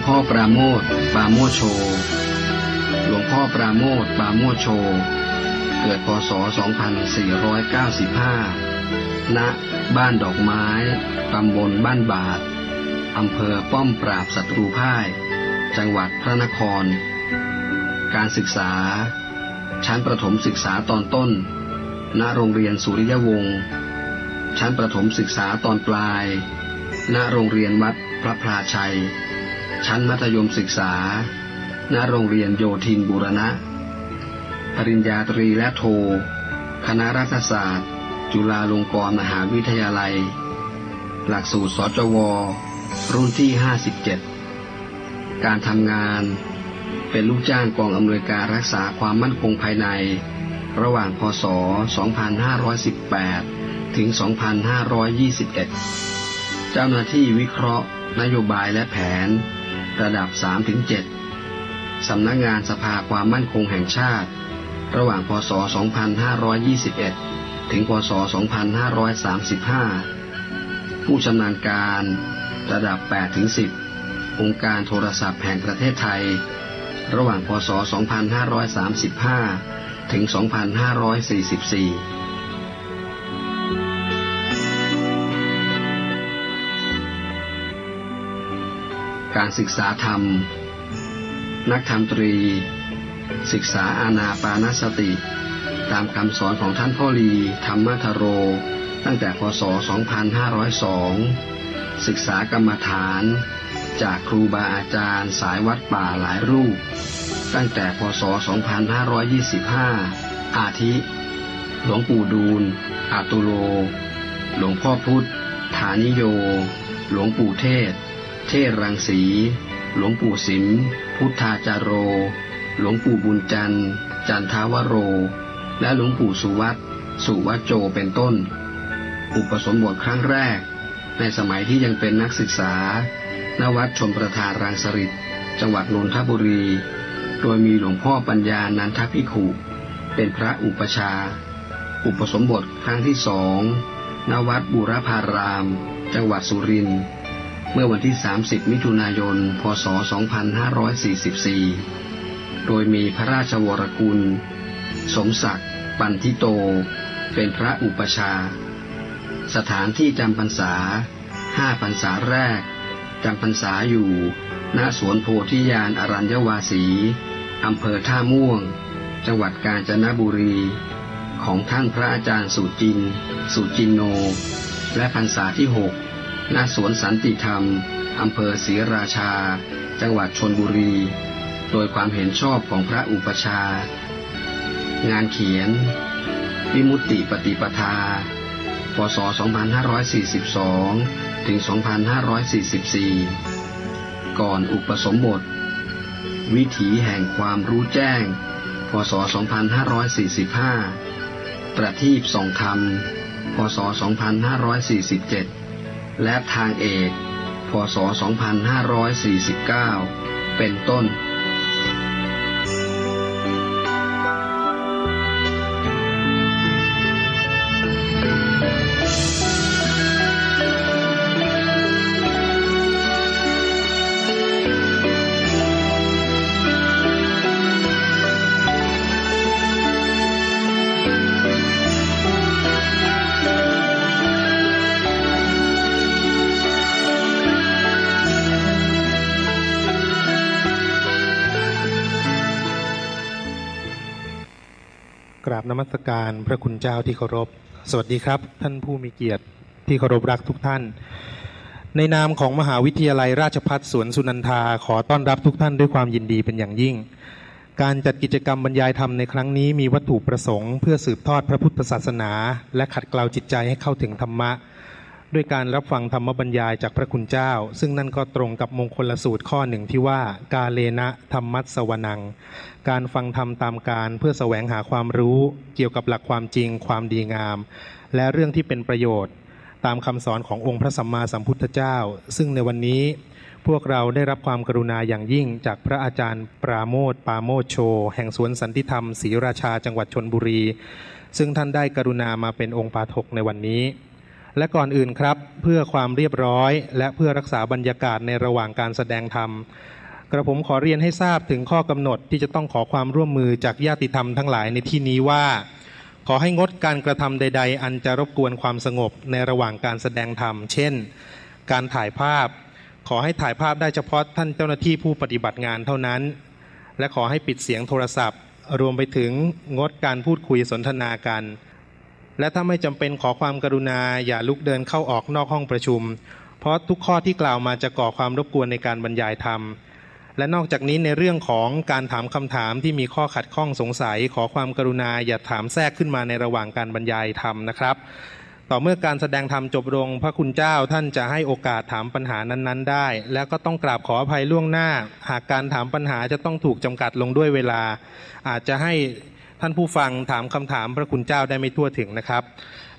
หลวงพ่อปราโมทปราโมชโช หลวงพ่อปราโมทปราโมชโช เกิดพศ 2495 ณ บ้านดอกไม้ ตำบลบ้านบาทอำเภอป้อมปราบศัตรูพ่าย จังหวัดพระนคร การศึกษา ชั้นประถมศึกษาตอนต้น ณ โรงเรียนสุริยวงศ์ ชั้นประถมศึกษาตอนปลาย ณ โรงเรียนวัดพระพลาชัย ชั้นมัธยมศึกษา ณ โรงเรียนโยธินบูรณะ ปริญญาตรีและโท คณะรัฐศาสตร์ จุฬาลงกรณ์มหาวิทยาลัย หลักสูตรสจว รุ่นที่ 57 การทำงาน เป็นลูกจ้างกองอำนวยการรักษาความมั่นคงภายใน ระหว่างพศ 2518 ถึง 2521 เจ้าหน้าที่วิเคราะห์นโยบายและแผน ระดับ 3-7 สำนักงงานสภาความมั่นคงแห่งชาติ ระหว่าง พศ 2521 ถึง พศ 2535 ผู้ชำนาญการ ระดับ 8-10 องค์การโทรศัพท์แห่งประเทศไทย ระหว่าง พศ 2535 ถึง 2544 การศึกษาธรรม นักธรรมตรี ศึกษาอาณาปานสติ ตามคำสอนของท่านพ่อลีธรรมทโร ตั้งแต่พศ 2502 ศึกษากรรมฐาน จากครูบาอาจารย์สายวัดป่าหลายรูป ตั้งแต่พศ 2525 อาทิ หลวงปู่ดูลอาตุโล หลวงพ่อพุทธ ฐานิโย หลวงปู่เทศ เทศรังสี หลวงปู่สิม พุทธาจารโร หลวงปู่บุญจันทร์ จันทาวโร และหลวงปู่สุวัตสุวัจโจเป็นต้น อุปสมบทครั้งแรก ในสมัยที่ยังเป็นนักศึกษา ณ วัดชมประทานรังสฤษจังหวัดนนทบุรี โดยมีหลวงพ่อปัญญานันทพิขุ เป็นพระอุปชา อุปสมบทครั้งที่สองณวัดบุรพาราม จังหวัดสุรินทร์ เมื่อวันที่ 30 มิถุนายน พศ 2544 โดยมีพระราชวรกุลสมศักดิ์ ปันทิโต เป็นพระอุปชา สถานที่จำพรรษา ห้าพรรษาแรก จำพรรษาอยู่ ณ สวนโพธิญาณอรัญญวาสี อำเภอท่าม่วง จังหวัดกาญจนบุรี ของท่านพระอาจารย์สุจิน สุจินโน และพรรษาที่หก ณสวนสันติธรรม อำเภอศรีราชา จังหวัดชนบุรี โดยความเห็นชอบของพระอุปชา งานเขียน วิมุตติปฏิปทา พศ 2542 ถึง 2544 ก่อนอุปสมบท วิถีแห่งความรู้แจ้ง พศ 2545 ประทีปสองธรรม พศ 2547 และทางเอก พศ 2549 เป็นต้น สการพระคุณเจ้าที่เคารพ สวัสดีครับ ท่านผู้มีเกียรติที่เคารพรักทุกท่าน ในนามของมหาวิทยาลัยราชภัฏสวนสุนันทาขอต้อนรับทุกท่านด้วยความยินดีเป็นอย่างยิ่ง การจัดกิจกรรมบรรยายธรรมในครั้งนี้มีวัตถุประสงค์ เพื่อสืบทอดพระพุทธศาสนา และขัดเกลาจิตใจให้เข้าถึงธรรมะ ด้วยการรับฟังธรรมบรรยายจากพระคุณเจ้า ซึ่งนั่นก็ตรงกับมงคลสูตรข้อหนึ่งที่ว่า กาเลนะธรรมัสสวนัง การฟังธรรมตามการเพื่อแสวงหาความรู้เกี่ยวกับหลักความจริง ความดีงาม และเรื่องที่เป็นประโยชน์ ตามคำสอนขององค์พระสัมมาสัมพุทธเจ้า ซึ่งในวันนี้พวกเราได้รับความกรุณาอย่างยิ่งจากพระอาจารย์ปราโมทปาโมชโช แห่งสวนสันติธรรมศรีราชาจังหวัดชนบุรี ซึ่งท่านได้กรุณามาเป็นองค์ปาถกในวันนี้ และก่อนอื่นครับ เพื่อความเรียบร้อย และเพื่อรักษาบรรยากาศในระหว่างการแสดงธรรม กระผมขอเรียนให้ทราบถึงข้อกำหนดที่จะต้องขอความร่วมมือจากญาติธรรมทั้งหลายในที่นี้ว่า ขอให้งดการกระทำใด ๆ อันจะรบกวนความสงบในระหว่างการแสดงธรรม เช่น การถ่ายภาพ ขอให้ถ่ายภาพได้เฉพาะท่านเจ้าหน้าที่ผู้ปฏิบัติงานเท่านั้น และขอให้ปิดเสียงโทรศัพท์ รวมไปถึงงดการพูดคุยสนทนากัน และถ้าไม่จำเป็นขอความกรุณาอย่าลุกเดินเข้าออกนอกห้องประชุม เพราะทุกข้อที่กล่าวมาจะก่อความรบกวนในการบรรยายธรรม และนอกจากนี้ในเรื่องของการถามคำถามที่มีข้อขัดข้องสงสัย ขอความกรุณาอย่าถามแทรกขึ้นมาในระหว่างการบรรยายธรรมนะครับ ต่อเมื่อการแสดงธรรมจบลงพระคุณเจ้าท่านจะให้โอกาสถามปัญหานั้น ๆ ได้ แล้วก็ต้องกราบขออภัยล่วงหน้า หากการถามปัญหาจะต้องถูกจำกัดลงด้วยเวลา อาจจะให้ท่านผู้ฟังถามคำถามพระคุณเจ้าได้ไม่ทั่วถึงนะครับ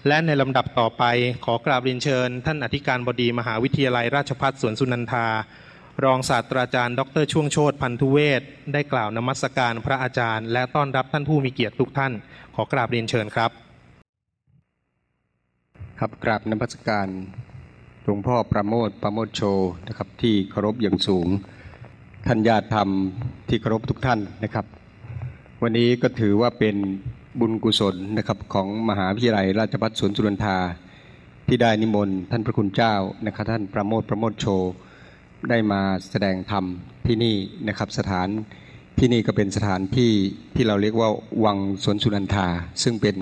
และในลำดับต่อไปขอกราบเรียนเชิญ ท่านอธิการบดีมหาวิทยาลัยราชภัฏสวนสุนันทา รองศาสตราจารย์ ดรช่วงโชตพันธุเวศได้กล่าวนมัสการพระอาจารย์ และต้อนรับท่านผู้มีเกียรติทุกท่าน ขอกราบเรียนเชิญครับ ครับกราบนมัสการหลวงพ่อประโมทประโมทโชนะครับที่เคารพอย่างสูงท่านญาติธรรมที่เคารพทุกท่านนะครับ วันนี้ก็ถือว่าเป็นบุญกุศลนะครับของมหาวิทยาลัยราชภัฏสวนสุรนทาที่ได้นิมนต์ท่านพระคุณเจ้านะครับท่านประโมทประโมทโช ได้มาแสดงธรรมที่นี่นะครับ สถานที่นี่ก็เป็นสถานที่ที่เราเรียกว่าวังสวนสุนันทา ซึ่งเป็น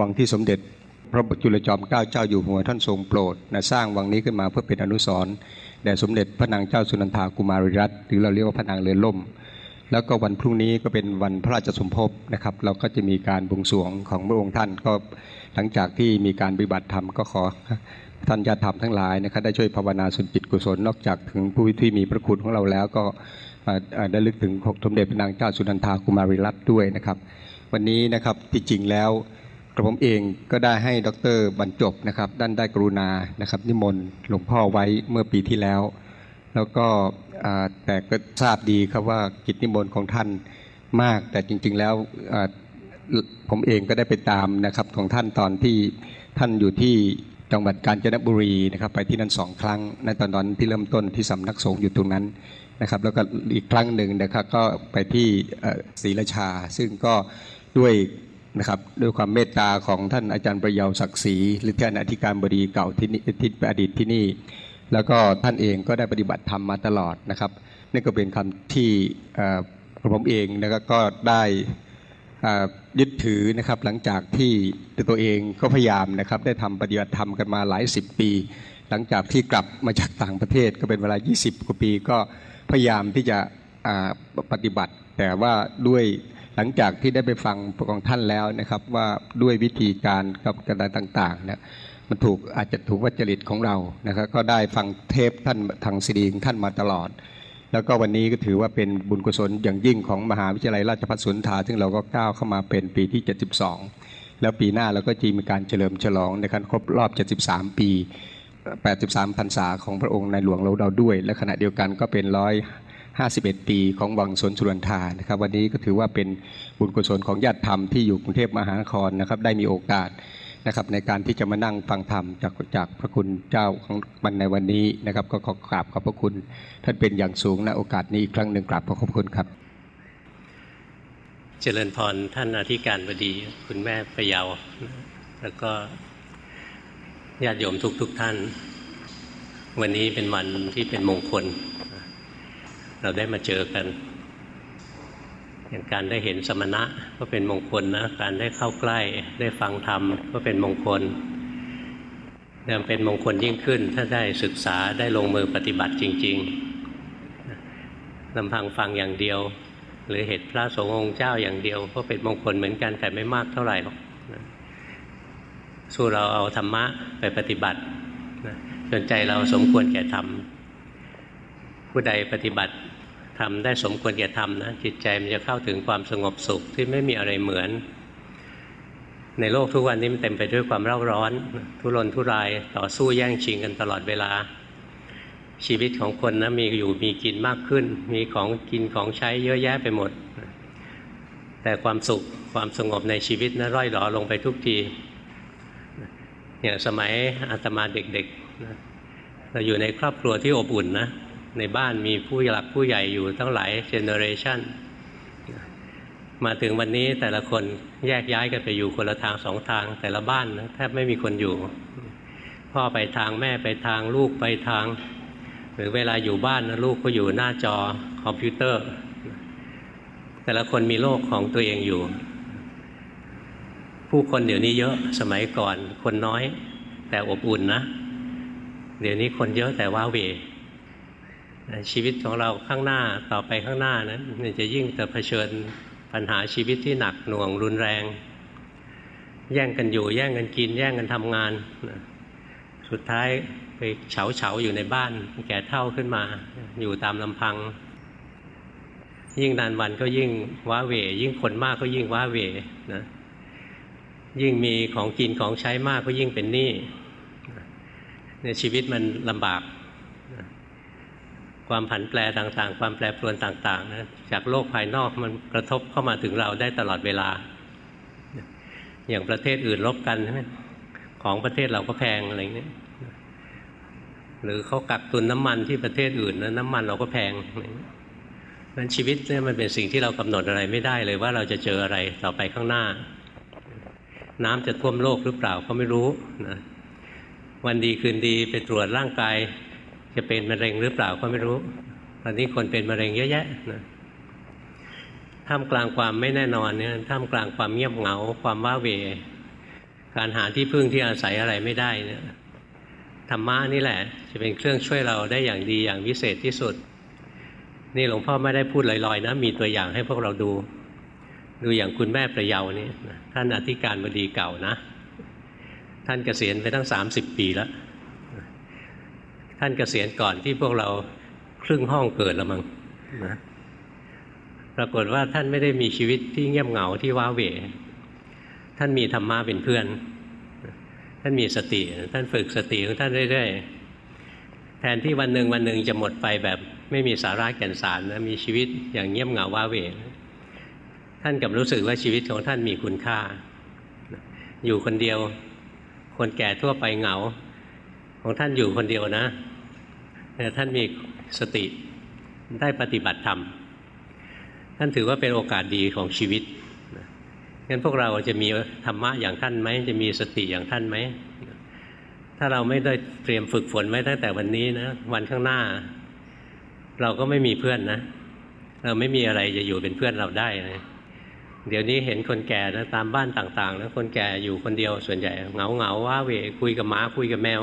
วังที่สมเด็จ พระจุลจอมเกล้าเจ้าอยู่หัวท่านทรงโปรดนะสร้างวังนี้ขึ้นมาเพื่อเป็นอนุสรณ์แด่สมเด็จพระนางเจ้าสุนันทากุมารีรัตน์หรือเราเรียกว่าพระนางเรือนล่ม แล้วก็วันพรุ่งนี้ก็เป็นวันพระราชสมภพนะครับ เราก็จะมีการบวงสรวงของพระองค์ท่านก็หลังจากที่มีการปฏิบัติธรรมก็ขอ ท่านญาติธรรมทั้งหลายนะครับได้ช่วยภาวนาสุนจิตกุศลนอกจากถึงผู้ที่มีพระคุณของเราแล้วก็ได้ลึกถึงสมเด็จพระนางเจ้าสุนันทากุมารีรัตน์ด้วยนะครับ วันนี้นะครับที่จริงแล้วกระผมเองก็ได้ให้ดรบรรจบนะครับด้านได้กรุณานะครับนิมนต์หลวงพ่อไว้เมื่อปีที่แล้ว แล้วก็แต่ก็ทราบดีครับว่ากิจนิมนต์ของท่านมาก แต่จริง ๆแล้วผมเองก็ได้ไปตามนะครับของท่านตอนที่ท่านอยู่ที่ จังหวัดกาญจนบุรีนะครับไปที่นั่นสองครั้งในตอนนั้นที่เริ่มต้นที่สำนักสงฆ์อยู่ตรงนั้นนะครับแล้วก็อีกครั้งหนึ่งนะครับก็ไปที่ศรีราชา ซึ่งก็ด้วยนะครับด้วยความเมตตาของท่านอาจารย์ประเยาศักดิ์ศรีหรือท่านอธิการบดีเก่าที่นี่ที่อดีตที่นี่ แล้วก็ท่านเองก็ได้ปฏิบัติธรรมมาตลอดนะครับนี่ก็เป็นคำที่ผมเองนะครับก็ได้อ่อ ยึดถือนะครับหลังจากที่ตัวเองก็พยายามนะครับได้ทำปฏิบัติธรรมกันมาหลายสิบปี หลังจากที่กลับมาจากต่างประเทศก็เป็นเวลา 20 กว่าปีก็พยายามที่จะปฏิบัติ แต่ว่าด้วยหลังจากที่ได้ไปฟังของท่านแล้วนะครับว่าด้วยวิธีการกับกระดารต่างๆเนี่ยมันถูกอาจจะถูกวัจริตของเรานะครับก็ได้ฟังเทปท่านทางซีดีของท่านมาตลอด แล้วก็วันนี้ก็ถือว่าเป็นบุญกุศลอย่างยิ่งของมหาวิทยาลัยราชภัฏสุนทาซึ่งเราก็ก้าวเข้ามาเป็นปีที่ 72 แล้วปีหน้าเราก็จะมีการเฉลิมฉลองในการครบรอบ 73 ปี 83พรรษาของพระองค์ในหลวงเราเราด้วย และขณะเดียวกันก็เป็นร้อย51 ปีของวังสวนสุรนทานะครับ วันนี้ก็ถือว่าเป็นบุญกุศลของญาติธรรมที่อยู่กรุงเทพมหานครนะครับ ได้มีโอกาส นะครับในการที่จะมานั่งฟังธรรมจากจากพระคุณเจ้าของมันในวันนี้นะครับ ก็ขอกราบขอบพระคุณ ท่านเป็นอย่างสูงณโอกาสนี้อีกครั้งหนึ่งกราบขอบพระคุณครับ เจริญพรท่านอธิการบดีคุณแม่ประยาวแล้วก็ญาติโยมทุกทุกท่าน วันนี้เป็นวันที่เป็นมงคล เราได้มาเจอกัน อย่างการได้เห็นสมณะก็เป็นมงคลนะ การได้เข้าใกล้ได้ฟังธรรมก็เป็นมงคลยังเป็นมงคลยิ่งขึ้น ถ้าได้ศึกษาได้ลงมือปฏิบัติจริงๆลำพังฟังอย่างเดียว หรือเหตุพระสงฆ์องค์เจ้าอย่างเดียว ก็เป็นมงคลเหมือนกันแต่ไม่มากเท่าไหร่หรอกสู้เราเอาธรรมะไปปฏิบัติจนใจเราสมควรแก่ธรรมผู้ใดปฏิบัติ ทำได้สมควรแก่ธรรมนะจิตใจมันจะเข้าถึงความสงบสุขที่ไม่มีอะไรเหมือน ในโลกทุกวันนี้มันเต็มไปด้วยความเร่าร้อน ทุรนทุรายต่อสู้แย่งชิงกันตลอดเวลา ชีวิตของคนนะมีอยู่มีกินมากขึ้น มีของกินของใช้เยอะแยะไปหมด แต่ความสุขความสงบในชีวิตนะร่อยหรอลงไปทุกทีอย่างสมัยอาตมาเด็กๆเราอยู่ในครอบครัวที่อบอุ่นนะ ในบ้านมีผู้หลักผู้ใหญ่อยู่ตั้งหลายเจเนอเรชันมาถึงวันนี้แต่ละคนแยกย้ายกันไปอยู่คนละทางสองทาง แต่ละบ้านนะแทบไม่มีคนอยู่ พ่อไปทางแม่ไปทางลูกไปทาง หรือเวลาอยู่บ้านนะลูกก็อยู่หน้าจอคอมพิวเตอร์ แต่ละคนมีโลกของตัวเองอยู่ ผู้คนเดี๋ยวนี้เยอะสมัยก่อนคนน้อย แต่อบอุ่นนะ เดี๋ยวนี้คนเยอะแต่ว้าเหว ชีวิตของเราข้างหน้าต่อไปข้างหน้านะั้นจะยิ่งจะเผชิญปัญหาชีวิตที่หนักหน่วงรุนแรง แย่งกันอยู่ แย่งกันกิน แย่งกันทำงาน สุดท้ายไปเฉาเฉาอยู่ในบ้าน แก่เท่าขึ้นมา อยู่ตามลำพัง ยิ่งนานวันก็ยิ่งว้าเหวยิ่งคนมากก็ยิ่งว้าเหวนะยิ่งมีของกินของใช้มากก็ยิ่งเป็นหนี้ในชีวิตมันลำบาก ความผันแปรต่างๆ ความแปรปรวนต่างๆนะจากโลกภายนอกมันกระทบเข้ามาถึงเราได้ตลอดเวลา อย่างประเทศอื่นลบกันใช่ไหมของประเทศเราก็แพงอะไรเงี้ยหรือเขากักตุนน้ำมันที่ประเทศอื่นนะน้ำมันเราก็แพงนั้นชีวิตเนี่ยมันเป็นสิ่งที่เรากำหนดอะไรไม่ได้เลยว่าเราจะเจออะไรต่อไปข้างหน้า น้ำจะท่วมโลกหรือเปล่าก็ไม่รู้นะวันดีคืนดีไปตรวจร่างกาย จะเป็นมะเร็งหรือเปล่าก็ไม่รู้ ตอนนี้คนเป็นมะเร็งเยอะแยะนะท่ามกลางความไม่แน่นอนเนี่ยท่ามกลางความเงียบเหงา ความว้าเว การหาที่พึ่งที่อาศัยอะไรไม่ได้เนี่ยธรรมะนี่แหละ จะเป็นเครื่องช่วยเราได้อย่างดีอย่างวิเศษที่สุด นี่หลวงพ่อไม่ได้พูดลอยๆนะมีตัวอย่างให้พวกเราดู ดูอย่างคุณแม่ประเยานี่ท่านอธิการบดีเก่านะ ท่านเกษียณไปตั้งสามสิบปีแล้ว ท่านเกษียณก่อนที่พวกเราครึ่งห้องเกิดละมั้งนะปรากฏว่าท่านไม่ได้มีชีวิตที่เงียบเหงาที่ว้าเหวท่านมีธรรมะเป็นเพื่อน ท่านมีสติ ท่านฝึกสติของท่านเรื่อยๆแทนที่วันหนึ่งวันหนึ่งจะหมดไปแบบไม่มีสาระแก่นสารนะมีชีวิตอย่างเงียบเหงาว้าเหวท่านกับรู้สึกว่าชีวิตของท่านมีคุณค่า อยู่คนเดียว คนแก่ทั่วไปเหงา ของท่านอยู่คนเดียวนะ แต่ท่านมีสติได้ปฏิบัติธรรม ท่านถือว่าเป็นโอกาสดีของชีวิตงั้นพวกเราจะมีธรรมะอย่างท่านไหมจะมีสติอย่างท่านไหมถ้าเราไม่ได้เตรียมฝึกฝนไว้ตั้งแต่วันนี้นะวันข้างหน้า เราก็ไม่มีเพื่อนนะ เราไม่มีอะไรจะอยู่เป็นเพื่อนเราได้นะเดี๋ยวนี้เห็นคนแก่นะตามบ้านต่างๆ แล้วคนแก่อยู่คนเดียวส่วนใหญ่เหงาเหงาว่าเวคุยกับหมาคุยกับแมว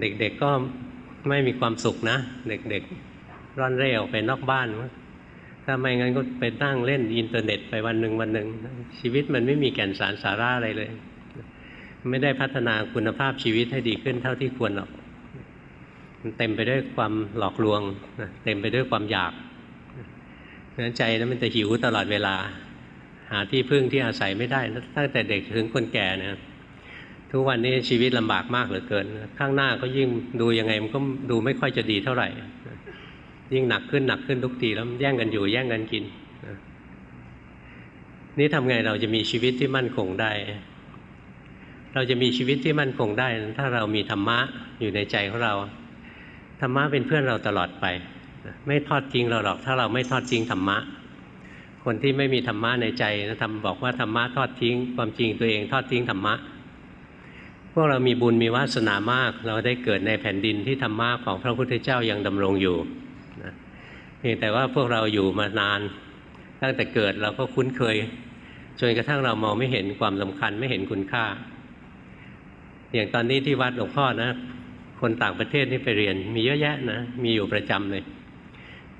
เด็กๆก็ไม่มีความสุขนะ เด็กๆร่อนเร่ออกไปนอกบ้านถ้าไม่งั้นก็ไปนั่งเล่นอินเทอร์เน็ตไปวันหนึ่งวันหนึ่งชีวิตมันไม่มีแก่นสารสาระอะไรเลย ไม่ได้พัฒนาคุณภาพชีวิตให้ดีขึ้นเท่าที่ควรหรอกมันเต็มไปด้วยความหลอกลวงเต็มไปด้วยความอยากนั้นใจนั้นมันจะหิวตลอดเวลา หาที่พึ่งที่อาศัยไม่ได้ตั้งแต่เด็กถึงคนแก่เนี่ย ทุกวันนี้ชีวิตลำบากมากเหลือเกิน ข้างหน้าก็ยิ่งดูยังไงมันก็ดูไม่ค่อยจะดีเท่าไหร่ ยิ่งหนักขึ้นหนักขึ้นทุกทีแล้วแย่งกันอยู่แย่งกันกิน นี่ทำไงเราจะมีชีวิตที่มั่นคงได้ เราจะมีชีวิตที่มั่นคงได้ ถ้าเรามีธรรมะอยู่ในใจของเราธรรมะเป็นเพื่อนเราตลอดไป ไม่ทอดทิ้งเราหรอก ถ้าเราไม่ทอดทิ้งธรรมะ คนที่ไม่มีธรรมะในใจนะทำบอกว่าธรรมะทอดทิ้ง ความจริงตัวเองทอดทิ้งธรรมะ พวกเรามีบุญมีวาสนามาก เราได้เกิดในแผ่นดินที่ธรรมะของพระพุทธเจ้ายังดำรงอยู่เพียงแต่ว่าพวกเราอยู่มานาน ตั้งแต่เกิดเราก็คุ้นเคยจนกระทั่งเรามองไม่เห็นความสำคัญไม่เห็นคุณค่า อย่างตอนนี้ที่วัดหลวงพ่อนะ คนต่างประเทศนี่ไปเรียน มีเยอะแยะนะมีอยู่ประจำเลย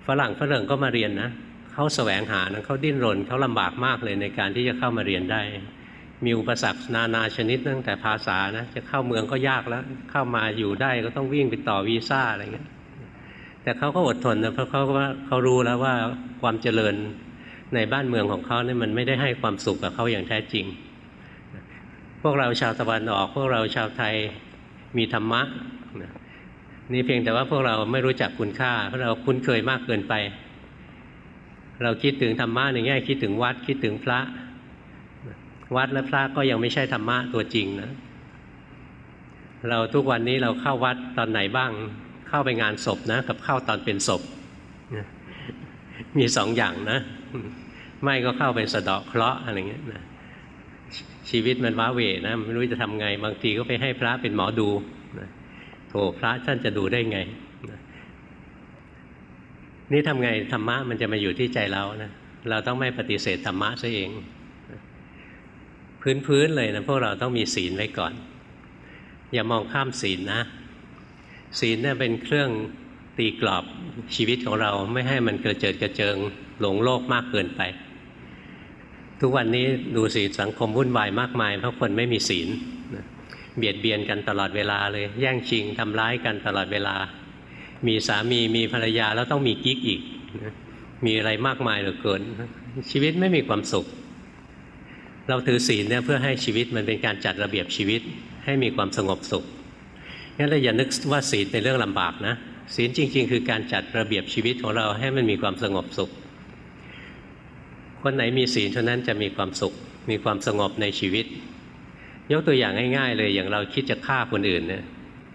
ฝรั่งฝรั่งก็มาเรียนนะเขาแสวงหานะเขาดิ้นรนเขาลำบากมากเลยในการที่จะเข้ามาเรียนได้ มีอุปสรรคนานาชนิดตั้งแต่ภาษานะจะเข้าเมืองก็ยากแล้ว เข้ามาอยู่ได้ก็ต้องวิ่งไปต่อวีซ่าอะไรเงี้ยแต่เขาก็อดทนนะเพราะเขาว่าเขารู้แล้วว่าความเจริญในบ้านเมืองของเขาเนี่ยมันไม่ได้ให้ความสุขกับเขาอย่างแท้จริง พวกเราชาวตะวันออก พวกเราชาวไทยมีธรรมะนี่เพียงแต่ว่าพวกเราไม่รู้จักคุณค่าเพราะเราคุ้นเคยมากเกินไป เราคิดถึงธรรมะในแง่คิดถึงวัดคิดถึงพระ วัดและพระก็ยังไม่ใช่ธรรมะตัวจริงนะ เราทุกวันนี้เราเข้าวัดตอนไหนบ้าง เข้าไปงานศพนะ กับเข้าตอนเป็นศพ มีสองอย่างนะ ไม่ก็เข้าไปสะเดาะเคราะห์อะไรเงี้ยนะชีวิตมันว้าเหวนะไม่รู้จะทำไง บางทีก็ไปให้พระเป็นหมอดูนะโถพระท่านจะดูได้ไงนะนี่ทำไงธรรมะมันจะมาอยู่ที่ใจเรานะเราต้องไม่ปฏิเสธธรรมะซะเอง พื้นๆเลยนะพวกเราต้องมีศีลไว้ก่อน อย่ามองข้ามศีลนะ ศีลเนี่ยเป็นเครื่องตีกรอบชีวิตของเราไม่ให้มันกระเจิดกระเจิงหลงโลกมากเกินไป ทุกวันนี้ดูสิสังคมวุ่นวายมากมาย เพราะคนไม่มีศีลเบียดเบียนกันตลอดเวลาเลย แย่งชิงทำร้ายกันตลอดเวลา มีสามีมีภรรยาแล้วต้องมีกิ๊กอีก มีอะไรมากมายเหลือเกิน ชีวิตไม่มีความสุข เราถือศีลเนี่ยเพื่อให้ชีวิตมันเป็นการจัดระเบียบชีวิตให้มีความสงบสุขงั้นเราอย่านึกว่าศีลเป็นเรื่องลำบากนะศีลจริง ๆ คือการจัดระเบียบชีวิตของเราให้มันมีความสงบสุข คนไหนมีศีลเท่านั้นจะมีความสุข มีความสงบในชีวิต ยกตัวอย่างง่าย ๆ เลยอย่างเราคิดจะฆ่าคนอื่นเนี่ย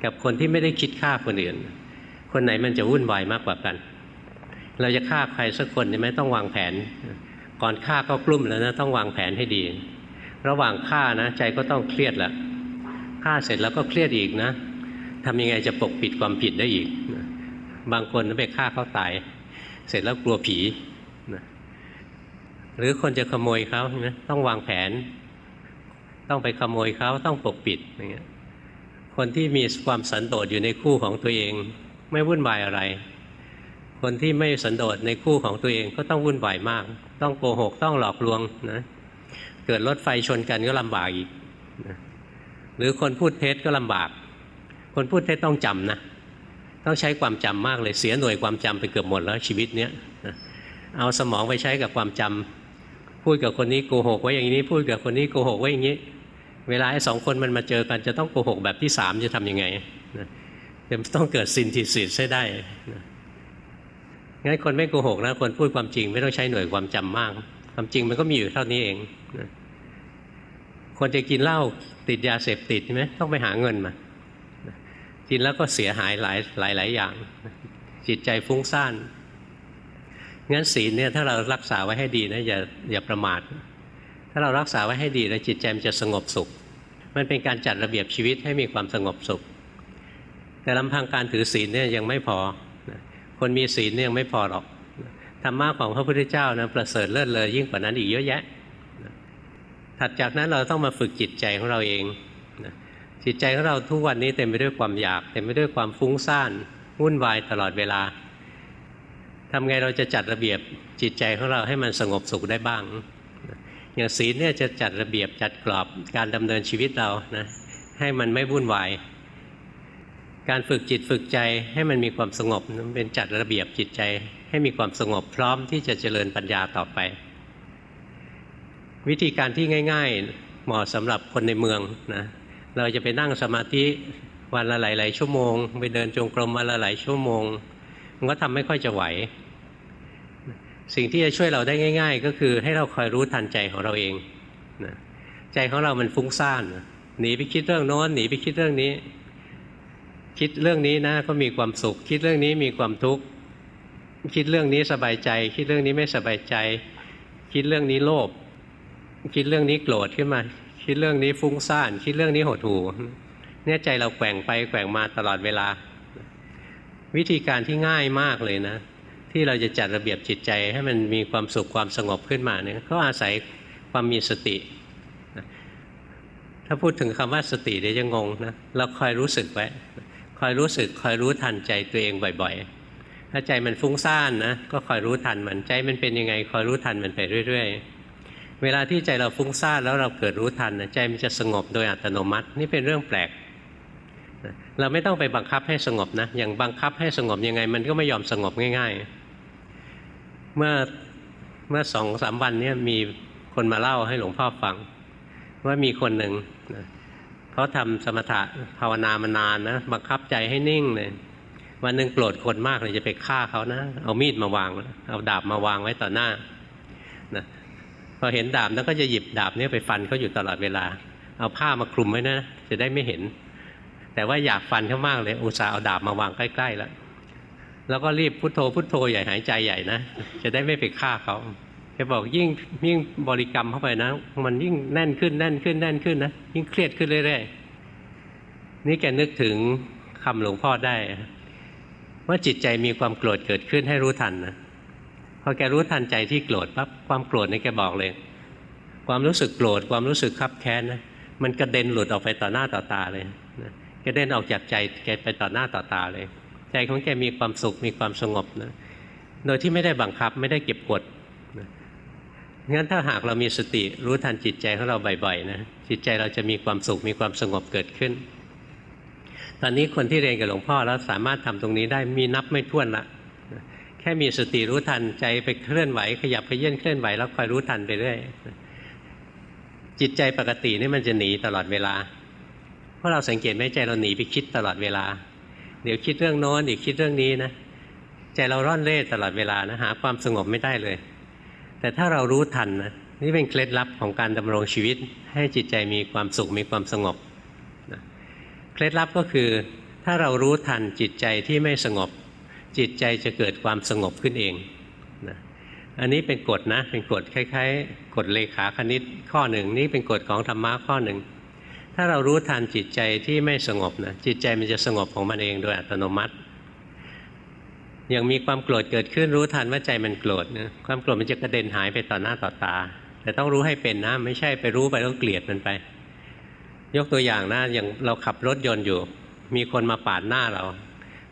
กับคนที่ไม่ได้คิดฆ่าคนอื่น คนไหนมันจะวุ่นวายมากกว่ากัน เราจะฆ่าใครสักคนใช่ไหมต้องวางแผน ก่อนฆ่าก็กลุ้มแล้วนะต้องวางแผนให้ดี ระหว่างฆ่านะใจก็ต้องเครียดแหละฆ่าเสร็จแล้วก็เครียดอีกนะทำยังไงจะปกปิดความผิดได้อีก บางคนไปฆ่าเขาตาย เสร็จแล้วกลัวผีหรือคนจะขโมยเขาต้องวางแผน ต้องไปขโมยเขาต้องปกปิดอย่างเงี้ยคนที่มีความสันโดษอยู่ในคู่ของตัวเอง ไม่วุ่นวายอะไร คนที่ไม่สันโดษในคู่ของตัวเองก็ต้องวุ่นวายมาก ต้องโกหกต้องหลอกลวงนะเกิดรถไฟชนกันก็ลำบากอีกนะหรือคนพูดเท็จก็ลำบาก คนพูดเท็จต้องจำนะต้องใช้ความจำมากเลยเสียหน่วยความจำไปเกือบหมดแล้วชีวิตเนี้ยเอาสมองไปใช้กับความจำพูดกับคนนี้โกหกไว้อย่างนี้พูดกับคนนี้โกหกไว้อย่างนี้ เวลาไอ้สองคนมันมาเจอกันจะต้องโกหกแบบที่สามจะทํำยังไงจะต้องเกิดซินทิสิตใช้ได้ งั้นคนไม่โกหกนะคนพูดความจริงไม่ต้องใช้หน่วยความจำมาก ความจริงมันก็มีอยู่เท่านี้เองคนจะกินเหล้าติดยาเสพติดใช่ไหมต้องไปหาเงินมา กินแล้วก็เสียหายหลายหลายหลายอย่าง จิตใจฟุ้งซ่านงั้นศีลเนี่ยถ้าเรารักษาไว้ให้ดีนะอย่าอย่าประมาทถ้าเรารักษาไว้ให้ดีแล้วจิตใจมันจะสงบสุข มันเป็นการจัดระเบียบชีวิตให้มีความสงบสุข แต่ลำพังการถือศีลเนี่ยยังไม่พอ คนมีศีลเนี่ยยังไม่พอหรอกธรรมะของพระพุทธเจ้านะประเสริฐเลิศเลยยิ่งกว่านั้นอีกเยอะแยะ ถัดจากนั้นเราต้องมาฝึกจิตใจของเราเองจิตใจของเราทุกวันนี้เต็มไปด้วยความอยากเต็มไปด้วยความฟุ้งซ่านวุ่นวายตลอดเวลาทำไงเราจะจัดระเบียบจิตใจของเราให้มันสงบสุขได้บ้าง อย่างศีลเนี่ยจะจัดระเบียบจัดกรอบการดำเนินชีวิตเรานะให้มันไม่วุ่นวาย การฝึกจิตฝึกใจให้มันมีความสงบเป็นจัดระเบียบจิตใจ ให้มีความสงบพร้อมที่จะเจริญปัญญาต่อไป วิธีการที่ง่าย ๆเหมาะสำหรับคนในเมืองนะเราจะไปนั่งสมาธิวันละหลายๆชั่วโมง ไปเดินจงกรมวันละหลายชั่วโมง มันก็ทำไม่ค่อยจะไหว สิ่งที่จะช่วยเราได้ง่าย ๆ ก็คือให้เราคอยรู้ทันใจของเราเองนะใจของเรามันฟุ้งซ่านหนีไปคิดเรื่องโน้นหนีไปคิดเรื่องนี้ คิดเรื่องนี้นะก็มีความสุข คิดเรื่องนี้มีความทุกข์คิดเรื่องนี้สบายใจ คิดเรื่องนี้ไม่สบายใจ คิดเรื่องนี้โลภคิดเรื่องนี้โกรธขึ้นมา คิดเรื่องนี้ฟุ้งซ่าน คิดเรื่องนี้หดหู่เนี่ยใจเราแกว่งไปแกว่งมาตลอดเวลา วิธีการที่ง่ายมากเลยนะ ที่เราจะจัดระเบียบจิตใจให้มันมีความสุขความสงบขึ้นมาเนี่ยก็อาศัยความมีสติ ถ้าพูดถึงคำว่าสติเดี๋ยวจะงงนะเราคอยรู้สึกไว้ คอยรู้สึกคอยรู้ทันใจตัวเองบ่อย ๆ ถ้าใจมันฟุ้งซ่านนะก็คอยรู้ทันมันใจมันเป็นยังไงคอยรู้ทันมันไปเรื่อย ๆ เวลาที่ใจเราฟุ้งซ่านแล้วเราเกิดรู้ทันใจมันจะสงบโดยอัตโนมัติ นี่เป็นเรื่องแปลก เราไม่ต้องไปบังคับให้สงบนะอย่างบังคับให้สงบยังไง มันก็ไม่ยอมสงบง่าย ๆ เมื่อเมื่อสองสามวันนี้มีคนมาเล่าให้หลวงพ่อฟัง ว่ามีคนหนึ่ง เขาทำสมถะภาวนามานานนะบังคับใจให้นิ่งเลยวันหนึ่งโกรธคนมากเลยจะไปฆ่าเขานะ เอามีดมาวาง เอาดาบมาวางไว้ต่อหน้านะพอเห็นดาบแล้วก็จะหยิบดาบนี้ไปฟันเขาอยู่ตลอดเวลา เอาผ้ามาคลุมไว้นะ จะได้ไม่เห็น แต่ว่าอยากฟันเขามากเลย อุตส่าห์เอาดาบมาวางใกล้ๆแล้ว แล้วก็รีบพุโทโธพุโทโธใหญ่หายใจใหญ่นะ จะได้ไม่ไปฆ่าเขา แกบอกยิ่งยิ่งบริกรรมเข้าไปนะ มันยิ่งแน่นขึ้นแน่นขึ้นแน่นขึ้นนะยิ่งเครียดขึ้นเรื่อยๆนี่แกนึกถึงคำหลวงพ่อได้ว่าจิตใจมีความโกรธเกิดขึ้นให้รู้ทันนะพอแกรู้ทันใจที่โกรธปั๊บความโกรธนี่แกบอกเลย ความรู้สึกโกรธความรู้สึกคับแค้นนะมันกระเด็นหลุดออกไปต่อหน้าต่อตาเลยนะกระเด็นออกจากใจแกไปต่อหน้าต่อตาเลย ใจของแกมีความสุขมีความสงบนะโดยที่ไม่ได้บังคับไม่ได้เก็บกด งั้นถ้าหากเรามีสติรู้ทันจิตใจของเราบ่อยๆนะจิตใจเราจะมีความสุขมีความสงบเกิดขึ้น ตอนนี้คนที่เรียนกับหลวงพ่อแล้วสามารถทำตรงนี้ได้มีนับไม่ถ้วนละแค่มีสติรู้ทันใจไปเคลื่อนไหว ขยับขยื่นเคลื่อนไหวแล้วคอยรู้ทันไปเรื่อยจิตใจปกตินี่มันจะหนีตลอดเวลา เพราะเราสังเกตไหมใจเราหนีไปคิดตลอดเวลา เดี๋ยวคิดเรื่องโน้นอีกคิดเรื่องนี้นะใจเราร่อนเร่ตลอดเวลานะหาความสงบไม่ได้เลย แต่ถ้าเรารู้ทันนะนี่เป็นเคล็ดลับของการดำรงชีวิต ให้จิตใจมีความสุขมีความสงบนะเคล็ดลับก็คือถ้าเรารู้ทันจิตใจที่ไม่สงบ จิตใจจะเกิดความสงบขึ้นเองนะอันนี้เป็นกฎนะเป็นกฎคล้ายๆกฎเลขาคณิตข้อหนึ่งนี่เป็นกฎของธรรมะข้อหนึ่งถ้าเรารู้ทันจิตใจที่ไม่สงบนะจิตใจมันจะสงบของมันเองโดยอัตโนมัติ ย่างมีความโกรธเกิดขึ้นรู้ทันว่าใจมันโกรธนะความโกรธมันจะกระเด็นหายไปต่อหน้าต่อตา แต่ต้องรู้ให้เป็นนะ ไม่ใช่ไปรู้ไปต้องเกลียดมันไป ยกตัวอย่างนะอย่างเราขับรถยนต์อยู่ มีคนมาปาดหน้าเรา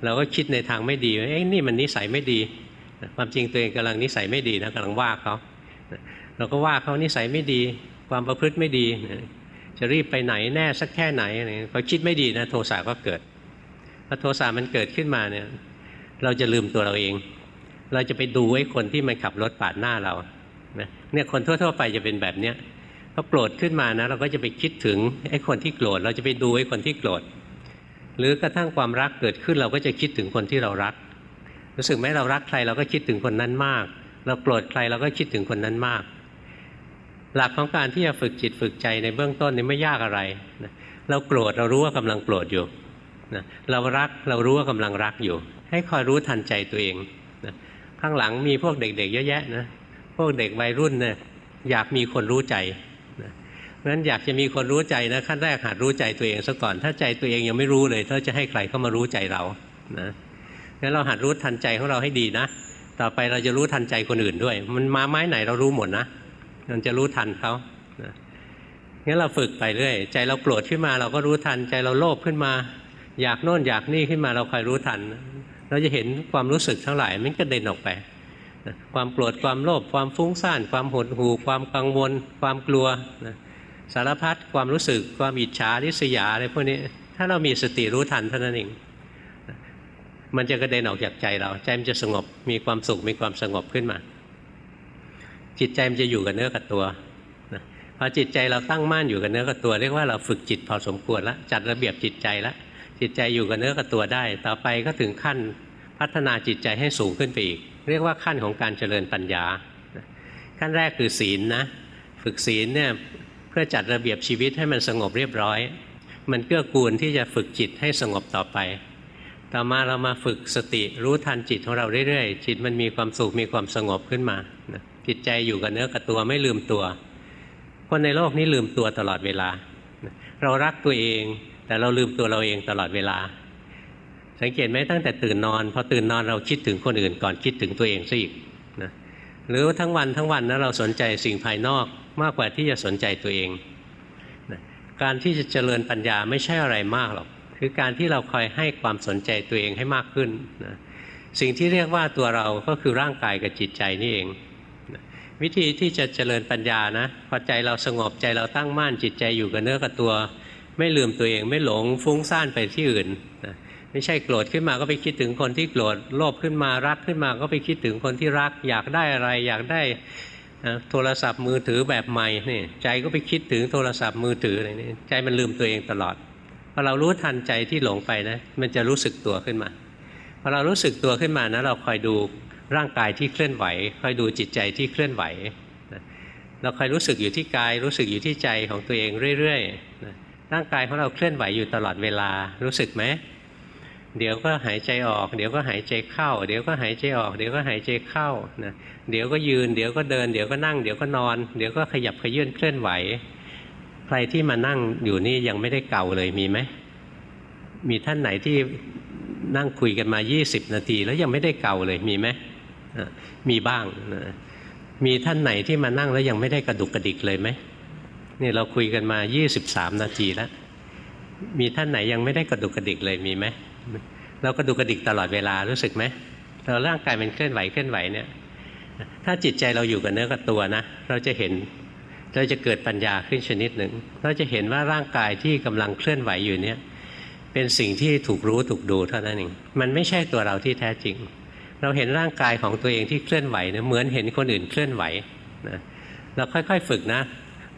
เราก็คิดในทางไม่ดีเอ้ยนี่มันนิสัยไม่ดีความจริงตัวเองกำลังนิสัยไม่ดีนะกำลังว่าเขาเราก็ว่าเขานิสัยไม่ดี ความประพฤติไม่ดี จะรีบไปไหนแน่สักแค่ไหนพอคิดไม่ดีนะโทสะก็เกิดพอโทสะมันเกิดขึ้นมาเนี่ย เราจะลืมตัวเราเอง เราจะไปดูไอ้คนที่มันขับรถปาดหน้าเราเนี่ยคนทั่วๆไปจะเป็นแบบเนี้ยพอโกรธขึ้นมานะ เราก็จะไปคิดถึงไอ้คนที่โกรธเราจะไปดูไอ้คนที่โกรธหรือกระทั่งความรักเกิดขึ้นเราก็จะคิดถึงคนที่เรารัก รู้สึกไหมเรารักใครเราก็คิดถึงคนนั้นมาก เราโกรธใครเราก็คิดถึงคนนั้นมาก หลักของการที่จะฝึกจิตฝึกใจในเบื้องต้นนี่ไม่ยากอะไรนะเราโกรธเรารู้ว่ากำลังโกรธอยู่นะเรารักเรารู้ว่ากำลังรักอยู่ ให้คอยรู้ทันใจตัวเองนะข้างหลังมีพวกเด็กๆเยอะแยะนะพวกเด็กวัยรุ่นเนี่ยอยากมีคนรู้ใจนะเพราะฉะนั้นอยากจะมีคนรู้ใจนะขั้นแรกหัดรู้ใจตัวเองซะก่อน ถ้าใจตัวเองยังไม่รู้เลยถ้าจะให้ใครเข้ามารู้ใจเรานะงั้นเราหัดรู้ทันใจของเราให้ดีนะต่อไปเราจะรู้ทันใจคนอื่นด้วย มันมาไม้ไหนเรารู้หมดนะมันจะรู้ทันเขานะงั้นเราฝึกไปเรื่อย ใจเราโกรธขึ้นมาเราก็รู้ทัน ใจเราโลภขึ้นมา อยากโน่นอยากนี่ขึ้นมาเราคอยรู้ทัน เราจะเห็นความรู้สึกทั้งหลายมันก็เด่นออกไป ความโกรธความโลภความฟุ้งซ่าน ความหดหู่ความกังวล ความกลัวนะสารพัดความรู้สึกความอิจฉาริษยาอะไรพวกนี้ถ้าเรามีสติรู้ทันเท่านั้นเองมันจะกระเด็นออกจากใจเราใจมันจะสงบมีความสุขมีความสงบขึ้นมา จิตใจมันจะอยู่กับเนื้อกับตัวพอจิตใจเราตั้งมั่นอยู่กับเนื้อกับตัว เรียกว่าเราฝึกจิตพอสมควรแล้วจัดระเบียบจิตใจแล้ว จิตใจอยู่กับเนื้อกับตัวได้ ต่อไปก็ถึงขั้นพัฒนาจิตใจให้สูงขึ้นไปอีก เรียกว่าขั้นของการเจริญปัญญา ขั้นแรกคือศีลนะ ฝึกศีลเนี่ยเพื่อจัดระเบียบชีวิตให้มันสงบเรียบร้อย มันเกื้อกูลที่จะฝึกจิตให้สงบต่อไป ต่อมาเรามาฝึกสติรู้ทันจิตของเราเรื่อยๆ จิตมันมีความสุขมีความสงบขึ้นมาจิตใจอยู่กับเนื้อกับตัวไม่ลืมตัว คนในโลกนี้ลืมตัวตลอดเวลา เรารักตัวเอง แต่เราลืมตัวเราเองตลอดเวลา สังเกตไหมตั้งแต่ตื่นนอนพอตื่นนอนเราคิดถึงคนอื่นก่อนคิดถึงตัวเองซะอีกนะหรือทั้งวันทั้งวันนะเราสนใจสิ่งภายนอกมากกว่าที่จะสนใจตัวเองนะการที่จะเจริญปัญญาไม่ใช่อะไรมากหรอกคือการที่เราคอยให้ความสนใจตัวเองให้มากขึ้นนะสิ่งที่เรียกว่าตัวเราก็คือร่างกายกับจิตใจนี่เองนะวิธีที่จะเจริญปัญญานะพอใจเราสงบใจเราตั้งมั่นจิตใจอยู่กับเนื้อกับตัว ไม่ลืมตัวเองไม่หลงฟุ้งซ่านไปที่อื่นนะไม่ใช่โกรธขึ้นมาก็ไปคิดถึงคนที่โกรธโลภขึ้นมารักขึ้นมาก็ไปคิดถึงคนที่รัก อยากได้อะไรอยากได้โทรศัพท์มือถือแบบใหม่นี่ใจก็ไปคิดถึงโทรศัพท์มือถืออะไรนี่ใจมันลืมตัวเองตลอดพอเรารู้ทันใจที่หลงไปนะมันจะรู้สึกตัวขึ้นมาพอเรารู้สึกตัวขึ้นมานะเราคอยดูร่างกายที่เคลื่อนไหว คอยดูจิตใจที่เคลื่อนไหว เราคอยรู้สึกอยู่ที่กายรู้สึกอยู่ที่ใจของตัวเองเรื่อยๆ ร่างกายของเราเคลื่อนไหวอยู่ตลอดเวลารู้สึกไหมเดี๋ยวก็หายใจออก เดี๋ยวก็หายใจเข้า เดี๋ยวก็หายใจออก เดี๋ยวก็หายใจเข้านะเดี๋ยวก็ยืน เดี๋ยวก็เดิน เดี๋ยวก็นั่ง เดี๋ยวก็นอน เดี๋ยวก็ขยับขยื่นเคลื่อนไหว ใครที่มานั่งอยู่นี่ยังไม่ได้เก่าเลยมีไหม มีท่านไหนที่นั่งคุยกันมา 20 นาที แล้วยังไม่ได้เก่าเลยมีไหมมีบ้างนะมีท่านไหนที่มานั่งแล้วยังไม่ได้กระดุกกระดิกเลยไหม นี่เราคุยกันมา 23 นาทีแล้ว มีท่านไหนยังไม่ได้กระดุกกระดิกเลยมีไหม เรากระดุกกระดิกตลอดเวลารู้สึกไหม เราร่างกายมันเคลื่อนไหวเคลื่อนไหวเนี่ย ถ้าจิตใจเราอยู่กับเนื้อกับตัวนะ เราจะเห็น เราจะเกิดปัญญาขึ้นชนิดหนึ่ง เราจะเห็นว่าร่างกายที่กำลังเคลื่อนไหวอยู่เนี่ย เป็นสิ่งที่ถูกรู้ถูกดูเท่านั้นเอง มันไม่ใช่ตัวเราที่แท้จริง เราเห็นร่างกายของตัวเองที่เคลื่อนไหวเนี่ยเหมือนเห็นคนอื่นเคลื่อนไหวนะเราค่อยๆ ฝึกนะ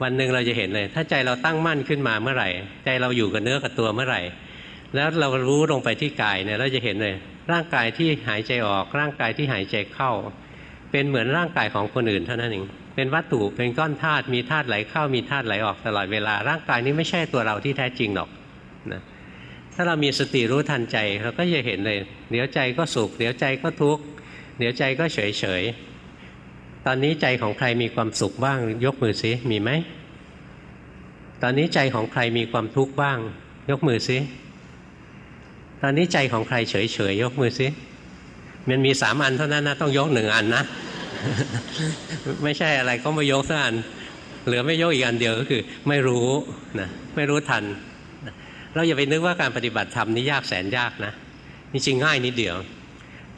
วันหนึ่งเราจะเห็นเลย ถ้าใจเราตั้งมั่นขึ้นมาเมื่อไหร่ ใจเราอยู่กับเนื้อกับตัวเมื่อไหร่ แล้วเรารู้ลงไปที่กายเนี่ยเราจะเห็นเลย ร่างกายที่หายใจออก ร่างกายที่หายใจเข้า เป็นเหมือนร่างกายของคนอื่นเท่านั้นเองเป็นวัตถุเป็นก้อนธาตุมีธาตุไหลเข้ามีธาตุไหลออกตลอดเวลาร่างกายนี้ไม่ใช่ตัวเราที่แท้จริงหรอกนะถ้าเรามีสติรู้ทันใจเราก็จะเห็นเลย เดี๋ยวใจก็สุข เดี๋ยวใจก็ทุกข์เดี๋ยวใจก็เฉยเฉย ตอนนี้ใจของใครมีความสุขบ้าง ยกมือซิมีไหม ตอนนี้ใจของใครมีความทุกข์บ้าง ยกมือซิตอนนี้ใจของใครเฉยเฉยยกมือซิมันมีสามอันเท่านั้นนะต้องยกหนึ่งอันนะ ไม่ใช่อะไรก็ไม่ยกสักอัน เหลือไม่ยกอีกอันเดียวก็คือ ไม่รู้นะไม่รู้ทัน เราอย่าไปนึกว่าการปฏิบัติธรรมนี่ยากแสนยากนะนี่จริงง่ายนิดเดียว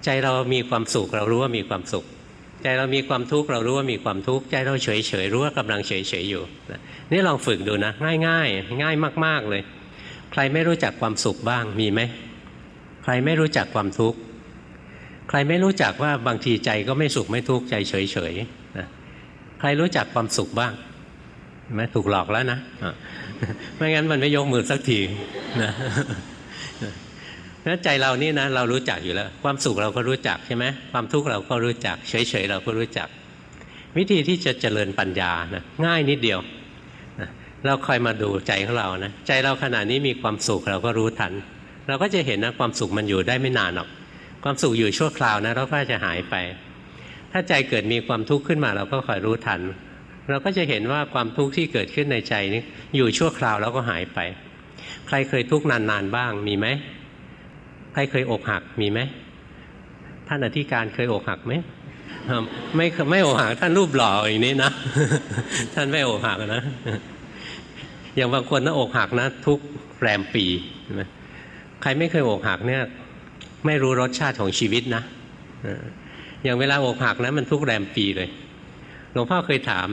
ใจเรามีความสุขเรารู้ว่ามีความสุข ใจเรามีความทุกข์เรารู้ว่ามีความทุกข์ใจเราเฉยเฉยรู้ว่ากำลังเฉยเฉยอยู่นี่ลองฝึกดูนะง่ายง่ายง่ายมาก ๆเลย ใครไม่รู้จักความสุขบ้างมีไหมใครไม่รู้จักความทุกข์ใครไม่รู้จักว่าบางทีใจก็ไม่สุขไม่ทุกข์ใจเฉยเฉยนะใครรู้จักความสุขบ้างไหมถูกหลอกแล้วนะไม่งั้นมันไม่ยกมือสักทีนะ นั้นใจเรานี่นะเรารู้จักอยู่แล้ว ความสุขเราก็รู้จักใช่ไหมความทุกข์เราก็รู้จัก เฉยๆเราก็รู้จัก วิธีที่จะเจริญปัญญานะง่ายนิดเดียวนะเราคอยมาดูใจของเรานะใจเราขณะนี้มีความสุขเราก็รู้ทัน เราก็จะเห็นนะความสุขมันอยู่ได้ไม่นานหรอก ความสุขอยู่ชั่วคราวนะเราก็จะหายไป ถ้าใจเกิดมีความทุกข์ขึ้นมาเราก็คอยรู้ทัน เราก็จะเห็นว่าความทุกข์ที่เกิดขึ้นในใจนี้อยู่ชั่วคราวแล้วก็หายไป ใครเคยทุกข์นานๆบ้างมีไหม ใครเคยอกหักมีไหมท่านอธิการเคยอกหักไหมไม่ไม่อกหักท่านรูปหล่ออย่างนี้นะท่านไม่อกหักนะอย่างบางคนนะอกหักนะ ทุกแรมปีใครไม่เคยอกหักเนี่ย ไม่รู้รสชาติของชีวิตนะอย่างเวลาอกหักนะมันทุกแรมปีเลยหลวงพ่อเคยถาม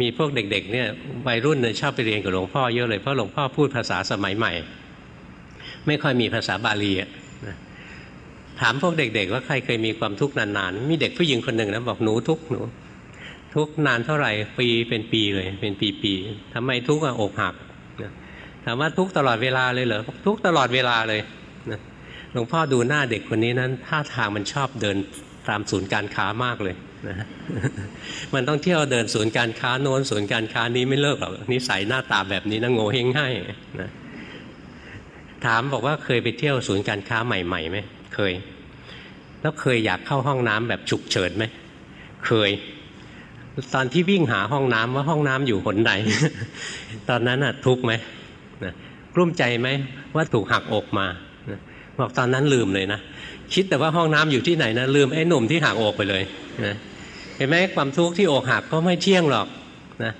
มีพวกเด็ก ๆ เนี่ยวัยรุ่นเนี่ยชอบไปเรียนกับหลวงพ่อเยอะเลยเพราะหลวงพ่อพูดภาษาสมัยใหม่ ไม่ค่อยมีภาษาบาลีอะ ถามพวกเด็ก ๆ ว่าใครเคยมีความทุกข์นานๆ มีเด็กผู้หญิงคนหนึ่งนะบอกหนูทุกหนู ทุกนานเท่าไหร่ปีเป็นปีเลย เป็นปีๆทำไมทุกข์อะอกหักถามว่าทุกตลอดเวลาเลยเหรอทุกตลอดเวลาเลยหลวงพ่อดูหน้าเด็กคนนี้นั้นท่าทางมันชอบเดินตามศูนย์การค้ามากเลยนะมันต้องเที่ยวเดินศูนย์การค้าโน้นศูนย์การค้านี้ไม่เลิกหรอกนิสัยหน้าตาแบบนี้นะโง่เฮงให้นะ ถามบอกว่าเคยไปเที่ยวศูนย์การค้าใหม่ๆไหมเคย แล้วเคยอยากเข้าห้องน้ำแบบฉุกเฉินไหมเคย ตอนที่วิ่งหาห้องน้ำว่าห้องน้ำอยู่หนไหนตอนนั้นอะทุกไหมนะกลุ้มใจไหมว่าถูกหักอกมาบอกตอนนั้นลืมเลยนะคิดแต่ว่าห้องน้ำอยู่ที่ไหนนะลืมไอ้หนุ่มที่หักอกไปเลยนะเห็นไหมความทุกข์ที่อกหักก็ไม่เที่ยงหรอกนะ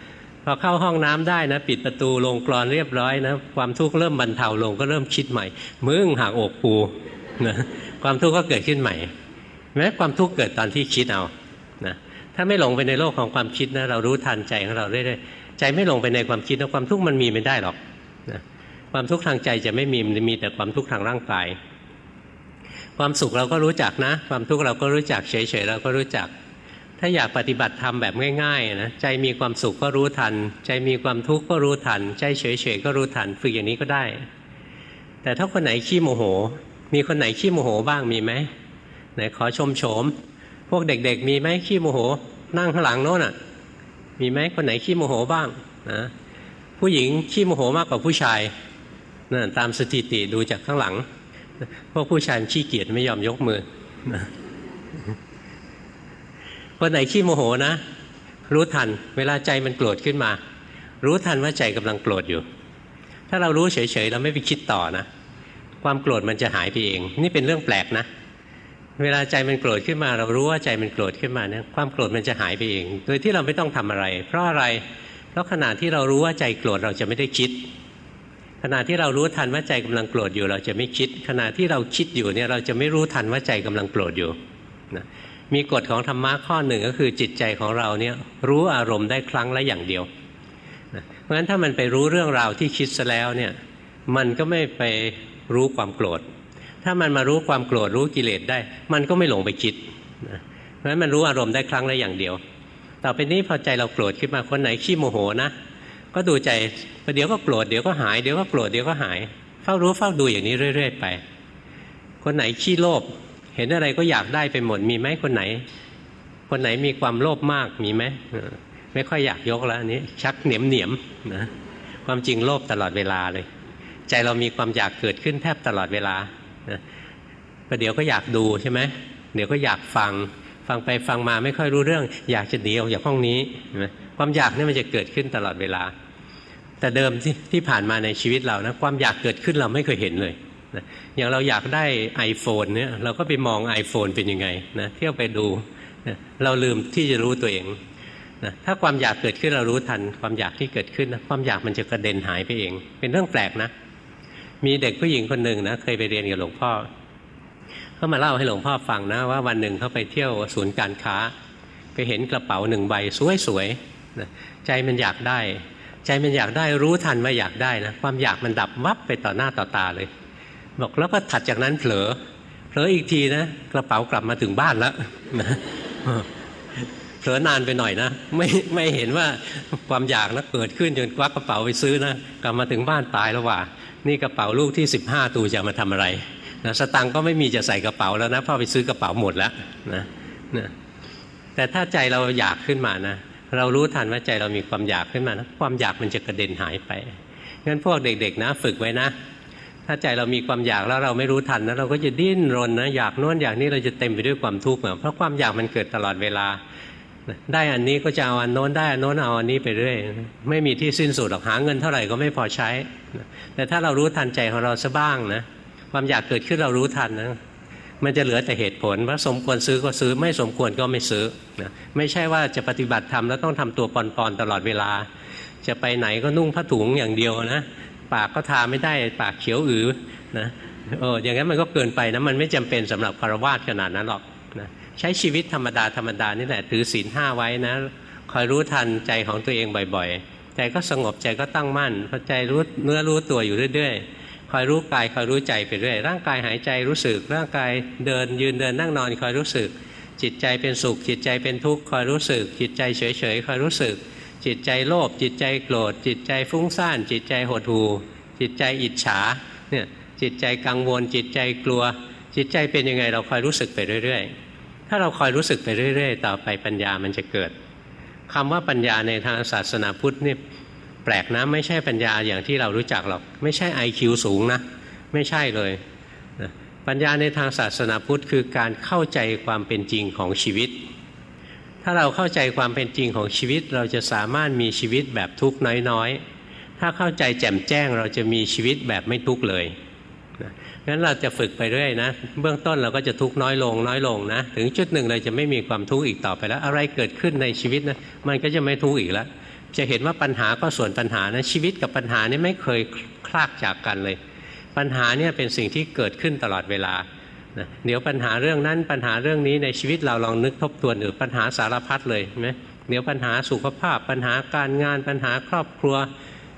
พอเข้าห้องน้ำได้นะ ปิดประตูลงกรอนเรียบร้อยนะความทุกข์เริ่มบรรเทาลงก็เริ่มคิดใหม่ มึงหักอกปูนะความทุกข์ก็เกิดขึ้นใหม่ แม้ความทุกข์เกิดตอนที่คิดเอานะถ้าไม่หลงไปในโลกของความคิดนะเรารู้ทันใจของเราเรื่อยๆใจไม่หลงไปในความคิดแล้วความทุกข์มันมีไม่ได้หรอกนะความทุกข์ทางใจจะไม่มีมันมีแต่ความทุกข์ทางร่างกาย ความสุขเราก็รู้จักนะ ความทุกข์เราก็รู้จักเฉยๆเราก็รู้จัก ถ้าอยากปฏิบัติธรรมแบบง่ายๆนะใจมีความสุขก็รู้ทัน ใจมีความทุกข์ก็รู้ทัน ใจเฉยๆก็รู้ทัน ฝึกอย่างนี้ก็ได้ แต่ถ้าคนไหนขี้โมโห มีคนไหนขี้โมโหบ้างมีไหมไหนขอชมโฉม พวกเด็กๆ มีไหมขี้โมโห นั่งข้างหลังโน้นอะ มีไหมคนไหนขี้โมโหบ้างนะผู้หญิงขี้โมโหมากกว่าผู้ชายนะตามสถิติดูจากข้างหลังพวกผู้ชายขี้เกียจไม่ยอมยกมือนะ คนไหนขี้โมโหนะ รู้ทัน เวลาใจมันโกรธขึ้นมา รู้ทันว่าใจกำลังโกรธอยู่ ถ้าเรารู้เฉยๆเราไม่ไปคิดต่อนะความโกรธมันจะหายไปเอง นี่เป็นเรื่องแปลกนะ เวลาใจมันโกรธขึ้นมา เรารู้ว่าใจมันโกรธขึ้นมาเนี่ยความโกรธมันจะหายไปเอง โดยที่เราไม่ต้องทำอะไร เพราะอะไร เพราะขณะที่เรารู้ว่าใจโกรธเราจะไม่ได้คิด ขณะที่เรารู้ทันว่าใจกำลังโกรธอยู่ เราจะไม่คิด ขณะที่เราคิดอยู่เนี่ยเราจะไม่รู้ทันว่าใจกำลังโกรธอยู่นะ มีกฎของธรรมะข้อหนึ่งก็คือจิตใจของเราเนี่ยรู้อารมณ์ได้ครั้งละอย่างเดียวนะเพราะฉะนั้นถ้ามันไปรู้เรื่องราวที่คิดซะแล้วเนี่ยมันก็ไม่ไปรู้ความโกรธ ถ้ามันมารู้ความโกรธรู้กิเลสได้ มันก็ไม่หลงไปคิดนะเพราะฉะนั้นมันรู้อารมณ์ได้ครั้งละอย่างเดียว ต่อไปนี้พอใจเราโกรธขึ้นมาคนไหนขี้โมโหนะก็ดูใจประเดี๋ยวก็โกรธเดี๋ยวก็หายเดี๋ยวก็โกรธเดี๋ยวก็หาย เฝ้ารู้เฝ้าดูอย่างนี้เรื่อย ๆ ไป คนไหนขี้โลภ เห็นอะไรก็อยากได้ไปหมดมีไหมคนไหน คนไหนมีความโลภมากมีไหมไม่ค่อยอยากยกแล้วอันนี้ ชักเหนียมเหนียมนะความจริงโลภตลอดเวลาเลย ใจเรามีความอยากเกิดขึ้นแทบตลอดเวลานะประเดี๋ยวก็อยากดูใช่ไหมเดี๋ยวก็อยากฟัง ฟังไปฟังมาไม่ค่อยรู้เรื่อง อยากจะหนีออกจากห้องนี้ความอยากนี่มันจะเกิดขึ้นตลอดเวลา แต่เดิมที่ที่ผ่านมาในชีวิตเรานะความอยากเกิดขึ้นเราไม่เคยเห็นเลย อย่างเราอยากได้ iPhone เนี่ยเราก็ไปมอง iPhone เป็นยังไงนะเที่ยวไปดูนะเราลืมที่จะรู้ตัวเองนะถ้าความอยากเกิดขึ้นเรารู้ทัน ความอยากที่เกิดขึ้นนะความอยากมันจะกระเด็นหายไปเอง เป็นเรื่องแปลกนะ มีเด็กผู้หญิงคนหนึ่งนะเคยไปเรียนกับหลวงพ่อเขามาเล่าให้หลวงพ่อฟังนะว่าวันหนึ่งเขาไปเที่ยวศูนย์การค้า ไปเห็นกระเป๋าหนึ่งใบสวยๆนะใจมันอยากได้ ใจมันอยากได้รู้ทันว่าอยากได้นะความอยากมันดับวับไปต่อหน้าต่อตาเลย บอกแล้วก็ถัดจากนั้นเผลอเผลออีกทีนะกระเป๋ากลับมาถึงบ้านแล้วนะเผลอนานไปหน่อยนะ ไม่ไม่เห็นว่าความอยากนะเกิดขึ้นจนควักกระเป๋าไปซื้อนะกลับมาถึงบ้านตายแล้วว่า นี่กระเป๋าลูกที่สิบห้าตูจะมาทำอะไรนะสตังก็ไม่มีจะใส่กระเป๋าแล้วนะพ่อไปซื้อกระเป๋าหมดแล้วนะนะแต่ถ้าใจเราอยากขึ้นมานะเรารู้ทันว่าใจเรามีความอยากขึ้นมานะความอยากมันจะกระเด็นหายไปงั้นพวกเด็กๆนะ ฝึกไว้นะ ถ้าใจเรามีความอยากแล้วเราไม่รู้ทันนะเราก็จะดิ้นรนนะอยากโน้นอยากนี้เราจะเต็มไปด้วยความทุกข์เพราะความอยากมันเกิดตลอดเวลา ได้อันนี้ก็จะเอาอันโน้นได้อันโน้นเอาอันนี้ไปเรื่อยไม่มีที่สิ้นสุดหรอกหาเงินเท่าไหร่ก็ไม่พอใช้ แต่ถ้าเรารู้ทันใจของเราซะบ้างนะความอยากเกิดขึ้นเรารู้ทันนะมันจะเหลือแต่เหตุผลว่าสมควรซื้อก็ซื้อไม่สมควรก็ไม่ซื้อนะไม่ใช่ว่าจะปฏิบัติธรรมแล้วต้องทำตัวปอนๆตลอดเวลา จะไปไหนก็นุ่งผ้าถุงอย่างเดียวนะ ปากก็ทาไม่ได้ปากเขียวอือนะโอ้อย่างนั้นมันก็เกินไปนะมันไม่จำเป็นสำหรับคารวาสขนาดนั้นหรอกนะใช้ชีวิตธรรมดาธรรมดานี่แหละถือศีลห้าไว้นะคอยรู้ทันใจของตัวเองบ่อยๆ ใจก็สงบใจก็ตั้งมั่นพอใจรู้เนื้อรู้ตัวอยู่เรื่อยๆ คอยรู้กายคอยรู้ใจไปเรื่อย ร่างกายหายใจรู้สึก ร่างกายเดินยืนเดินนั่งนอนคอยรู้สึก จิตใจเป็นสุข จิตใจเป็นทุกข์คอยรู้สึก จิตใจเฉยๆคอยรู้สึก จิตใจโลภจิตใจโกรธ จิตใจฟุ้งซ่าน จิตใจหดหู่จิตใจอิจฉาเนี่ยจิตใจกังวล จิตใจกลัว จิตใจเป็นยังไงเราคอยรู้สึกไปเรื่อย ๆ ถ้าเราคอยรู้สึกไปเรื่อย ๆ ต่อไปปัญญามันจะเกิดคำว่าปัญญาในทางศาสนาพุทธนี่แปลกนะไม่ใช่ปัญญาอย่างที่เรารู้จักหรอก ไม่ใช่ไอคิวสูงนะ ไม่ใช่เลยปัญญาในทางศาสนาพุทธคือการเข้าใจความเป็นจริงของชีวิต ถ้าเราเข้าใจความเป็นจริงของชีวิต เราจะสามารถมีชีวิตแบบทุกข์น้อยๆ ถ้าเข้าใจแจ่มแจ้งเราจะมีชีวิตแบบไม่ทุกข์เลยงั้นเราจะฝึกไปเรื่อยนะ เบื้องต้นเราก็จะทุกข์น้อยลงน้อยลงนะ ถึงจุดหนึ่งเราจะไม่มีความทุกข์อีกต่อไปแล้ว อะไรเกิดขึ้นในชีวิตนะมันก็จะไม่ทุกข์อีกแล้ว จะเห็นว่าปัญหาก็ส่วนปัญหานะชีวิตกับปัญหานี่ไม่เคยคลากจากกันเลย ปัญหาเนี่ยเป็นสิ่งที่เกิดขึ้นตลอดเวลา นะเดี๋ยวปัญหาเรื่องนั้นปัญหาเรื่องนี้ในชีวิตเราลองนึกทบทวนหรือปัญหาสารพัดเลยไหมเดี๋ยวปัญหาสุขภาพ ปัญหาการงานปัญหาครอบครัว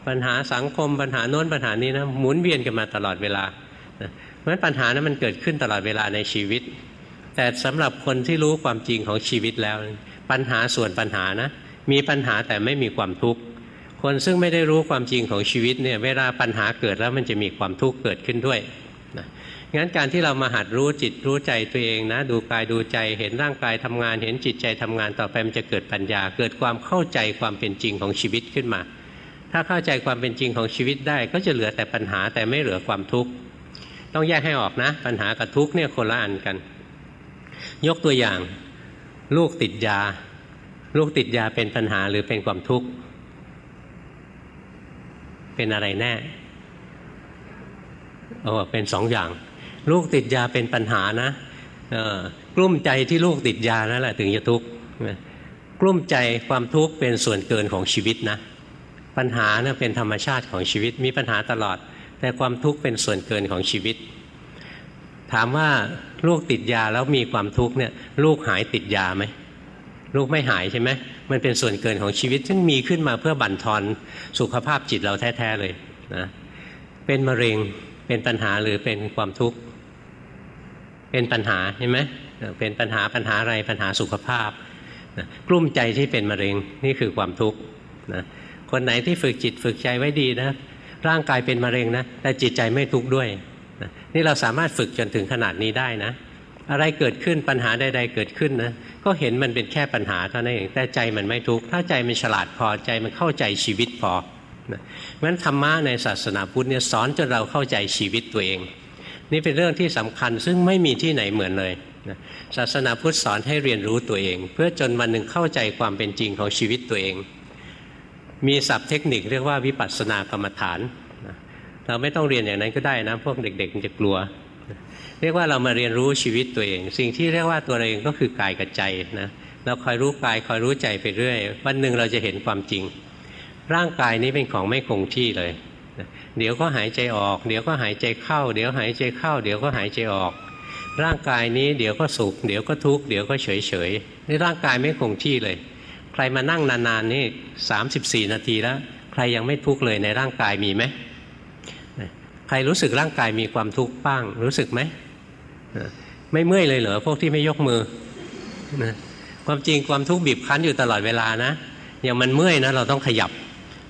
ปัญหาสังคม ปัญหาโน้นปัญหานี้นะหมุนเวียนกันมาตลอดเวลาเพราะฉะนั้นปัญหานั้นมันเกิดขึ้นตลอดเวลาในชีวิต แต่สำหรับคนที่รู้ความจริงของชีวิตแล้ว ปัญหาส่วนปัญหานะมีปัญหาแต่ไม่มีความทุกข์คนซึ่งไม่ได้รู้ความจริงของชีวิตเนี่ยเวลาปัญหาเกิดแล้วมันจะมีความทุกข์เกิดขึ้นด้วย งั้นการที่เรามาหัดรู้จิตรู้ใจตัวเองนะ ดูกายดูใจเห็นร่างกายทำงาน เห็นจิตใจทำงานต่อไปมันจะเกิดปัญญา เกิดความเข้าใจความเป็นจริงของชีวิตขึ้นมา ถ้าเข้าใจความเป็นจริงของชีวิตได้ ก็จะเหลือแต่ปัญหาแต่ไม่เหลือความทุกข์ต้องแยกให้ออกนะ ปัญหากับทุกข์เนี่ยคนละอันกัน ยกตัวอย่าง ลูกติดยา ลูกติดยาเป็นปัญหาหรือเป็นความทุกข์เป็นอะไรแน่โอ้เป็นสองอย่าง ลูกติดยาเป็นปัญหานะกลุ้มใจที่ลูกติดยานั่นแหละถึงจะทุกข์กลุ้มใจความทุกข์เป็นส่วนเกินของชีวิตนะ ปัญหานะเป็นธรรมชาติของชีวิตมีปัญหาตลอด แต่ความทุกข์เป็นส่วนเกินของชีวิต ถามว่าลูกติดยาแล้วมีความทุกข์เนี่ยลูกหายติดยาไหมลูกไม่หายใช่ไหมมันเป็นส่วนเกินของชีวิต ซึ่งมีขึ้นมาเพื่อบั่นทอนสุขภาพจิตเราแท้ๆเลยนะเป็นมะเร็งเป็นปัญหาหรือเป็นความทุกข์ เป็นปัญหาใช่ไหมเป็นปัญหาปัญหาอะไรปัญหาสุขภาพนะกลุ้มใจที่เป็นมะเร็งนี่คือความทุกข์นะคนไหนที่ฝึกจิตฝึกใจไว้ดีนะร่างกายเป็นมะเร็งนะแต่จิตใจไม่ทุกข์ด้วยนะนี่เราสามารถฝึกจนถึงขนาดนี้ได้นะ อะไรเกิดขึ้นปัญหาใดๆเกิดขึ้นนะก็เห็นมันเป็นแค่ปัญหาเท่านั้นเองแต่ใจมันไม่ทุกข์ถ้าใจมันฉลาดพอใจมันเข้าใจชีวิตพอนะงั้นธรรมะในศาสนาพุทธเนี่ยสอนจนเราเข้าใจชีวิตตัวเอง นี่เป็นเรื่องที่สำคัญซึ่งไม่มีที่ไหนเหมือนเลยนะศาสนาพุทธสอนให้เรียนรู้ตัวเอง เพื่อจนวันหนึ่งเข้าใจความเป็นจริงของชีวิตตัวเอง มีศัพท์เทคนิคเรียกว่าวิปัสสนากรรมฐานเราไม่ต้องเรียนอย่างนั้นก็ได้นะพวกเด็กๆจะกลัว เรียกว่าเรามาเรียนรู้ชีวิตตัวเอง สิ่งที่เรียกว่าตัวเองก็คือกายกับใจนะเราคอยรู้กายคอยรู้ใจไปเรื่อย วันหนึ่งเราจะเห็นความจริง ร่างกายนี้เป็นของไม่คงที่เลย เดี๋ยวก็หายใจออก เดี๋ยวก็หายใจเข้า เดี๋ยวหายใจเข้า เดี๋ยวก็หายใจออก ร่างกายนี้เดี๋ยวก็สุข เดี๋ยวก็ทุกข์ เดี๋ยวก็เฉยเฉยนี่ร่างกายไม่คงที่เลย ใครมานั่งนานๆนี่สามสิบสี่นาทีแล้ว ใครยังไม่ทุกข์เลยในร่างกายมีไหม ใครรู้สึกร่างกายมีความทุกข์บ้าง รู้สึกไหม ไม่เมื่อยเลยเหรอพวกที่ไม่ยกมือนะความจริงความทุกข์บีบคั้นอยู่ตลอดเวลานะ อย่างมันเมื่อยนะเราต้องขยับ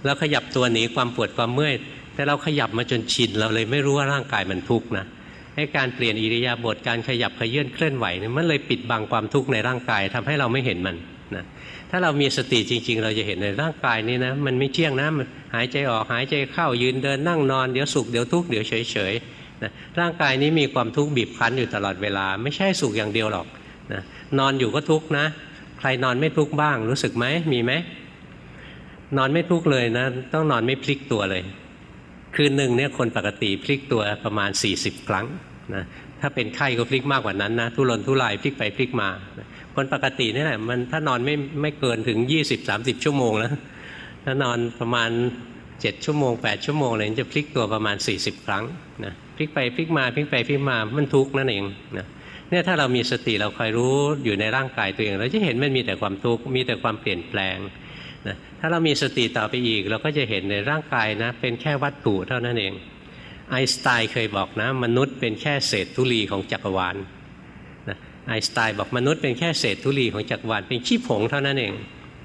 แล้วขยับตัวหนีความปวดความเมื่อย แต่เราขยับมาจนชินเราเลยไม่รู้ว่าร่างกายมันทุกข์นะให้การเปลี่ยนอิริยาบถการขยับขยื่นเคลื่อนไหวนี่มันเลยปิดบังความทุกข์ในร่างกายทำให้เราไม่เห็นมันนะถ้าเรามีสติจริง ๆ เราจะเห็นในร่างกายนี้นะมันไม่เที่ยงนะมันหายใจออกหายใจเข้ายืนเดินนั่งนอนเดี๋ยวสุขเดี๋ยวทุกข์เดี๋ยวเฉยๆนะร่างกายนี้มีความทุกข์บีบคั้นอยู่ตลอดเวลา ไม่ใช่สุขอย่างเดียวหรอกนะนอนอยู่ก็ทุกข์นะ ใครนอนไม่ทุกข์บ้าง รู้สึกไหมมีไหมนอนไม่ทุกข์เลยนะ ต้องนอนไม่พลิกตัวเลย คืนหนึ่งเนี่ยคนปกติพลิกตัวประมาณ 40 ครั้งนะถ้าเป็นไข้ก็พลิกมากกว่านั้นนะทุรนทุรายพลิกไปพลิกมา คนปกตินี่แหละมันถ้านอนไม่ไม่เกินถึง 20-30 ชั่วโมงแล้วถ้านอนประมาณ 7 ชั่วโมง 8 ชั่วโมงเลยจะพลิกตัวประมาณ 40 ครั้งนะพลิกไปพลิกมาพลิกไปพลิกมามันทุกข์นั่นเองนะเนี่ยถ้าเรามีสติเราคอยรู้อยู่ในร่างกายตัวเอง เราจะเห็นมันมีแต่ความทุกข์มีแต่ความเปลี่ยนแปลงาเรามีสติต่อไปอีก เราก็จะเห็นในร่างกายนะ เป็นแค่วัตถุเท่านั้นเอง ไอน์สไตน์เคยบอกนะ มนุษย์เป็นแค่เศษธุลีของจักรวาลนะไอน์สไตน์บอกมนุษย์เป็นแค่เศษธุลีของจักรวาลเป็นขี้ผงเท่านั้นเอง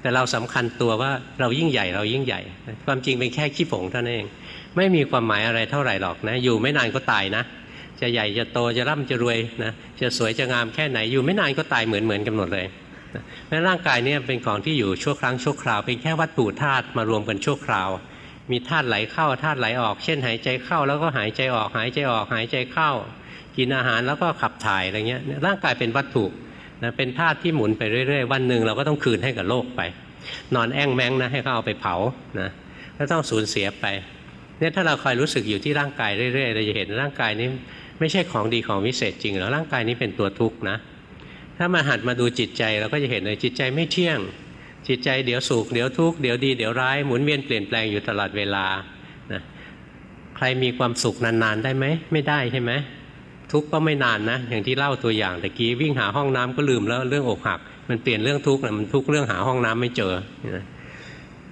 แต่เราสำคัญตัวว่าเรายิ่งใหญ่เรายิ่งใหญ่ ความจริงเป็นแค่ขี้ผงเท่านั้นเอง ไม่มีความหมายอะไรเท่าไหร่หรอกนะ อยู่ไม่นานก็ตายนะ จะใหญ่จะโตจะร่ำจะรวยนะจะสวยจะงามแค่ไหนอยู่ไม่นานก็ตายเหมือนเหมือนกันหมดเลย เพราะร่างกายเนี่ยเป็นของที่อยู่ชั่วครั้งชั่วคราว เป็นแค่วัตถุธาตุมารวมกันชั่วคราว มีธาตุไหลเข้าธาตุไหลออก เช่นหายใจเข้าแล้วก็หายใจออกหายใจออกหายใจเข้า กินอาหารแล้วก็ขับถ่ายอะไรเงี้ยร่างกายเป็นวัตถุนะเป็นธาตุที่หมุนไปเรื่อยๆ วันหนึ่งเราก็ต้องคืนให้กับโลกไป นอนแอ่งแมงนะให้เขาเอาไปเผานะก็ต้องสูญเสียไปเนี่ยถ้าเราคอยรู้สึกอยู่ที่ร่างกายเรื่อยๆเราจะเห็นร่างกายนี้ไม่ใช่ของดีของวิเศษจริงแล้วร่างกายนี้เป็นตัวทุกข์นะ ถ้ามาหัดมาดูจิตใจเราก็จะเห็นเลยจิตใจไม่เที่ยง จิตใจเดี๋ยวสุขเดี๋ยวทุกข์เดี๋ยวดีเดี๋ยวร้ายหมุนเวียนเปลี่ยนแปลงอยู่ตลอดเวลานะใครมีความสุขนานๆได้ไหมไม่ได้ใช่ไหมทุกข์ก็ไม่นานนะ อย่างที่เล่าตัวอย่างตะกี้วิ่งหาห้องน้ำก็ลืมแล้วเรื่องอกหัก มันเปลี่ยนเรื่องทุกข์นะมันทุกข์เรื่องหาห้องน้ำไม่เจอนะ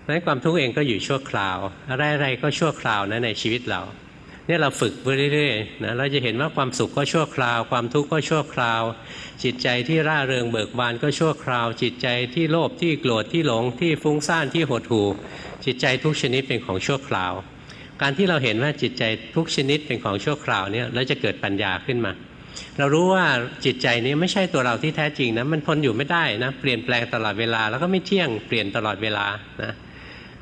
นั้นความทุกข์เองก็อยู่ชั่วคราว อะไรๆก็ชั่วคราวนะในชีวิตเรา นี่ยเราฝึกไปเรื่อยๆนะเราจะเห็นว่าความสุขก็ชั่วคราว ความทุกข์ก็ชั่วคราว จิตใจที่ร่าเริงเบิกบานก็ชั่วคราว จิตใจที่โลภที่โกรธที่หลงที่ฟุ้งซ่านที่หดหู่จิตใจทุกชนิดเป็นของชั่วคราว การที่เราเห็นว่าจิตใจทุกชนิดเป็นของชั่วคราวเนี่ยเราจะเกิดปัญญาขึ้นมา เรารู้ว่าจิตใจนี้ไม่ใช่ตัวเราที่แท้จริงนะมันทนอยู่ไม่ได้นะเปลี่ยนแปลงตลอดเวลาแล้วก็ไม่เที่ยงเปลี่ยนตลอดเวลานะ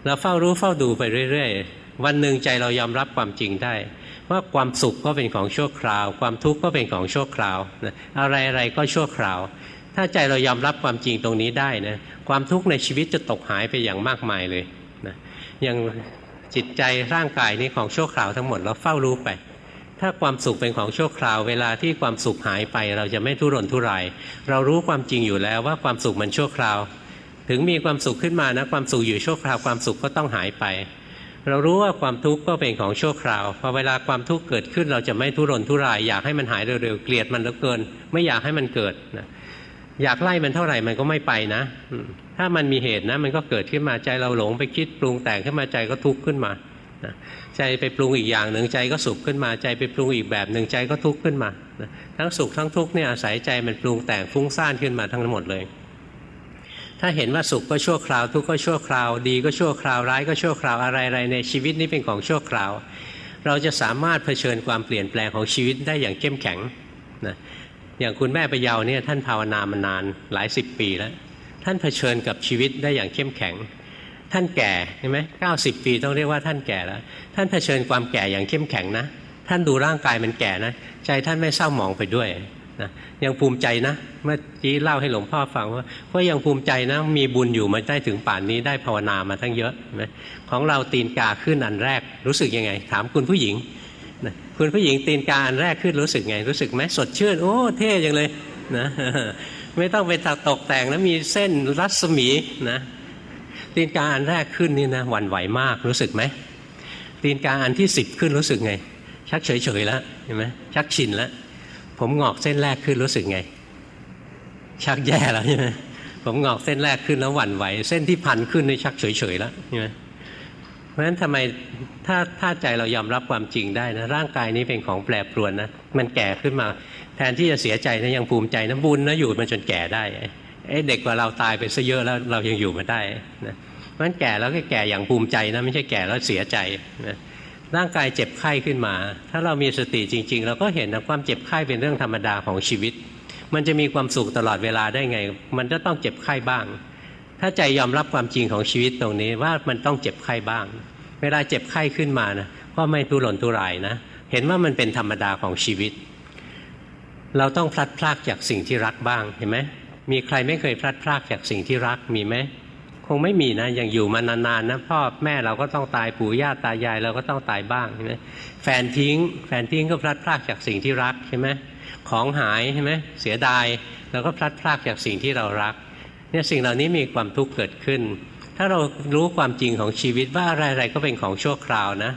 เราเฝ้ารู้เฝ้าดูไปเรื่อย ๆ วันหนึ่งใจเรายอมรับความจริงได้ ว่าความสุขก็เป็นของชั่วคราว ความทุกข์ก็เป็นของชั่วคราวนะอะไรอะไรก็ชั่วคราว ถ้าใจเรายอมรับความจริงตรงนี้ได้นะความทุกข์ในชีวิตจะตกหายไปอย่างมากมายเลยนะอย่างจิตใจร่างกายนี้ของชั่วคราวทั้งหมดเราเฝ้ารู้ไปถ้าความสุขเป็นของชั่วคราวเวลาที่ความสุขหายไป เราจะไม่ทุรนทุราย เรารู้ความจริงอยู่แล้วว่าความสุขมันชั่วคราว ถึงมีความสุขขึ้นมานะความสุขอยู่ชั่วคราวความสุขก็ต้องหายไป เรารู้ว่าความทุกข์ก็เป็นของชั่วคราวพอเวลาความทุกข์เกิดขึ้นเราจะไม่ทุรนทุราย อยากให้มันหายเร็วๆเกลียดมันเหลือเกิน ไม่อยากให้มันเกิดนะอยากไล่มันเท่าไหร่มันก็ไม่ไปนะถ้ามันมีเหตุนะ มันก็เกิดขึ้นมาใจเราหลงไปคิดปรุงแต่งขึ้นมาใจก็ทุกข์ขึ้นมาใจไปปรุงอีกอย่างหนึ่งใจก็สุขขึ้นมาใจไปปรุงอีกแบบหนึ่งใจก็ทุกข์ขึ้นมาทั้งสุขทั้งทุกข์เนี่ยอาศัยใจมันปรุงแต่งฟุ้งซ่านขึ้นมาทั้งหมดเลย ถ้าเห็นว่าสุขก็ชั่วคราว ทุกข์ก็ชั่วคราว ดีก็ชั่วคราวร้ายก็ชั่วคราวอะไรๆในชีวิตนี้เป็นของชั่วคราว เราจะสามารถเผชิญความเปลี่ยนแปลงของชีวิตได้อย่างเข้มแข็งนะอย่างคุณแม่ประเยาเนี่ยท่านภาวนามานานหลายสิบปีแล้ว ท่านเผชิญกับชีวิตได้อย่างเข้มแข็ง ท่านแก่ใช่ไหมเก้าสิบปีต้องเรียกว่าท่านแก่แล้ว ท่านเผชิญความแก่อย่างเข้มแข็งนะ ท่านดูร่างกายมันแก่นะ ใจท่านไม่เศร้าหมองไปด้วย นะยังภูมิใจนะ เมื่อกี้เล่าให้หลวงพ่อฟังว่าก็ยังภูมิใจนะ มีบุญอยู่มาได้ถึงป่านนี้ได้ภาวนามาทั้งเยอะไหมของเราตีนกาขึ้นอันแรกรู้สึกยังไง ถามคุณผู้หญิงคุณผู้หญิงตีนกาอันแรกขึ้นรู้สึกไง รู้สึกไหมสดชื่น โอ้เท่ยังเลยนะไม่ต้องไปตกแต่งแล้วมีเส้นรัศมีนะตีนกาอันแรกขึ้นนี่นะหวั่นไหวมากรู้สึกไหมตีนกาอันที่สิบขึ้นรู้สึกไง ชักเฉยๆแล้วเห็นไหมชักชินแล้ว ผมงอกเส้นแรกขึ้นรู้สึกไง ชักแย่แล้วใช่ไหมผมงอกเส้นแรกขึ้นแล้วหวั่นไหว เส้นที่พันขึ้นนี่ชักเฉยๆแล้วใช่ไหมเพราะฉะนั้นทำไมถ้าถ้าใจเรายอมรับความจริงได้นะร่างกายนี้เป็นของแปรปรวนนะมันแก่ขึ้นมา แทนที่จะเสียใจนะยังภูมิใจนะบุญนะอยู่มันจนแก่ได้ไอ้เด็กกว่าเราตายไปซะเยอะแล้วเรายังอยู่มาได้นะเพราะฉะนั้นแก่แล้วก็แก่อย่างภูมิใจนะไม่ใช่แก่แล้วเสียใจนะ ร่างกายเจ็บไข้ขึ้นมา ถ้าเรามีสติจริง ๆ เราก็เห็นนะความเจ็บไข้เป็นเรื่องธรรมดาของชีวิต มันจะมีความสุขตลอดเวลาได้ไง มันจะต้องเจ็บไข้บ้าง ถ้าใจยอมรับความจริงของชีวิตตรงนี้ว่ามันต้องเจ็บไข้บ้าง เวลาเจ็บไข้ขึ้นมานะก็ไม่ทุรนทุรายนะ เห็นว่ามันเป็นธรรมดาของชีวิต เราต้องพลัดพรากจากสิ่งที่รักบ้างเห็นไหมมีใครไม่เคยพลัดพรากจากสิ่งที่รักมีไหม คงไม่มีนะยังอยู่มานานๆนะพ่อแม่เราก็ต้องตายปู่ย่าตายาย เราก็ต้องตายบ้างใช่ไหมแฟนทิ้ง แฟนทิ้งก็พลัดพรากจากสิ่งที่รักใช่ไหมของหายใช่ไหมเสียดายเราก็พลัดพรากจากสิ่งที่เรารักเนี่ยสิ่งเหล่านี้มีความทุกข์เกิดขึ้น ถ้าเรารู้ความจริงของชีวิตว่าอะไรๆก็เป็นของชั่วคราวนะ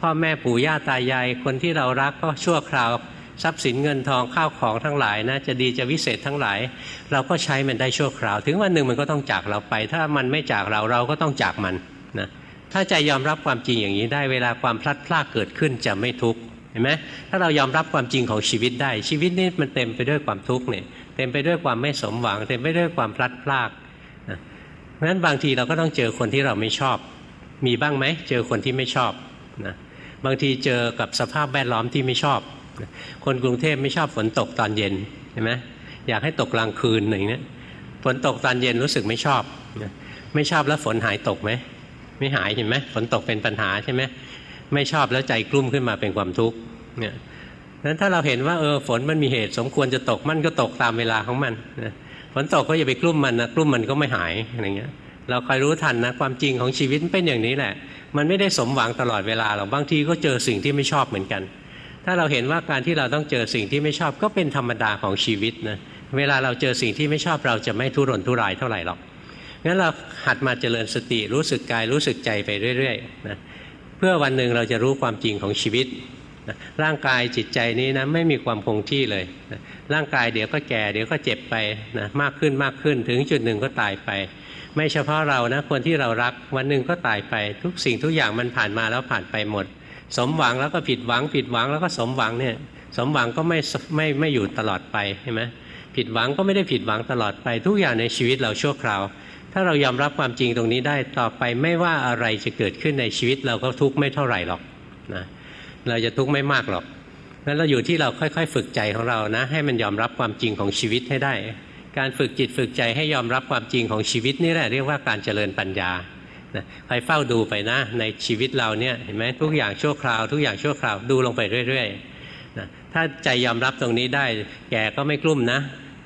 พ่อแม่ปู่ย่าตายายคนที่เรารักก็ชั่วคราว ทรัพย์สินเงินทองข้าวของทั้งหลายนะจะดีจะวิเศษทั้งหลาย เราก็ใช้มันได้ชั่วคราว ถึงวันหนึ่งมันก็ต้องจากเราไป ถ้ามันไม่จากเราเราก็ต้องจากมันนะถ้าใจยอมรับความจริงอย่างนี้ได้เวลาความพลัดพรากเกิดขึ้นจะไม่ทุกข์เห็นไหมถ้าเรายอมรับความจริงของชีวิตได้ ชีวิตนี้มันเต็มไปด้วยความทุกข์เนี่ยเต็มไปด้วยความไม่สมหวัง เต็มไปด้วยความพลัดพรากนะเพราะฉะนั้นบางทีเราก็ต้องเจอคนที่เราไม่ชอบ มีบ้างไหมเจอคนที่ไม่ชอบนะบางทีเจอกับสภาพแวดล้อมที่ไม่ชอบ คนกรุงเทพไม่ชอบฝนตกตอนเย็นเห็นไหมอยากให้ตกกลางคืนอย่างนี้ฝนตกตอนเย็นรู้สึกไม่ชอบ ไม่ชอบแล้วฝนหายตกไหมไม่หายเห็นไหมฝนตกเป็นปัญหาใช่ไหมไม่ชอบแล้วใจกลุ้มขึ้นมาเป็นความทุกข์เนี่ยนั้นถ้าเราเห็นว่าเออฝนมันมีเหตุ สมควรจะตกมันก็ตกตามเวลาของมันฝนตกก็อย่าไปกลุ้มมันนะกลุ้มมันก็ไม่หายอะไรเงี้ย เราคอยรู้ทันนะความจริงของชีวิตเป็นอย่างนี้แหละ มันไม่ได้สมหวังตลอดเวลาหรอกบางทีก็เจอสิ่งที่ไม่ชอบเหมือนกัน ถ้าเราเห็นว่าการที่เราต้องเจอสิ่งที่ไม่ชอบก็เป็นธรรมดาของชีวิตนะเวลาเราเจอสิ่งที่ไม่ชอบเราจะไม่ทุรนทุรายเท่าไหร่หรอกงั้นเราหัดมาเจริญสติรู้สึกกายรู้สึกใจไปเรื่อยๆนะเพื่อวันหนึ่งเราจะรู้ความจริงของชีวิตนะร่างกายจิตใจนี้นะไม่มีความคงที่เลยนะร่างกายเดี๋ยวก็แก่เดี๋ยวก็เจ็บไปนะมากขึ้นมากขึ้นถึงจุดหนึ่งก็ตายไป ไม่เฉพาะเรานะคนที่เรารักวันหนึ่งก็ตายไป ทุกสิ่งทุกอย่างมันผ่านมาแล้วผ่านไปหมด สมหวังแล้วก็ผิดหวัง ผิดหวังแล้วก็สมหวังเนี่ย สมหวังก็ไม่ไม่ไม่อยู่ตลอดไปใช่ไหมผิดหวังก็ไม่ได้ผิดหวังตลอดไป ทุกอย่างในชีวิตเราชั่วคราว ถ้าเรายอมรับความจริงตรงนี้ได้ต่อไปไม่ว่าอะไรจะเกิดขึ้นในชีวิตเราก็ทุกข์ไม่เท่าไหร่หรอกนะเราจะทุกข์ไม่มากหรอกนั้นเราอยู่ที่เราค่อย ๆ ฝึกใจของเรานะ ให้มันยอมรับความจริงของชีวิตให้ได้ การฝึกจิตฝึกใจให้ยอมรับความจริงของชีวิตนี่แหละเรียกว่าการเจริญปัญญา นะคอยเฝ้าดูไปนะในชีวิตเราเนี่ยเห็นไหมทุกอย่างชั่วคราว ทุกอย่างชั่วคราวดูลงไปเรื่อยๆนะถ้าใจยอมรับตรงนี้ได้ แก่ก็ไม่กลุ้มนะ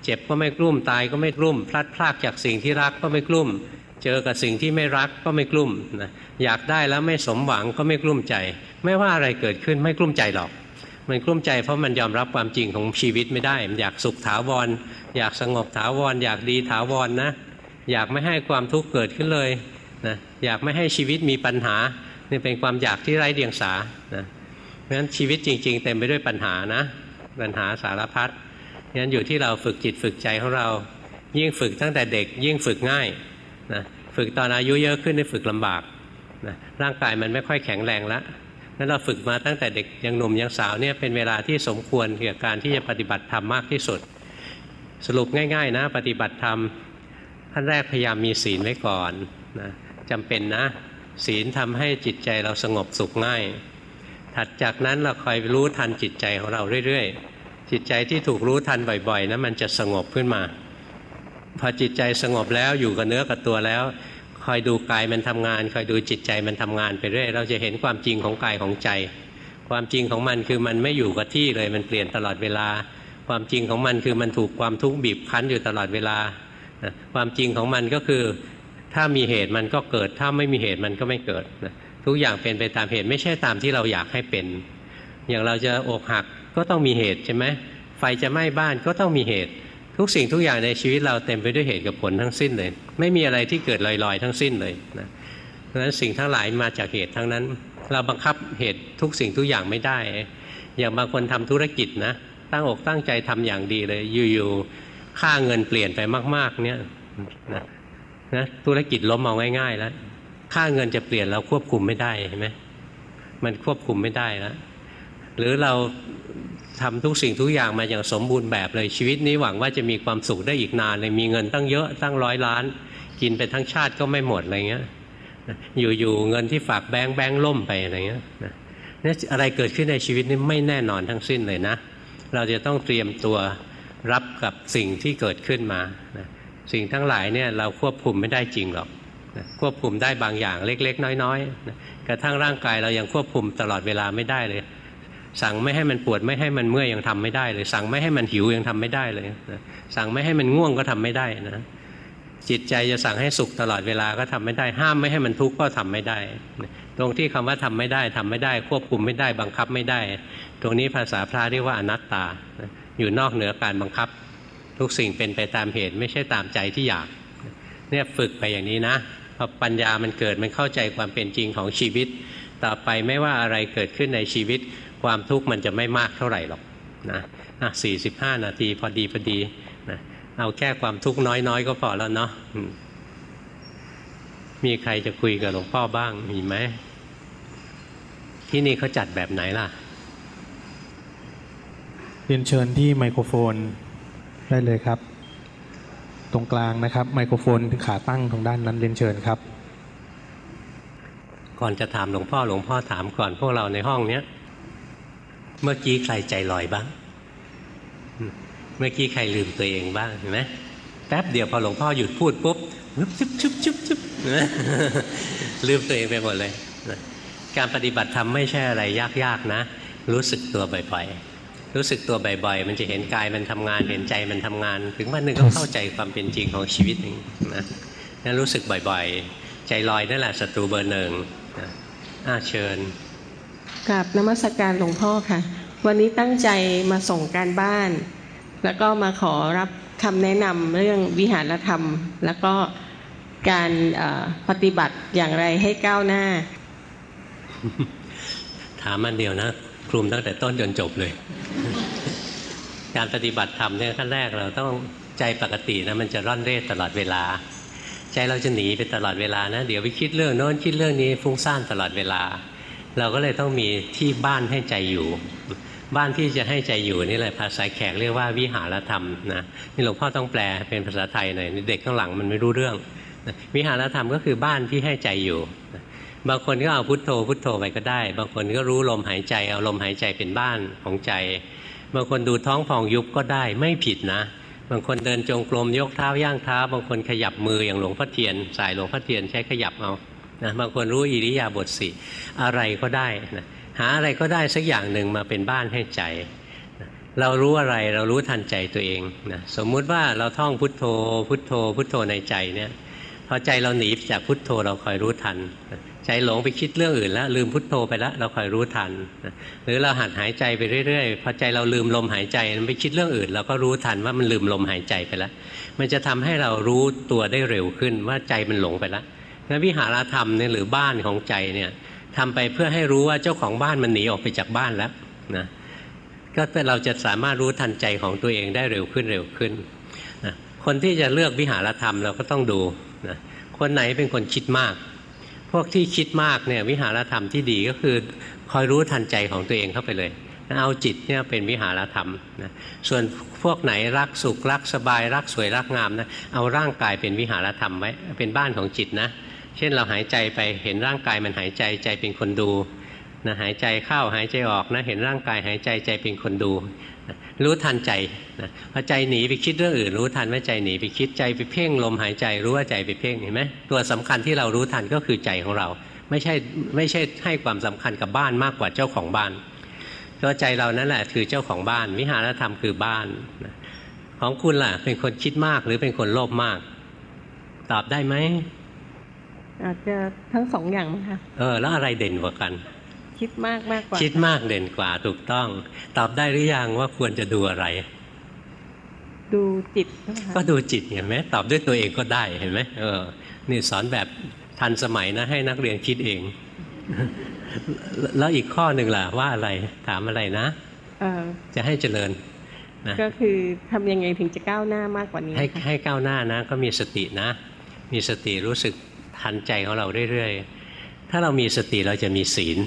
เจ็บก็ไม่กลุ้มตายก็ไม่กลุ้มพลัดพรากจากสิ่งที่รักก็ไม่กลุ้ม เจอกับสิ่งที่ไม่รักก็ไม่กลุ้มนะอยากได้แล้วไม่สมหวังก็ไม่กลุ้มใจ ไม่ว่าอะไรเกิดขึ้นไม่กลุ้มใจหรอกมันกลุ้มใจเพราะมันยอมรับความจริงของชีวิตไม่ได้ มันอยากสุขถาวร อยากสงบถาวร อยากดีถาวรนนะ อยากไม่ให้ความทุกข์เกิดขึ้นเลย นะอยากไม่ให้ชีวิตมีปัญหานี่เป็นความอยากที่ไร้เดียงสานะเพราะฉะนั้นชีวิตจริง ๆ เต็มไปด้วยปัญหานะ ปัญหาสารพัดเพราะฉะนั้นอยู่ที่เราฝึกจิตฝึกใจของเรา ยิ่งฝึกตั้งแต่เด็ก ยิ่งฝึกง่ายนะฝึกตอนอายุเยอะขึ้นได้ฝึกลำบากนะร่างกายมันไม่ค่อยแข็งแรงแล้วนั้นเราฝึกมาตั้งแต่เด็กยังหนุ่มยังสาวเนี่ยเป็นเวลาที่สมควรเกี่ยวกับการที่จะปฏิบัติธรรมมากที่สุด สรุปง่าย ๆ นะ ปฏิบัติธรรมขั้นแรกพยายามมีศีลไว้ก่อนนะ จำเป็นนะ ศีลทำให้จิตใจเราสงบสุขง่าย ถัดจากนั้นเราคอยรู้ทันจิตใจของเราเรื่อยๆ จิตใจที่ถูกรู้ทันบ่อยๆนะมันจะสงบขึ้นมา พอจิตใจสงบแล้วอยู่กับเนื้อกับตัวแล้วคอยดูกายมันทำงาน คอยดูจิตใจมันทำงานไปเรื่อยเราจะเห็นความจริงของกายของใจ ความจริงของมันคือมันไม่อยู่กับที่เลยมันเปลี่ยนตลอดเวลา ความจริงของมันคือมันถูกความทุกข์บีบคั้นอยู่ตลอดเวลา ความจริงของมันก็คือ ถ้ามีเหตุมันก็เกิด ถ้าไม่มีเหตุมันก็ไม่เกิดนะทุกอย่างเป็นไปตามเหตุไม่ใช่ตามที่เราอยากให้เป็น อย่างเราจะอกหักก็ต้องมีเหตุใช่ไหมไฟจะไหม้บ้านก็ต้องมีเหตุ ทุกสิ่งทุกอย่างในชีวิตเราเต็มไปด้วยเหตุกับผลทั้งสิ้นเลย ไม่มีอะไรที่เกิดลอยๆ ทั้งสิ้นเลยนะเพราะฉะนั้นสิ่งทั้งหลายมาจากเหตุทั้งนั้น เราบังคับเหตุทุกสิ่งทุกอย่างไม่ได้ อย่างบางคนทำธุรกิจนะตั้งอกตั้งใจทำอย่างดีเลยอยู่ๆค่าเงินเปลี่ยนไปมาก ๆ เนี่ยนะ นะธุรกิจล้มเอาง่ายๆแล้วค่าเงินจะเปลี่ยนเราควบคุมไม่ได้เห็นไหมมันควบคุมไม่ได้แล้วหรือเราทำทุกสิ่งทุกอย่างมาอย่างสมบูรณ์แบบเลยชีวิตนี้หวังว่าจะมีความสุขได้อีกนานเลยมีเงินตั้งเยอะตั้งร้อยล้าน กินไปทั้งชาติก็ไม่หมดอะไรเงี้ยอยู่ๆเงินที่ฝากแบงค์แบงค์ล่มไปอะไรเงี้ยนี่อะไรเกิดขึ้นในชีวิตนี้ไม่แน่นอนทั้งสิ้นเลยนะ เราจะต้องเตรียมตัวรับกับสิ่งที่เกิดขึ้นมานะ สิ่งทั้งหลายเนี่ยเราควบคุมไม่ได้จริงหรอกควบคุมได้บางอย่างเล็ก ๆ น้อยๆกระทั่งร่างกายเรายังควบคุมตลอดเวลาไม่ได้เลย สั่งไม่ให้มันปวดไม่ให้มันเมื่อยยังทำไม่ได้เลย สั่งไม่ให้มันหิวยังทำไม่ได้เลยสั่งไม่ให้มันง่วงก็ทำไม่ได้นะจิตใจจะสั่งให้สุขตลอดเวลาก็ทำไม่ได้ ห้ามไม่ให้มันทุกข์ก็ทำไม่ได้ ตรงที่คำว่าทำไม่ได้ทำไม่ได้ ควบคุมไม่ได้บังคับไม่ได้ ตรงนี้ภาษาพระเรียกว่าอนัตตา อยู่นอกเหนือการบังคับ ทุกสิ่งเป็นไปตามเหตุ ไม่ใช่ตามใจที่อยาก เนี่ยฝึกไปอย่างนี้นะพอปัญญามันเกิดมันเข้าใจความเป็นจริงของชีวิต ต่อไปไม่ว่าอะไรเกิดขึ้นในชีวิต ความทุกข์มันจะไม่มากเท่าไหร่หรอกนะนะสี่สิบห้านาทีพอดีพอดีนะเอาแค่ความทุกข์น้อยๆ ก็พอแล้วเนาะมีใครจะคุยกับหลวงพ่อบ้างมีไหมที่นี่เขาจัดแบบไหนล่ะเรียนเชิญที่ไมโครโฟน ได้เลยครับ ตรงกลางนะครับ ไมโครโฟนขาตั้งตรงด้านนั้นเรียนเชิญครับ ก่อนจะถามหลวงพ่อหลวงพ่อถามก่อนพวกเราในห้องเนี้ยเมื่อกี้ใครใจลอยบ้าง เมื่อกี้ใครลืมตัวเองบ้างเห็นไหมแป๊บเดียวพอหลวงพ่อหยุดพูดปุ๊บชุบชุบชุบชุบลืมตัวเองไปหมดเลย การปฏิบัติธรรมไม่ใช่อะไรยากๆนะ รู้สึกตัวบ่อยๆ รู้สึกตัวบ่อยๆ มันจะเห็นกายมันทำงานเห็นใจมันทำงาน ถึงวันหนึ่งก็เข้าใจความเป็นจริงของชีวิตเองนะนั่นรู้สึกบ่อยๆ ใจลอยนั่นแหละศัตรูเบอร์หนึ่งอ่าเชิญกราบนมัสการหลวงพ่อค่ะ วันนี้ตั้งใจมาส่งการบ้าน แล้วก็มาขอรับคำแนะนำเรื่องวิหารธรรม แล้วก็การปฏิบัติอย่างไรให้ก้าวหน้า ถามมันเดียวนะ คลุมตั้งแต่ต้นจนจบเลย การปฏิบัติธรรมเนี่ยขั้นแรกเราต้องใจปกตินะมันจะร่อนเร่ตลอดเวลา ใจเราจะหนีไปตลอดเวลานะเดี๋ยวไปคิดเรื่องโน้นคิดเรื่องนี้ฟุ้งซ่านตลอดเวลา เราก็เลยต้องมีที่บ้านให้ใจอยู่ บ้านที่จะให้ใจอยู่นี่แหละภาษาแขกเรียกว่าวิหารธรรมนะนี่หลวงพ่อต้องแปลเป็นภาษาไทยหน่อยเด็กข้างหลังมันไม่รู้เรื่องวิหารธรรมก็คือบ้านที่ให้ใจอยู่ บางคนก็เอาพุทโธพุทโธไปก็ได้ บางคนก็รู้ลมหายใจเอาลมหายใจเป็นบ้านของใจ บางคนดูท้องพองยุบก็ได้ไม่ผิดนะ บางคนเดินจงกรมยกเท้าย่างเท้า บางคนขยับมืออย่างหลวงพ่อเทียน สายหลวงพ่อเทียนใช้ขยับเอานะบางคนรู้อิริยาบถสี่อะไรก็ได้นะหาอะไรก็ได้สักอย่างหนึ่งมาเป็นบ้านให้ใจนะเรารู้อะไรเรารู้ทันใจตัวเองนะสมมุติว่าเราท่องพุทโธ พุทโธ พุทโธในใจเนี่ยพอใจเราหนีจากพุทโธเราคอยรู้ทันนะ ใจหลงไปคิดเรื่องอื่นแล้วลืมพุทโธไปแล้วเราคอยรู้ทันนะหรือเราหัดหายใจไปเรื่อยๆพอใจเราลืมลมหายใจมันไปคิดเรื่องอื่น เราก็รู้ทันว่ามันลืมลมหายใจไปแล้ว มันจะทำให้เรารู้ตัวได้เร็วขึ้นว่าใจมันหลงไปแล้วงั้นวิหารธรรมเนี่ยหรือบ้านของใจเนี่ยทำไปเพื่อให้รู้ว่าเจ้าของบ้านมันหนีออกไปจากบ้านแล้วนะก็เราจะสามารถรู้ทันใจของตัวเองได้เร็วขึ้นเร็วขึ้นนะคนที่จะเลือกวิหารธรรมเราก็ต้องดูนะคนไหนเป็นคนคิดมาก พวกที่คิดมากเนี่ยวิหารธรรมที่ดีก็คือคอยรู้ทันใจของตัวเองเข้าไปเลยเอาจิตเนี่ยเป็นวิหารธรรมนะส่วนพวกไหนรักสุขรักสบายรักสวยรักงามนะเอาร่างกายเป็นวิหารธรรมไว้เป็นบ้านของจิตนะ เช่นเราหายใจไปเห็นร่างกายมันหายใจใจเป็นคนดูนะหายใจเข้าหายใจออกนะเห็นร่างกายหายใจใจเป็นคนดู รู้ทันใจนะพอใจหนีไปคิดเรื่องอื่น รู้ทันว่าใจหนีไปคิดใจไปเพ่งลมหายใจรู้ว่าใจไปเพ่งเห็นไหมตัวสำคัญที่เรารู้ทันก็คือใจของเรา ไม่ใช่ไม่ใช่ให้ความสำคัญกับบ้านมากกว่าเจ้าของบ้านตัวใจเรานั่นแหละคือเจ้าของบ้าน วิหารธรรมคือบ้านนะของคุณล่ะ เป็นคนคิดมากหรือเป็นคนโลภมาก ตอบได้ไหมอาจจะทั้งสองอย่างมั้งคะเออแล้วอะไรเด่นกว่ากัน คิดมากมากกว่า คิดมากเด่นกว่าถูกต้อง ตอบได้หรือยังว่าควรจะดูอะไร ดูจิตใช่ไหมคะก็ดูจิตเห็นไหมตอบด้วยตัวเองก็ได้เห็นไหมเออนี่สอนแบบทันสมัยนะ ให้นักเรียนคิดเอง แล้วอีกข้อหนึ่งล่ะว่าอะไรถามอะไรนะเอ่อจะให้เจริญนะก็คือทำยังไงถึงจะก้าวหน้ามากกว่านี้ ให้ค่ะให้ก้าวหน้านะ ก็มีสตินะ มีสติรู้สึกทันใจของเราเรื่อยๆ ถ้าเรามีสติเราจะมีศีล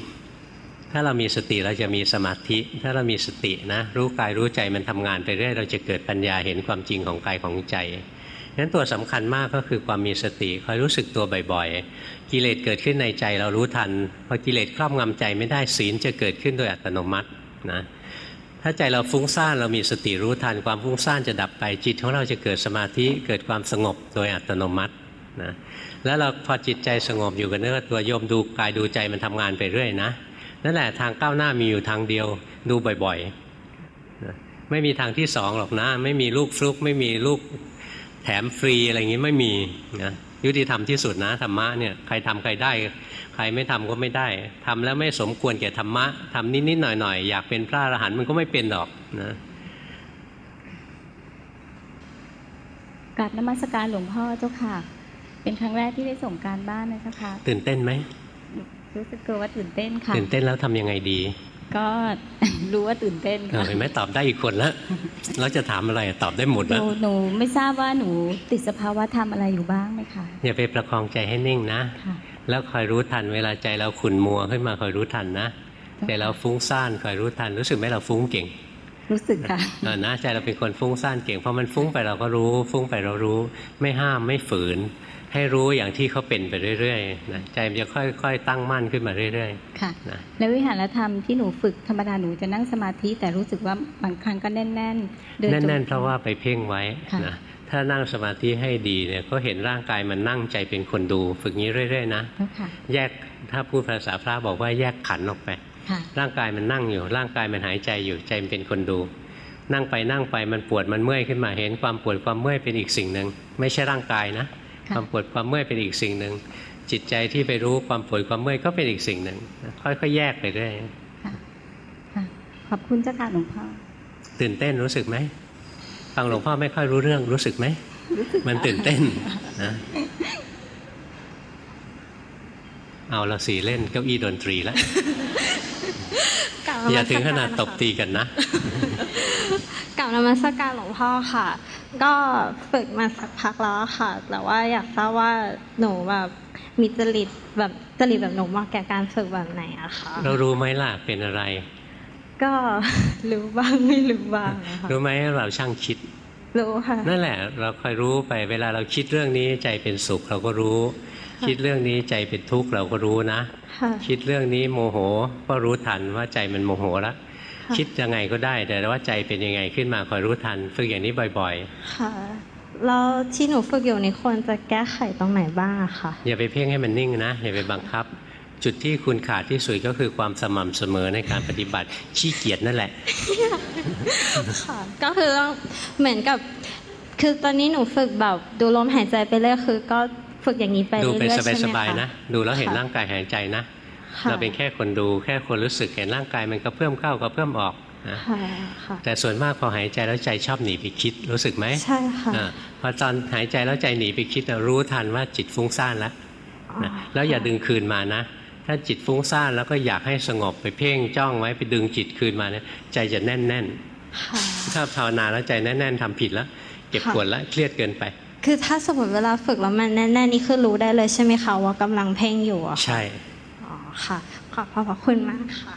ถ้าเรามีสติเราจะมีสมาธิ ถ้าเรามีสตินะรู้กายรู้ใจมันทำงานไปเรื่อยเราจะเกิดปัญญาเห็นความจริงของกายของใจนั้นตัวสำคัญมากก็คือความมีสติคอยรู้สึกตัวบ่อยๆ กิเลสเกิดขึ้นในใจเรารู้ทันพอกิเลสครอบงำใจไม่ได้ศีลจะเกิดขึ้นโดยอัตโนมัตินะถ้าใจเราฟุ้งซ่านเรามีสติรู้ทันความฟุ้งซ่านจะดับไปจิตของเราจะเกิดสมาธิเกิดความสงบโดยอัตโนมัตินะแล้วเราพอจิตใจสงบอยู่กันเนื้อตัวโยมดูกายดูใจมันทำงานไปเรื่อยนะ นั่นแหละทางก้าวหน้ามีอยู่ทางเดียว ดูบ่อยๆนะไม่มีทางที่สองหรอกนะ ไม่มีลูกฟลุก ไม่มีลูกแถมฟรีอะไรอย่างนี้ไม่มีนะยุติธรรมที่สุดนะธรรมะเนี่ยใครทำใครได้ ใครไม่ทำก็ไม่ได้ทำแล้วไม่สมควรแก่ธรรมะทำนิดๆหน่อยๆอยากเป็นพระอรหันต์มันก็ไม่เป็นหรอกนะกราบนมัสการหลวงพ่อเจ้าค่ะ เป็นครั้งแรกที่ได้ส่งการบ้านนะเจ้าค่ะตื่นเต้นไหม รู้สึกตัวว่าตื่นเต้นค่ะตื่นเต้นแล้วทำยังไงดี ก็รู้ว่าตื่นเต้นเออค่ะเห็นไหมตอบได้อีกคนแล้วแล้วจะถามอะไรตอบได้หมดหแล้วนูหนูไม่ทราบว่าหนูติดสภาวะธรรมอะไรอยู่บ้างไหมคะอย่าไปประคองใจให้นิ่งนะค่ะแล้วคอยรู้ทันเวลาใจเราขุ่นมัวขึ้นมาคอยรู้ทันนะใจเราฟุ้งซ่านคอยรู้ทันรู้สึกไหมเราฟุ้งเก่งรู้สึกค่ะเออนะใจเราเป็นคนฟุ้งซ่านเก่งเพราะมันฟุ้งไปเราก็รู้ ฟุ้งไปเรารู้ ไม่ห้ามไม่ฝืน ให้รู้อย่างที่เขาเป็นไปเรื่อยๆนะใจมันจะค่อย ๆ ตั้งมั่นขึ้นมาเรื่อยค่ะๆนะแล้ววิหารธรรมที่หนูฝึกธรรมดาหนูจะนั่งสมาธิแต่รู้สึกว่าบางครั้งก็แน่นๆเดิจงกรมแน่นๆเพราะว่าไปเพ่งไว้ค่ะนะถ้านั่งสมาธิให้ดีเนี่ยก็เห็นร่างกายมันนั่งใจเป็นคนดู ฝึกงี้เรื่อย ๆนะเจ้าค่ะแยกถ้าพูดภาษาพระบอกว่าแยกขันธ์ออกไปค่ะร่างกายมันนั่งอยู่ ร่างกายมันหายใจอยู่ใจมันเป็นคนดู นั่งไปนั่งไปมันปวดมันเมื่อยขึ้นมาเห็นความปวดความเมื่อยเป็นอีกสิ่งหนึ่งไม่ใช่ร่างกายนะ ค่ะความปวดความเมื่อยเป็นอีกสิ่งหนึ่งจิตใจที่ไปรู้ความปวดความเมื่อยก็เป็นอีกสิ่งหนึ่งค่อยๆแยกไปเรื่อยค่ะค่ะขอบคุณเจ้าค่ะหลวงพ่อตื่นเต้นรู้สึกไหมฟังหลวงพ่อไม่ค่อยรู้เรื่องรู้สึกไหมมันตื่นเต้นนะเอาละสีเล่นเก้าอี้ดนตรีแล้วอย่าถึงขนาดตบตีกันนะกับนมัสการหลวงพ่อค่ะ ก็ฝึกมาสักพักแล้วค่ะ แต่ว่าอยากทราบว่าหนูแบบมีจริตแบบจริตแบบหนูเหมาะแก่การฝึกแบบไหนอะคะเรารู้ไหมล่ะเป็นอะไร ก็รู้บ้างไม่รู้บ้างนะคะรู้ไหมเราช่างคิดรู้ค่ะนั่นแหละ เราคอยรู้ไปเวลาเราคิดเรื่องนี้ใจเป็นสุขเราก็รู้ คิดเรื่องนี้ใจเป็นทุกข์เราก็รู้นะค่ะคิดเรื่องนี้โมโห ก็รู้ทันว่าใจมันโมโหแล้ว ค่ะคิดยังไงก็ได้ แต่ว่าใจเป็นยังไงขึ้นมาคอยรู้ทัน ฝึกอย่างนี้บ่อยค่ะแล้วที่หนูฝึกอยู่นี้ควรจะแก้ไขตรงไหนบ้างอะคะๆอย่าไปเพ่งให้มันนิ่งนะอย่าไปบังคับ จุดที่คุณขาดที่สุดก็คือความสม่ำเสมอในการปฏิบัติขี้เกียจนั่นแหละค่ะก็คือต้องเหมือนกับ คือตอนนี้หนูฝึกแบบดูลมหายใจไปเรื่อยคือ ก็ฝึกอย่างนี้ไปดูเรื่ไปอยๆใช่ไหมสบายคะๆนะ ดูแล้วเห็นค่ะร่างกายหายใจนะค่ะ เราเป็นแค่คนดูแค่คนรู้สึกเห็นร่างกายมันก็เพิ่มเข้าก็เพิ่มออกนะค่ะค่ะแต่ส่วนมากพอหายใจแล้วใจชอบหนีไปคิดรู้สึกไหมใช่ค่ะอาพอตอนหายใจแล้วใจหนีไปคิดน่ะรู้ทันว่าจิตฟุ้งซ่านแล้วนะแล้วอย่าดึงคืนมานะ ถ้าจิตฟุ้งซ่านแล้วก็อยากให้สงบไปเพ่งจ้องไว้ไปดึงจิตคืนมาเนี่ยใจจะแน่นแน่นค่ะๆถ้าภาวนาแล้วใจแน่นๆทำผิดแล้ว เก็บค่ะกดแล้วเครียดเกินไป คือถ้าสมมติเวลาฝึกแล้วมันแน่นๆนี่คือรู้ได้เลยใช่ไหมคะว่ากำลังเพ่งอยู่อะค่ะใช่อ๋อ ค่ะ ขอบพระคุณมากค่ะ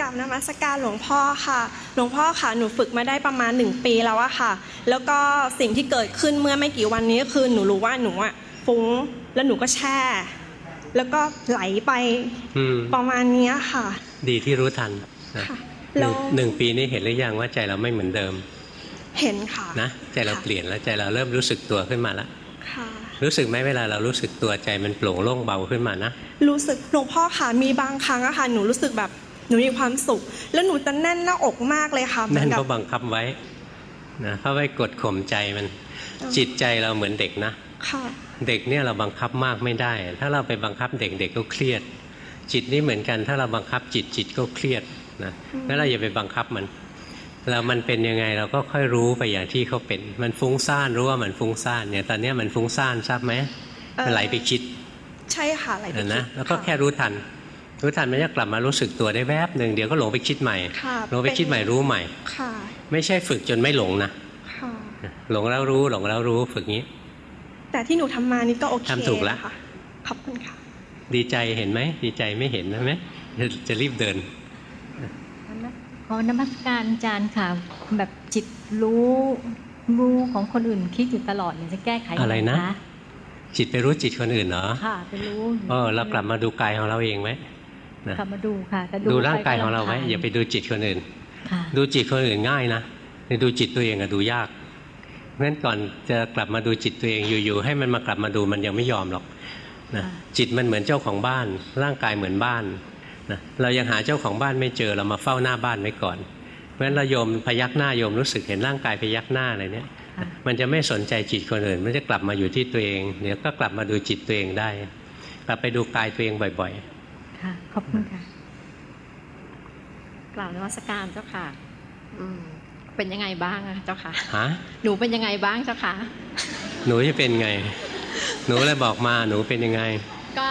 กับนมัสการหลวงพ่อค่ะ หลวงพ่อค่ะ หนูฝึกมาได้ประมาณหนึ่งปีแล้วอะค่ะ แล้วก็สิ่งที่เกิดขึ้นเมื่อไม่กี่วันนี้ก็คือหนูรู้ว่าหนูอะฟุ้งแล้วหนูก็แช่ แล้วก็ไหลไปอืมประมาณเนี้ยค่ะ ดีที่รู้ทันนะค่ะหแล้นึ่วงหนึ่งปีนี้เห็นหรือยังว่าใจเราไม่เหมือนเดิม เห็นค่ะนะใจเราค่ะเปลี่ยนแล้วใจเราเริ่มรู้สึกตัวขึ้นมาแล้วค่ะ รู้สึกไหมเวลาเรารู้สึกตัวใจมันโปร่งโล่งเบาขึ้นมานะ รู้สึกหลวงพ่อค่ะมีบางครั้งอะค่ะหนูรู้สึกแบบหนูมีความสุข แล้วหนูจะแน่นหน้าอกมากเลยค่ะเหมือนั่นนกับเขาบังคับไว้นะเขาไว้กดข่มใจมันจิตใจเราเหมือนเด็กนะค่ะเด็กเนี่ยเราบังคับมากไม่ได้ ถ้าเราไปบังคับเด็กเด็กก็เครียด จิตนี่เหมือนกัน ถ้าเราบังคับจิตจิตก็เครียดนะแล้วเราอย่าไปบังคับมัน เรามันเป็นยังไงเราก็ค่อยรู้ไปอย่างที่เขาเป็น มันฟุ้งซ่านรู้ว่ามันฟุ้งซ่านเนี่ยตอนเนี้ยมันฟุ้งซ่านทราบไหมเอ่อมันไหลไปคิด ใช่ค่ะไหลไปนะคินะดแล้วก็ะแค่รู้ทัน รู้ทันมันจะกลับมารู้สึกตัวได้แวบหนึ่งเดี๋ยวก็หลงไปคิดใหม่ค่ะหลงไปคิดใหม่รู้ใหม่ค่ะ ไม่ใช่ฝึกจนไม่หลงนะค่ะหลงแล้วรู้หลงแล้วรู้ฝึกงี้ แต่ที่หนูทำมานี่ก็โอเคทำถูกแล้วนะคะขอบคุณค่ะ ดีใจเห็นไหมดีใจไม่เห็นใช่ไหมจะจะรีบเดิน ขอนมัสการอาจารย์ค่ะแบบจิตรู้รู้ของคนอื่นคิดอยู่ตลอดเนี่ยจะแก้ไขยังงอะไรนะ จิตไปรู้จิตคนอื่นเหรอค่ะไปรู้เออเรากลับมาดูกายของเราเองไหมนะกลับมาดูค่ะแต่ดูร่างกายของเราไหมอย่าไปดูจิตคนอื่นค่ะดูจิตคนอื่นง่ายนะแต่ดูจิตตัวเองอะดูยากเพราะฉะนั้นก่อนจะกลับมาดูจิตตัวเองอยู่ๆให้มันมากลับมาดูมันยังไม่ยอมหรอกนะจิตมันเหมือนเจ้าของบ้าน ร่างกายเหมือนบ้าน นะเรายังหาเจ้าของบ้านไม่เจอเรามาเฝ้าหน้าบ้านไว้ก่อนเพราะฉะนั้นเราโยมพยักหน้าโยมรู้สึกเห็นร่างกายพยักหน้าอะไรเนี่ยค่ะมันจะไม่สนใจจิตคนอื่น มันจะกลับมาอยู่ที่ตัวเอง เดี๋ยวก็กลับมาดูจิตตัวเองได้ กลับไปดูกายตัวเองบ่อยค่ะ ขอบคุณค่ะ กล่าวนวัสการเจ้าค่ะอืมเป็นยังไงบ้างอะเจ้าค่ะๆฮะหนูเป็นยังไงบ้างเจ้าค่ะ หนูจะเป็นไง หนูเลยบอกมาหนูเป็นยังไง ก็ก็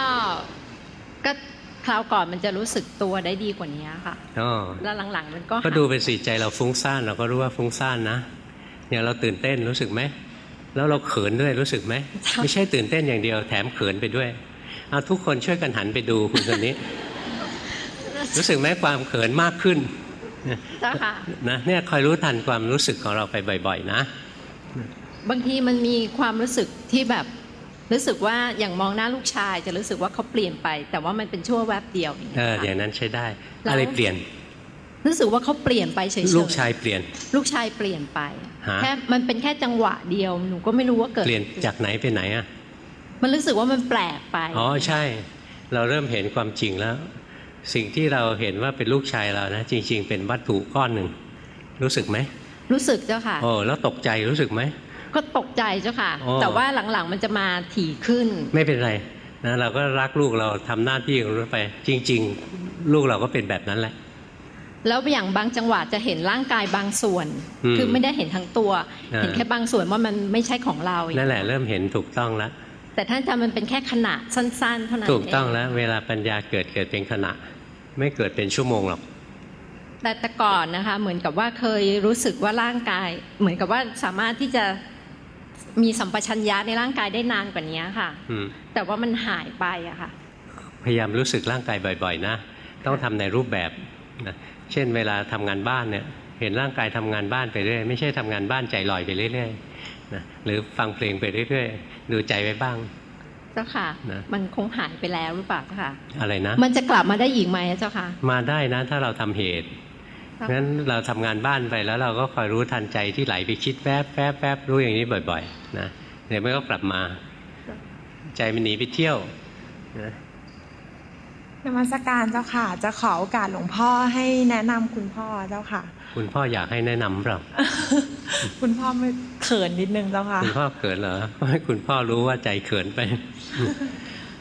คราวก่อนมันจะรู้สึกตัวได้ดีกว่านี้ค่ะอ๋อแล้วหลังๆมันก็ก็ดูไปสิใจเราฟุ้งซ่านเราก็รู้ว่าฟุ้งซ่านนะอย่างเราตื่นเต้นรู้สึกไหมแล้วเราเขินด้วยรู้สึกไหมไม่ใช่ตื่นเต้นอย่างเดียวแถมเขินไปด้วยเอาทุกคนช่วยกันหันไปดูคุณคนนี้ รู้สึกไหมความเขินมากขึ้นเจ้าค่ะนะเนี่ยคอยรู้ทันความรู้สึกของเราไปบ่อย ๆ นะ บางทีมันมีความรู้สึกที่แบบ รู้สึกว่าอย่างมองหน้าลูกชายจะรู้สึกว่าเขาเปลี่ยนไป แต่ว่ามันเป็นชั่วแวบเดียวอย่างเอเงี้อยอค่ะย่างนั้นใช้ได้แล้วอะไรเปลี่ยน รู้สึกว่าเขาเปลี่ยนไปเฉยๆลูกชายเปลี่ยน ลูกชายเปลี่ยนไปฮะแค่มันเป็นแค่จังหวะเดียวหนูก็ไม่รู้ว่าเกิดเปลี่ยนจากไหนไปไหนอะมันรู้สึกว่ามันแปลกไปอ๋อใช่ เราเริ่มเห็นความจริงแล้ว สิ่งที่เราเห็นว่าเป็นลูกชายเรานะจริง ๆ เป็นวัตถุก้อนหนึ่งรู้สึกไหมรู้สึกเจ้าค่ะโอ้แล้วตกใจรู้สึกไหม ก็ตกใจเจ้าค่ะอ๋อแต่ว่าหลังๆมันจะมาถี่ขึ้น ไม่เป็นไรนะเราก็รักลูกเราทำหน้าที่ของเราไป จริง ๆ ลูกเราก็เป็นแบบนั้นแหละ แล้วอย่างบางจังหวะจะเห็นร่างกายบางส่วนอืมคือไม่ได้เห็นทั้งตัวอ่าเห็นแค่บางส่วนว่ามันไม่ใช่ของเรานั่นแหละเริ่มเห็นถูกต้องแล้วแต่ท่านอาจารย์มันเป็นแค่ขณะสั้น ๆ เท่านั้นถูกต้องเแล้ว เวลาปัญญาเกิดเกิดเป็นขณะ ไม่เกิดเป็นชั่วโมงหรอกแต่แต่ก่อนนะคะ เหมือนกับว่าเคยรู้สึกว่าร่างกาย เหมือนกับว่าสามารถที่จะ มีสัมปชัญญะในร่างกายได้นานกว่านี้ค่ะอืมแต่ว่ามันหายไปอะค่ะ พยายามรู้สึกร่างกายบ่อยๆนะต้องทำในรูปแบบนะเช่นเวลาทำงานบ้านเนี่ย เห็นร่างกายทำงานบ้านไปเรื่อยไม่ใช่ทำงานบ้านใจลอยไปเรื่อยๆนะหรือฟังเพลงไปเรื่อยๆดูใจไว้บ้างเจ้าค่ะนะมันคงหายไปแล้วหรือเปล่าเจ้าค่ะ อะไรนะ มันจะกลับมาได้อีกไหมเจ้าค่ะ มาได้นะ ถ้าเราทำเหตุ งั้นเราทำงานบ้านไปแล้วเราก็คอยรู้ทันใจที่ไหลไปคิดแวบแวบแวบรู้อย่างนี้บ่อย ๆ นะเดี๋ยวมันก็กลับมา ใจมันหนีไปเที่ยวนะนมัสการเจ้าค่ะ จะขอโอกาสหลวงพ่อให้แนะนำคุณพ่อเจ้าค่ะ คุณพ่ออยากให้แนะนำเปล่าคุณพ่อไม่เขินนิดนึงเจ้าค่ะ คุณพ่อเขินเหรอให้คุณพ่อรู้ว่าใจเขินไป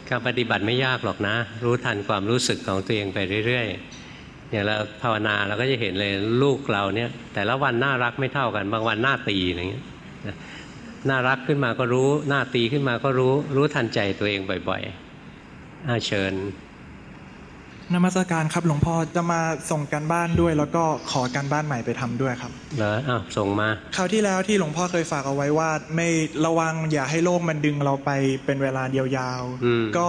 การปฏิบัติไม่ยากหรอกนะ รู้ทันความรู้สึกของตัวเองไปเรื่อยๆ อย่างเราภาวนาเราก็จะเห็นเลยลูกเราเนี่ย แต่ละวันน่ารักไม่เท่ากันบางวันหน้าตีอย่างเงี้ยนะน่ารักขึ้นมาก็รู้หน้าตีขึ้นมาก็รู้รู้ทันใจตัวเองบ่อยๆอาเชิญนมัสการครับหลวงพ่อจะมาส่งการบ้านด้วย แล้วก็ขอการบ้านใหม่ไปทำด้วยครับเหรออ้าวส่งมาคราวที่แล้วที่หลวงพ่อเคยฝากเอาไว้ว่า ไม่ระวังอย่าให้โลกมันดึงเราไปเป็นเวลาเดียวยาวอืมก็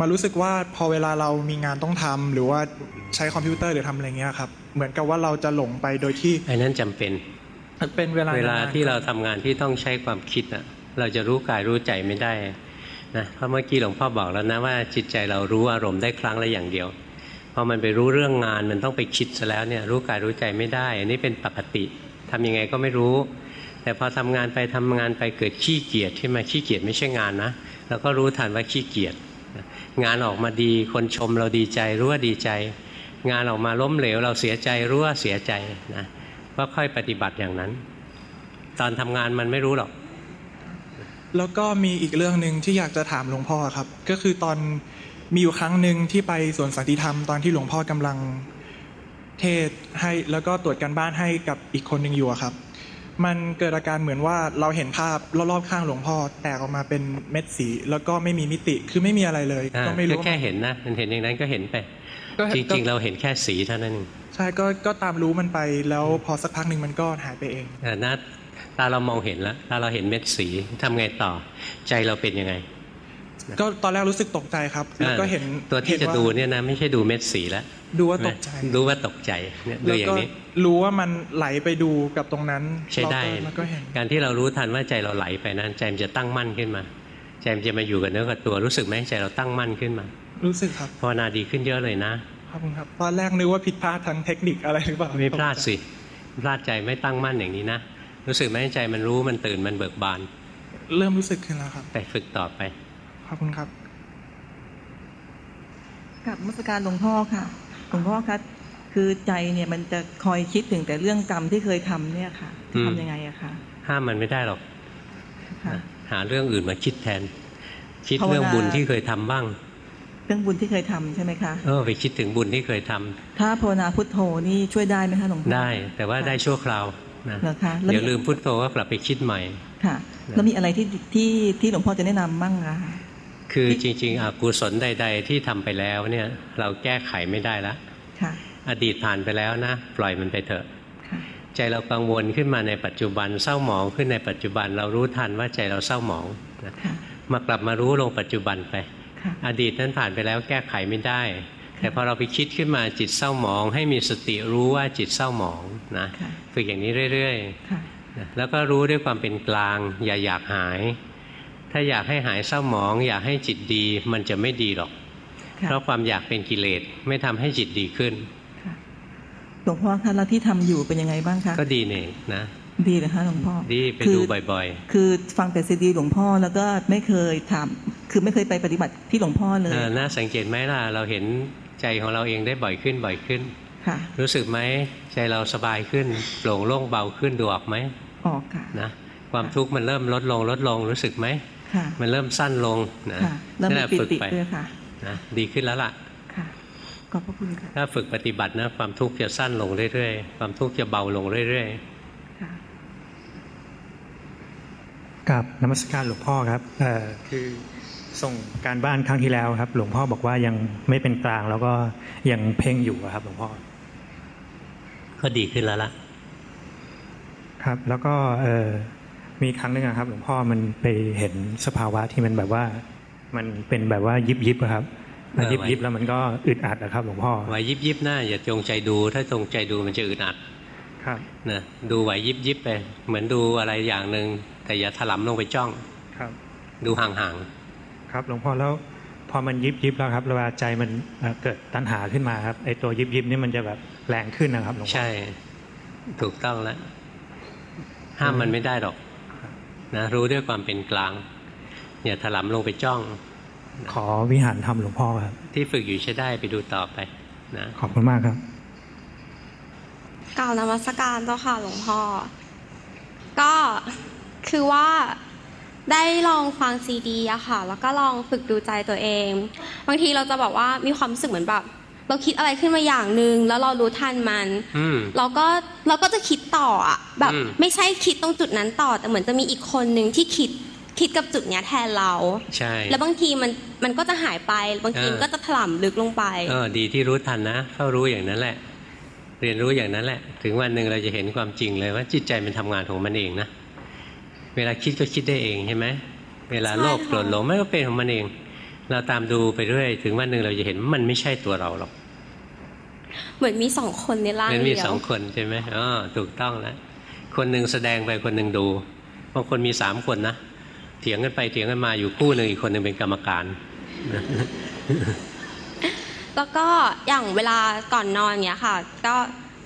มารู้สึกว่าพอเวลาเรามีงานต้องทำหรือว่า ใช้คอมพิวเตอร์หรือทำอะไรเงี้ยครับ เหมือนกับว่าเราจะหลงไปโดยที่ไอ้นั้นจำเป็นเป็นเวลาเวลานนๆที่เราทำงานที่ต้องใช้ความคิดอะ เราจะรู้กายรู้ใจไม่ได้นะเพราะเมื่อกี้หลวงพ่อบอกแล้วนะว่าจิตใจเรารู้อารมณ์ได้ครั้งละอย่างเดียวพอมันไปรู้เรื่องงานมันต้องไปคิดซะแล้วเนี่ยรู้กายรู้ใจไม่ได้ อันนี้เป็นปกติทำยังไงก็ไม่รู้ แต่พอทำงานไปทำงานไปเกิดขี้เกียจขึ้นมาขี้เกียจไม่ใช่งานนะเราก็รู้ทันว่าขี้เกียจงานออกมาดีคนชมเราดีใจรู้ว่าดีใจ งานออกมาล้มเหลว เราเสียใจรู้ว่าเสียใจนะก็ค่อยปฏิบัติอย่างนั้น ตอนทำงานมันไม่รู้หรอก แล้วก็มีอีกเรื่องหนึ่งที่อยากจะถามหลวงพ่อครับ ก็คือตอนมีอยู่ครั้งหนึ่งที่ไปสวนสันติธรรมตอนที่หลวงพ่อกำลังเทศน์ให้แล้วก็ตรวจการบ้านให้กับอีกคนหนึ่งอยู่อะครับ มันเกิดอาการเหมือนว่าเราเห็นภาพรอบๆข้างหลวงพ่อแตกออกมาเป็นเม็ดสี แล้วก็ไม่มีมิติคือไม่มีอะไรเลยอ่าก็ไม่รู้ก็แค่เห็นนะมันเห็นอย่างนั้นก็เห็นไปก็ จก็ริงๆ เราเห็นแค่สีเท่านั้นเองใช่ก็ก็ตามรู้มันไปแล้วพอสักพักหนึ่งมันก็หายไปเองแต่นะตาเรามองเห็นแล้วตาเราเห็นเม็ดสีทำไงต่อ ใจเราเป็นยังไง ก็ตอนแรกรู้สึกตกใจครับแล้วก็เห็นตัวที่ห็จะว่าดูเนี่ยนะไม่ใช่ดูเม็ดสีแล้วดูว่าตกใจรู้ว่าตกใจเนี่ยดูแล้วอย่าก็งนี้รู้ว่ามันไหลไปดูกับตรงนั้นใช้ได้เราก็มันก็เห็นการที่เรารู้ทันว่าใจเราไหลไปนั้นใจมันจะตั้งมั่นขึ้นมา ใจมันจะมาอยู่กับเนื้อกับตัวรู้สึกไหมใจเราตั้งมั่นขึ้นมา รู้สึกครับภาวนาดีขึ้นเยอะเลยนะขอบคุณครับตอนแรกนึกว่าผิดพลาดทางเทคนิคอะไรหรือเปล่าไม่พลาดสิพลาดใจไม่ตั้งมั่นอย่างนี้นะรู้สึกไหมใจมันรู้มันตื่นมันเบิกบาน เริ่มรู้สึกขึ้นแล้วครับไปฝึกต่อไปขอบคุณครับกับมรสการหลวงพ่อค่ะหลวงพ่อคะคือใจเนี่ยมันจะคอยคิดถึงแต่เรื่องกรรมที่เคยทำเนี่ยค่ะอืมทำยังไงอะคะห้ามมันไม่ได้หรอกค่ะหาเรื่องอื่นมาคิดแทน คิดภาวนาเรื่องบุญที่เคยทำบ้าง เรื่องบุญที่เคยทำใช่ไหมคะเออไปคิดถึงบุญที่เคยทำถ้าภาวนาพุทโธนี่ช่วยได้ไหมคะหลวงพ่อได้ แต่ว่าได้ชั่วคราวนะเหรอคะแล้วเดี๋ยวลืมพุทโธก็กลับไปคิดใหม่ค่ะแล้วมีอะไรที่ที่ที่หลวงพ่อจะแนะนำบ้างคะคือจริง ๆอกุศลใด ๆ ที่ทำไปแล้วเนี่ยเราแก้ไขไม่ได้ละค่ะ อดีตผ่านไปแล้วนะ ปล่อยมันไปเถอะค่ะใจเรากังวลขึ้นมาในปัจจุบันเศร้าหมองขึ้นในปัจจุบันเรารู้ทันว่าใจเราเศร้าหมองนะค่ะมากลับมารู้ลงปัจจุบันไปค่ะ อดีตนั้นผ่านไปแล้วแก้ไขไม่ได้ แต่พอเราไปคิดขึ้นมาจิตเศร้าหมอง ให้มีสติรู้ว่าจิตเศร้าหมองนะค่ะฝึกอย่างนี้เรื่อยค่ะๆนะแล้วก็รู้ด้วยความเป็นกลาง อย่าอยากหาย ถ้าอยากให้หายเศร้าหมอง อยากให้จิตดีมันจะไม่ดีหรอกค่ะเพราะความอยากเป็นกิเลสไม่ทำให้จิตดีขึ้นหลวงพ่อคะแล้วที่ทำอยู่เป็นยังไงบ้างคะก็ดีเนี่ยนะดีเลยคะหลวงพ่อดีไปคือดูบ่อยคือฟังแต่ซีดีหลวงพ่อแล้วก็ไม่เคยถาม คือไม่เคยไปปฏิบัติที่หลวงพ่อๆเลยเออน่าสังเกตไหมล่ะ เราเห็นใจของเราเองได้บ่อยขึ้นบ่อยขึ้นค่ะรู้สึกไหมใจเราสบายขึ้นโปร่งโล่งเบาขึ้นดูออกไหมออกค่ะนะความทุกข์มันเริ่มลดลงลดลงรู้สึกไหมค่ะมันเริ่มสั้นลงนะค่ะเริ่มนั่นมีแหละปิฝึกติไปด้วยค่ะนะดีขึ้นแล้วล่ะค่ะขอบพระคุณค่ะถ้าฝึกปฏิบัตินะความทุกข์จะสั้นลงเรื่อยๆความทุกข์จะเบาลงเรื่อยกับนมัสการหลวงพ่อครับเอ่อคือ ส่งการบ้านครั้งที่แล้วครับ หลวงพ่อบอกว่ายังไม่เป็นกลางแล้วก็ยังเพ่งอยู่อะครับ หลวงพ่อๆก็ดีขึ้นแล้วล่ะ ครับ แล้วก็เอ่อมีครั้งหนึงอะครับ หลวงพ่อมันไปเห็นสภาวะที่มันแบบว่า มันเป็นแบบว่ายิบยิบอะครับเออยิบยิบแล้วมันก็อึดอัดอะครับ หลวงพ่อไหวยิบยิบหน้าอย่าจงใจดู ถ้าจงใจดูมันจะอึดอัด ครับนะดูไหวยิบยิบไป เหมือนดูอะไรอย่างหนึ่งแต่อย่าถลำลงไปจ้อง ครับ ดูห่าง ครับ หลวงพ่อแล้วพอมันยิบยิบแล้วครับเวลาใจมันเอ่อเกิดตัณหาขึ้นมาครับไอตัวยิบยิบนี่มันจะแบบแรงขึ้นนะครับหลวงพ่อๆใช่ ถูกต้องแล้วห้ามมันไม่ได้หรอกนะรู้ด้วยความเป็นกลางอย่าถลำลงไปจ้อง ขอวิหารธรรมหลวงพ่อครับ ที่ฝึกอยู่ใช้ได้ไปดูต่อไปนะขอบคุณมากครับกล่าวนมัสการเจ้าค่ะหลวงพ่อก็คือว่า ได้ลองฟังซีดีอะค่ะ แล้วก็ลองฝึกดูใจตัวเอง บางทีเราจะบอกว่ามีความรู้สึกเหมือนแบบเราคิดอะไรขึ้นมาอย่างหนึ่งแล้วเรารู้ทันมันอืมเราก็เราก็จะคิดต่ออะแบบอืมไม่ใช่คิดตรงจุดนั้นต่อ แต่เหมือนจะมีอีกคนหนึ่งที่คิดคิดกับจุดเนี้ยแทนเรา ใช่ แล้วบางทีมันมันก็จะหายไป บางทีเออมันก็จะถล่ำลึกลงไปเออดีที่รู้ทันนะเฝ้ารู้อย่างนั้นแหละ เรียนรู้อย่างนั้นแหละ ถึงวันหนึ่งเราจะเห็นความจริงเลยว่าจิตใจมันทำงานของมันเองนะ เวลาคิดก็คิดได้เองใช่ไหมเวลาโลภใช่ค่ะโกรธหลงมันก็เป็นของมันเอง เราตามดูไปเรื่อยถึงวันหนึ่งเราจะเห็นว่ามันไม่ใช่ตัวเราหรอก เหมือนมีสองคนในร่างมันเดีมียวสองคนใช่ไหมอ๋อถูกต้องแล้วคนหนึ่งแสดงไปคนหนึ่งดูบางคนมีสามคนนะเถียงกันไปเถียงกันมาอยู่คู่หนึ่งอีกคนหนึ่งเป็นกรรมการแล้วก็อย่างเวลาก่อนนอนอย่างเงี้ยค่ะ ก็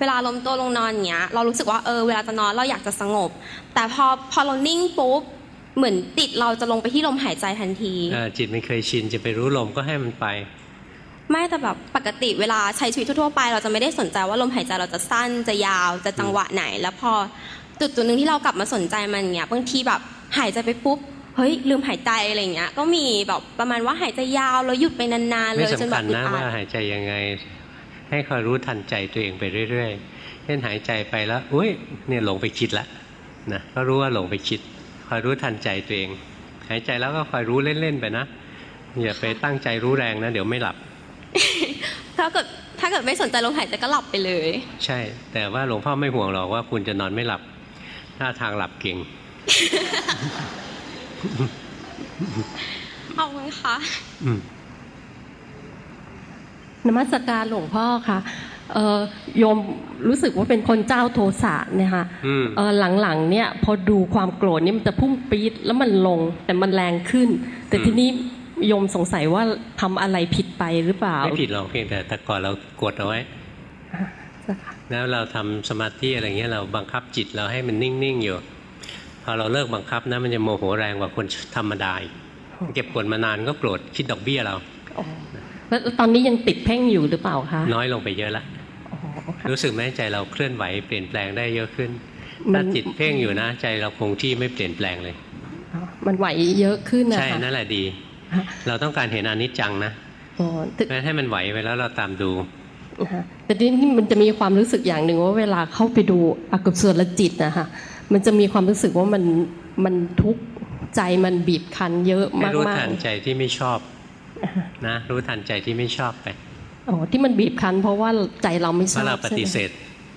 เวลาล้มตัวลงนอนอย่างเงี้ย เรารู้สึกว่าเออเวลาจะนอนเราอยากจะสงบ แต่พอพอเรานิ่งปุ๊บเหมือนติดเราจะลงไปที่ลมหายใจทันทีเออจิตมันเคยชินจะไปรู้ลมก็ให้มันไป ไม่แต่แบบปกติเวลาใช้ชีวิตทั่วๆไป เราจะไม่ได้สนใจว่าลมหายใจเราจะสั้นจะยาวจะจังหวะไหน แล้วพอจุดจุดหนึ่งที่เรากลับมาสนใจมันเงี้ยบางทีแบบหายใจไปปุ๊บเฮ้ยลืมหายใจอะไรเงี้ย ก็มีแบบประมาณว่าหายใจยาวแล้วหยุดไปนานๆเลไม่ยจนสำแบคับญอึดนะอัว่าดหายใจยังไง ให้คอยรู้ทันใจตัวเองไปเรื่อยๆ เช่นหายใจไปแล้วอุ้ยเนี่ยหลงไปคิดละนะก็รู้ว่าหลงไปคิด คอยรู้ทันใจตัวเอง หายใจแล้วก็คอยรู้เล่นๆไปนะอย่าไปตั้งใจรู้แรงนะ เดี๋ยวไม่หลับถ้าเกิดถ้าเกิดไม่สนใจลมหายใจก็หลับไปเลย ใช่ แต่ว่าหลวงพ่อไม่ห่วงหรอกว่าคุณจะนอนไม่หลับถ้าทางหลับเก่งเอาไว้ค่ะอืม นมัสการหลวงพ่อค่ะเอ่อโยมรู้สึกว่าเป็นคนเจ้าโทสะเนี่ยค่ะอืมเอ่อหลังๆเนี่ยพอดูความโกรธนี่มันจะพุ่งปี๊ดแล้วมันลงแต่มันแรงขึ้น แต่ทีนี้โยมสงสัยว่าทำอะไรผิดไปหรือเปล่าไม่ผิดหรอกเพียงแต่แต่ก่อนเรากดเอาไว้แล้วเราทำสมาธิอะไรเงี้ยเราบังคับจิตเราให้มันนิ่งๆอยู่พอเราเลิกบังคับนะมันจะโมโหแรงกว่าคนธรรมดาอีกเก็บกดมานานก็โกรธคิดดอกเบี้ยเรา แล้วตอนนี้ยังติดเพ่งอยู่หรือเปล่าคะน้อยลงไปเยอะละรู้สึกไหมใจเราเคลื่อนไหวเปลี่ยนแปลงได้เยอะขึ้นมันถ้าจิตเพ่งอยู่นะ ใจเราคงที่ไม่เปลี่ยนแปลงเลย มันไหวเยอะขึ้นนะใช่คะนั่นแหละดี เราต้องการเห็นอนิจจังนะอ๋อแต่แม้ให้มันไหวไปแล้วเราตามดูนะคะแต่ทีนี้มันจะมีความรู้สึกอย่างหนึ่งว่าเวลาเข้าไปดูอกุศลจิตนะคะมันจะมีความรู้สึกว่ามันมันทุกข์ใจมันบีบคั้นเยอะให้มากรู้มากทันใจที่ไม่ชอบ นะรู้ทันใจที่ไม่ชอบไปอ๋อที่มันบีบคั้นเพราะว่าใจเราไม่ชเมื่ออบเราปใช่ไหมฏิเสธ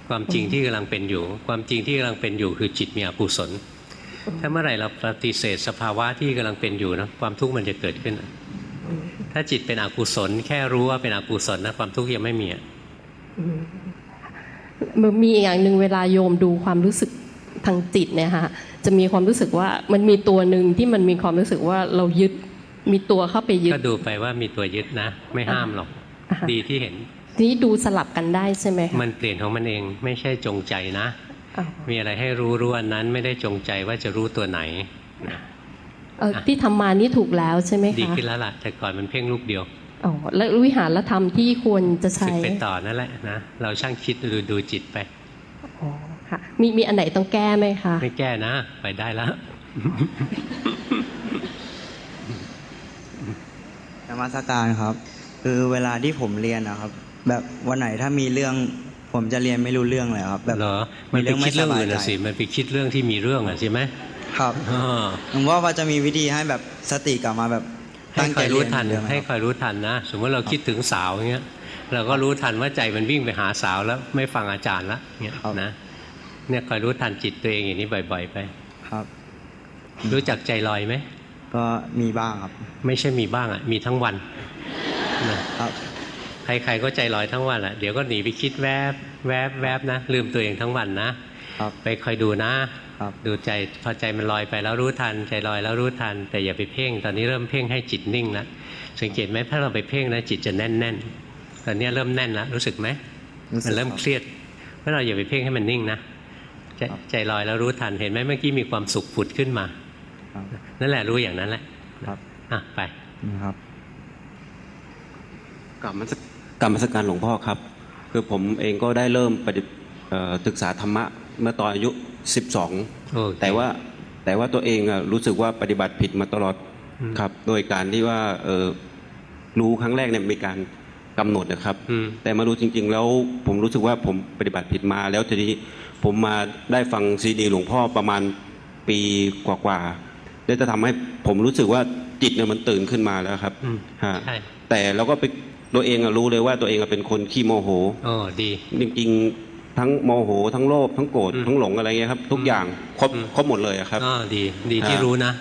ความจริงที่กำลังเป็นอยู่ ความจริงที่กำลังเป็นอยู่คือจิตมีอกุศล ถ้าเมื่อไหร่เราปฏิเสธสภาวะที่กำลังเป็นอยู่นะความทุกข์มันจะเกิดขึ้น ถ้าจิตเป็นอกุศล แค่รู้ว่าเป็นอกุศลนะความทุกข์ยังไม่มีอะอืมมันมีอีกอย่างหนึ่งเวลาโยมดูความรู้สึกทางจิตเนี่ยค่ะจะมีความรู้สึกว่ามันมีตัวหนึ่งที่มันมีความรู้สึกว่าเรายึด มีตัวเข้าไปยึด ก็ดูไปว่ามีตัวยึดนะ ไม่ห้ามหรอกอ่าฮะดีที่เห็นทีนี้ดูสลับกันได้ใช่ไหมคะมันเปลี่ยนของมันเองไม่ใช่จงใจนะอ๋อมีอะไรให้รู้รู้อันนั้นไม่ได้จงใจว่าจะรู้ตัวไหนนะเออที่ทำมานี่ถูกแล้วใช่ไหมคะ ดีขึ้นแล้วล่ะ แต่ก่อนมันเพ่งลูกเดียวอ๋อแล้ววิหารธรรมที่ควรจะฝึใช้กไปต่อนั่นแหละนะ เราช่างคิดดูดูจิตไปอ๋อค่ะ มีมีอันไหนต้องแก้ไหมคะ ไม่แก้นะ ไปได้แล้วน มัสการครับ คือเวลาที่ผมเรียนนะครับ แบบวันไหนถ้ามีเรื่องผมจะเรียนไม่รู้เรื่องเลยครับ แบบเหรอมันไปคิดเรื่องอื่นนะสิมันไปคิดเรื่องที่มีเรื่องอะใช่ไหมครับอ่าผมว่าว่าจะมีวิธีให้แบบสติกลับมาแบบให้ตั้งคใจอยเรีรู้ยนทันเหมือเดิมให้คอยรู้ทันนะ สมมติเราคิดถึงสาวอย่างเงี้ยเราก็รู้ทันว่าใจมันวิ่งไปหาสาวแล้วไม่ฟังอาจารย์ละเงี้ยนะเนี่ยคอยรู้ทันจิตตัวเองอย่างนี้บ่อย ๆ ไป ครับ รู้จักใจลอยไหม ก็มีบ้างครับ ไม่ใช่มีบ้างอะมีทั้งวันนะครับใครๆก็ใจลอยทั้งวันอะเดี๋ยวก็หนีไปคิดแวบแวบแวบนะ ลืมตัวเองทั้งวันนะไปคอยดูนะดูใจพอใจมันลอยไปแล้วรู้ทัน ใจลอยแล้วรู้ทัน แต่อย่าไปเพ่ง ตอนนี้เริ่มเพ่งให้จิตนิ่งแล้วสังเกตไหมถ้าเราไปเพ่งนะจิตจะแน่นแน่นตอนนี้เริ่มแน่นแล้วรู้สึกไหมมันเริ่มเครียดเพราะเราอย่าไปเพ่งให้มันนิ่งนะใจใจลอยแล้วรู้ทันเห็นไหมเมื่อกี้มีความสุขผุดขึ้นมา นั่นแหละรู้อย่างนั้นแหละครับอะไปครับกลับมากลับมาสการหลวงพ่อครับ คือผมเองก็ได้เริ่มปฏิศึกษาธรรมะเมื่อตอนอายุสิบสองแต่ว่าแต่ว่าตัวเองรู้สึกว่าปฏิบัติผิดมาตลอดครับ โดยการที่ว่าเออรู้ครั้งแรกเนี่ยมีการกำหนดนะครับ แต่มารู้จริง ๆ แล้วผมรู้สึกว่าผมปฏิบัติผิดมา แล้วทีนี้ผมมาได้ฟังซีดีหลวงพ่อประมาณปีกว่าๆ ได้จะทำให้ผมรู้สึกว่าจิตเนี่ยมันตื่นขึ้นมาแล้วครับฮะแต่เราก็ไปตัวเองรู้เลยว่าตัวเองเป็นคนขี้โมโหอ๋อดี จริงๆทั้งโมโห ทั้งโลภทั้งโกรธทั้งหลงอะไรเงี้ยครับ ทุกอย่างครบครบหมดเลยครับอ๋อดี ดีที่รู้นะ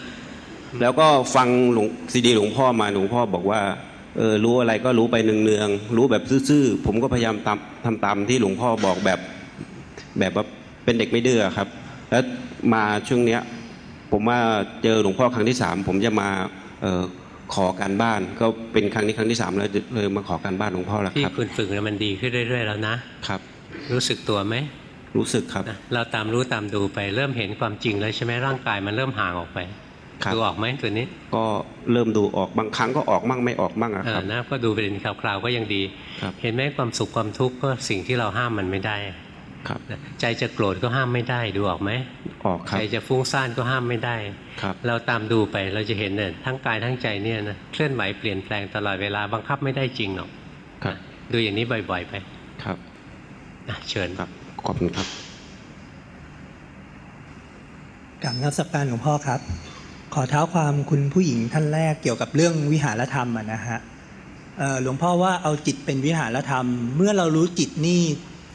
แล้วก็ฟังหลวงซีดีหลวงพ่อมาหลวงพ่อบอกว่าเออรู้อะไรก็รู้ไปเนืองๆรู้แบบซื่อๆผมก็พยายามทำทำตามที่หลวงพ่อบอกแบบ แบบว่าเป็นเด็กไม่ดื้อครับ แล้วมาช่วงเนี้ย ผมว่าเจอหลวงพ่อครั้งที่สามผมจะมาเออขอการบ้าน ก็เป็นครั้งนี้ครั้งที่สามแล้วเลยมาขอการบ้านหลวงพ่อแล้วครับที่คุณฝึกมันดีขึ้นเรื่อยๆแล้วนะครับ รู้สึกตัวไหมรู้สึกครับ เราตามรู้ตามดูไปเริ่มเห็นความจริงแล้วใช่ไหมร่างกายมันเริ่มห่างออกไปดูออกไหมตัวนี้ ก็เริ่มดูออกบางครั้งก็ออกมั่งไม่ออกมั่งอะครับนะก็ดูเป็นคราวๆก็ยังดี เห็นไหมความสุขความทุกข์ก็สิ่งที่เราห้ามมันไม่ได้ ครับใจจะโกรธก็ห้ามไม่ได้ดูออกไหมออกครับใจจะฟุ้งซ่านก็ห้ามไม่ได้ครับเราตามดูไปเราจะเห็นเนี่ยทั้งกายทั้งใจเนี่ยนะเคลื่อนไหวเปลี่ยนแปลงตลอดเวลาบังคับไม่ได้จริงหรอกครับดูอย่างนี้บ่อย ๆ ไปครับเชิญครับขอบคุณครับกับนักสัปการหลวงพ่อครับ ขอเท้าความคุณผู้หญิงท่านแรกเกี่ยวกับเรื่องวิหารธรรมนะฮะหลวงพ่อว่าเอาจิตเป็นวิหารธรรม เมื่อเรารู้จิตนี่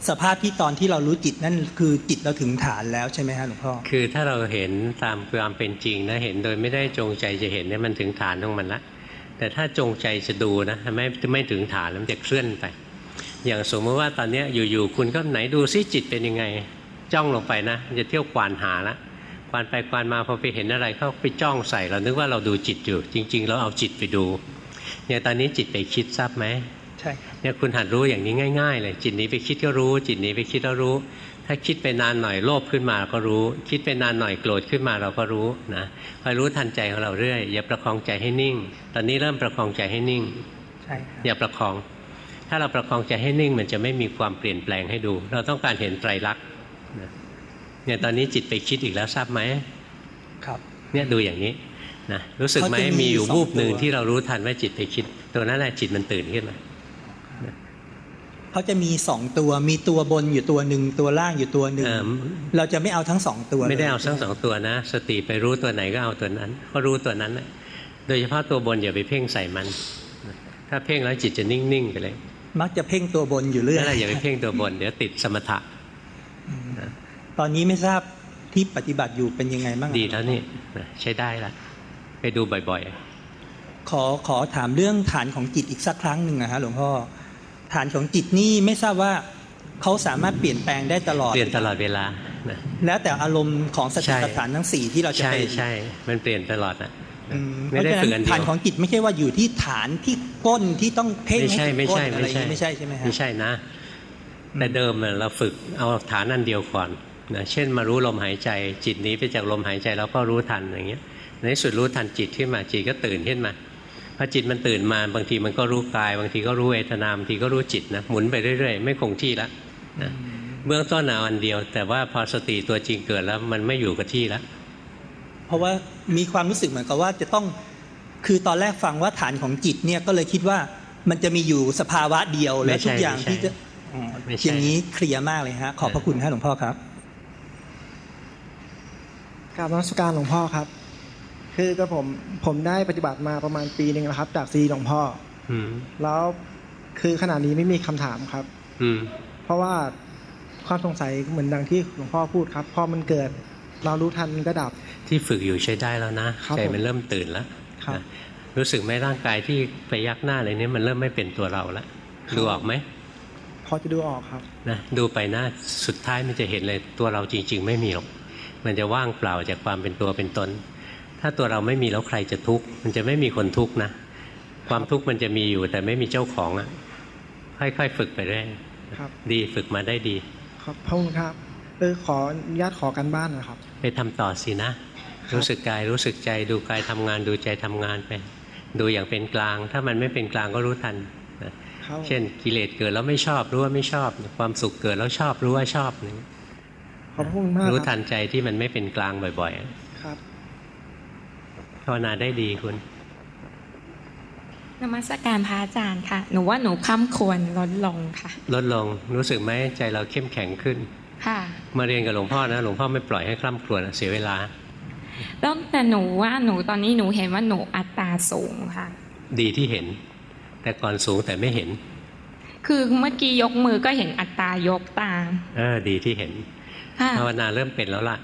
สภาพที่ตอนที่เรารู้จิตนั่นคือจิตเราถึงฐานแล้วใช่ไหมฮะหลวงพ่อคือถ้าเราเห็นตามความเป็นจริงนะเห็นโดยไม่ได้จงใจจะเห็นเนี่ยมันถึงฐานของมันละแต่ถ้าจงใจจะดูนะไม่ไม่ถึงฐานแล้วมันจะเคลื่อนไป อย่างสมมติว่าตอนนี้อยู่ๆคุณก็ไหนดูซิจิตเป็นยังไง จ้องลงไปนะจะเที่ยวควานหาละควานไปควานมาพอไปเห็นอะไรเขาไปจ้องใส่เรานึกว่าเราดูจิตอยู่ จริง ๆ เราเอาจิตไปดูเนี่ยตอนนี้จิตไปคิดทราบไหม ใช่เนี่ยคุณหัดรู้อย่างนี้ง่าย ๆ เลย จิตนี้ไปคิดก็รู้ จิตนี้ไปคิดก็รู้ ถ้าคิดไปนานหน่อยโลภขึ้นมาก็รู้ คิดไปนานหน่อยโกรธขึ้นมาเราก็รู้นะคอยรู้ทันใจของเราเรื่อยอย่าประคองใจให้นิ่ง ตอนนี้เริ่มประคองใจให้นิ่งใช่อย่าประคอง ถ้าเราประคองใจให้นิ่ง มันจะไม่มีความเปลี่ยนแปลงให้ดู เราต้องการเห็นไตรลักษณ์เนี่ยตอนนี้จิตไปคิดอีกแล้วทราบไหมครับเนี่ยดูอย่างนี้นะรู้สึกไหมมีอยู่วูบหนึ่งที่เรารู้ทันว่าจิตไปคิด ตัวนั้นแหละจิตมันตื่นขึ้นมา เขาจะมีสองตัวมีตัวบนอยู่ตัวหนึ่งตัวล่างอยู่ตัวหนึ่งเราจะไม่เอาทั้งสองตัว ไม่ได้เอาทั้งสองตัวนะ สติไปรู้ตัวไหนก็เอาตัวนั้นก็รู้ตัวนั้นโดยเฉพาะตัวบนอย่าไปเพ่งใส่มัน ถ้าเพ่งแล้วจิตจะนิ่งๆไปเลย มักจะเพ่งตัวบนอยู่เรื่อยนั่นแหละอย่าไปเพ่งตัวบนเดี๋ยวติดสมถะตอนนี้ไม่ทราบที่ปฏิบัติอยู่เป็นยังไงบ้างดีแล้วนี่ใช้ได้ละไปดูบ่อยๆขอขอถามเรื่องฐานของจิตอีกสักครั้งหนึ่งนะฮะหลวงพ่อ ฐานของจิตนี่ไม่ทราบว่าเขาสามารถเปลี่ยนแปลงได้ตลอด เปลี่ยนตลอดเวลาแล้วแต่อารมณ์ของสติปัฏฐานทั้งสี่ที่เราจะเป็นใช่มันเปลี่ยนตลอดอะไม่ได้ฝึกอันเดียวฐานของจิตไม่ใช่ว่าอยู่ที่ฐานที่ก้นที่ต้องเพ่งให้ก้นอะไรไม่ใช่ใช่ไหมฮะไม่ใช่นะแต่เดิมเราฝึกเอาฐานอันเดียวก่อนนะเช่นมารู้ลมหายใจจิตนี้ไปจากลมหายใจแล้วก็รู้ทันอย่างเงี้ยในสุดรู้ทันจิตขึ้นมาจิตก็ตื่นขึ้นมา พอจิตมันตื่นมาบางทีมันก็รู้กาย บางทีก็รู้เวทนาบางทีก็รู้จิตนะหมุนไปเรื่อย ๆ ไม่คงที่แล้วนะเบื้องต้นเอาอันเดียว แต่ว่าพอสติตัวจริงเกิดแล้วมันไม่อยู่กับที่แล้วเพราะว่ามีความรู้สึกเหมือนกับว่าจะต้องคือตอนแรกฟังว่าฐานของจิตเนี่ยก็เลยคิดว่ามันจะมีอยู่สภาวะเดียวและทุกอย่างที่จะอย่างนี้เคลียร์มากเลยฮะขอบพระคุณท่านหลวงพ่อครับกราบนมัสการหลวงพ่อครับ คือก็ผมผมได้ปฏิบัติมาประมาณปีหนึ่งแล้วครับ จากซีหลวงพ่อ อืแล้วคือขณะนี้ไม่มีคำถามครับ อืเพราะว่าความสงสัยเหมือนดังที่หลวงพ่อพูดครับ พอมันเกิด เรารู้ทันมันก็ดับ ที่ฝึกอยู่ใช้ได้แล้วนะใจมันเริ่มตื่นแล้วรู้สึกไหมร่างกายที่ไปยักหน้าอะไรนี้มันเริ่มไม่เป็นตัวเราแล้วดูออกไหมพอจะดูออกครับนะดูไปหน้าสุดท้ายมันจะเห็นเลยตัวเราจริง ๆ ไม่มีหรอกมันจะว่างเปล่าจากความเป็นตัวเป็นตน ถ้าตัวเราไม่มีแล้วใครจะทุกข์มันจะไม่มีคนทุกข์นะความทุกข์มันจะมีอยู่แต่ไม่มีเจ้าของอะ่ะค่อยๆฝึกไปเรื่อยครับดีฝึกมาได้ดี ครับพระคุณครับเออขออนุญาตขอกันบ้านนะครับ ไปทำต่อสินะ รู้สึกกายรู้สึกใจดูกายทำงานดูใจทำงานไป ดูอย่างเป็นกลาง ถ้ามันไม่เป็นกลางก็รู้ทันนะครับเช่นกิเลสเกิดแล้วไม่ชอบรู้ว่าไม่ชอบ ความสุขเกิดแล้วชอบรู้ว่าชอบนี่ขอบคุณมากรู้คทัรับนใจที่มันไม่เป็นกลางบ่อยครับๆภาวนาได้ดีคุณนมัสการพระอาจารย์ค่ะ หนูว่าหนูข้ามควรลดลงค่ะ ลดลงรู้สึกไหมใจเราเข้มแข็งขึ้น ค่ะ มาเรียนกับหลวงพ่อนะหลวงพ่อไม่ปล่อยให้คล่ำครวญเสียเวลาแล้วแต่หนูว่าหนูตอนนี้หนูเห็นว่าหนูอัตราสูงค่ะ ดีที่เห็น แต่ก่อนสูงแต่ไม่เห็น คือเมื่อกี้ยกมือก็เห็นอัตรายกตามเออดีที่เห็นค่ะภาวนาเริ่มเป็นแล้วล่ะ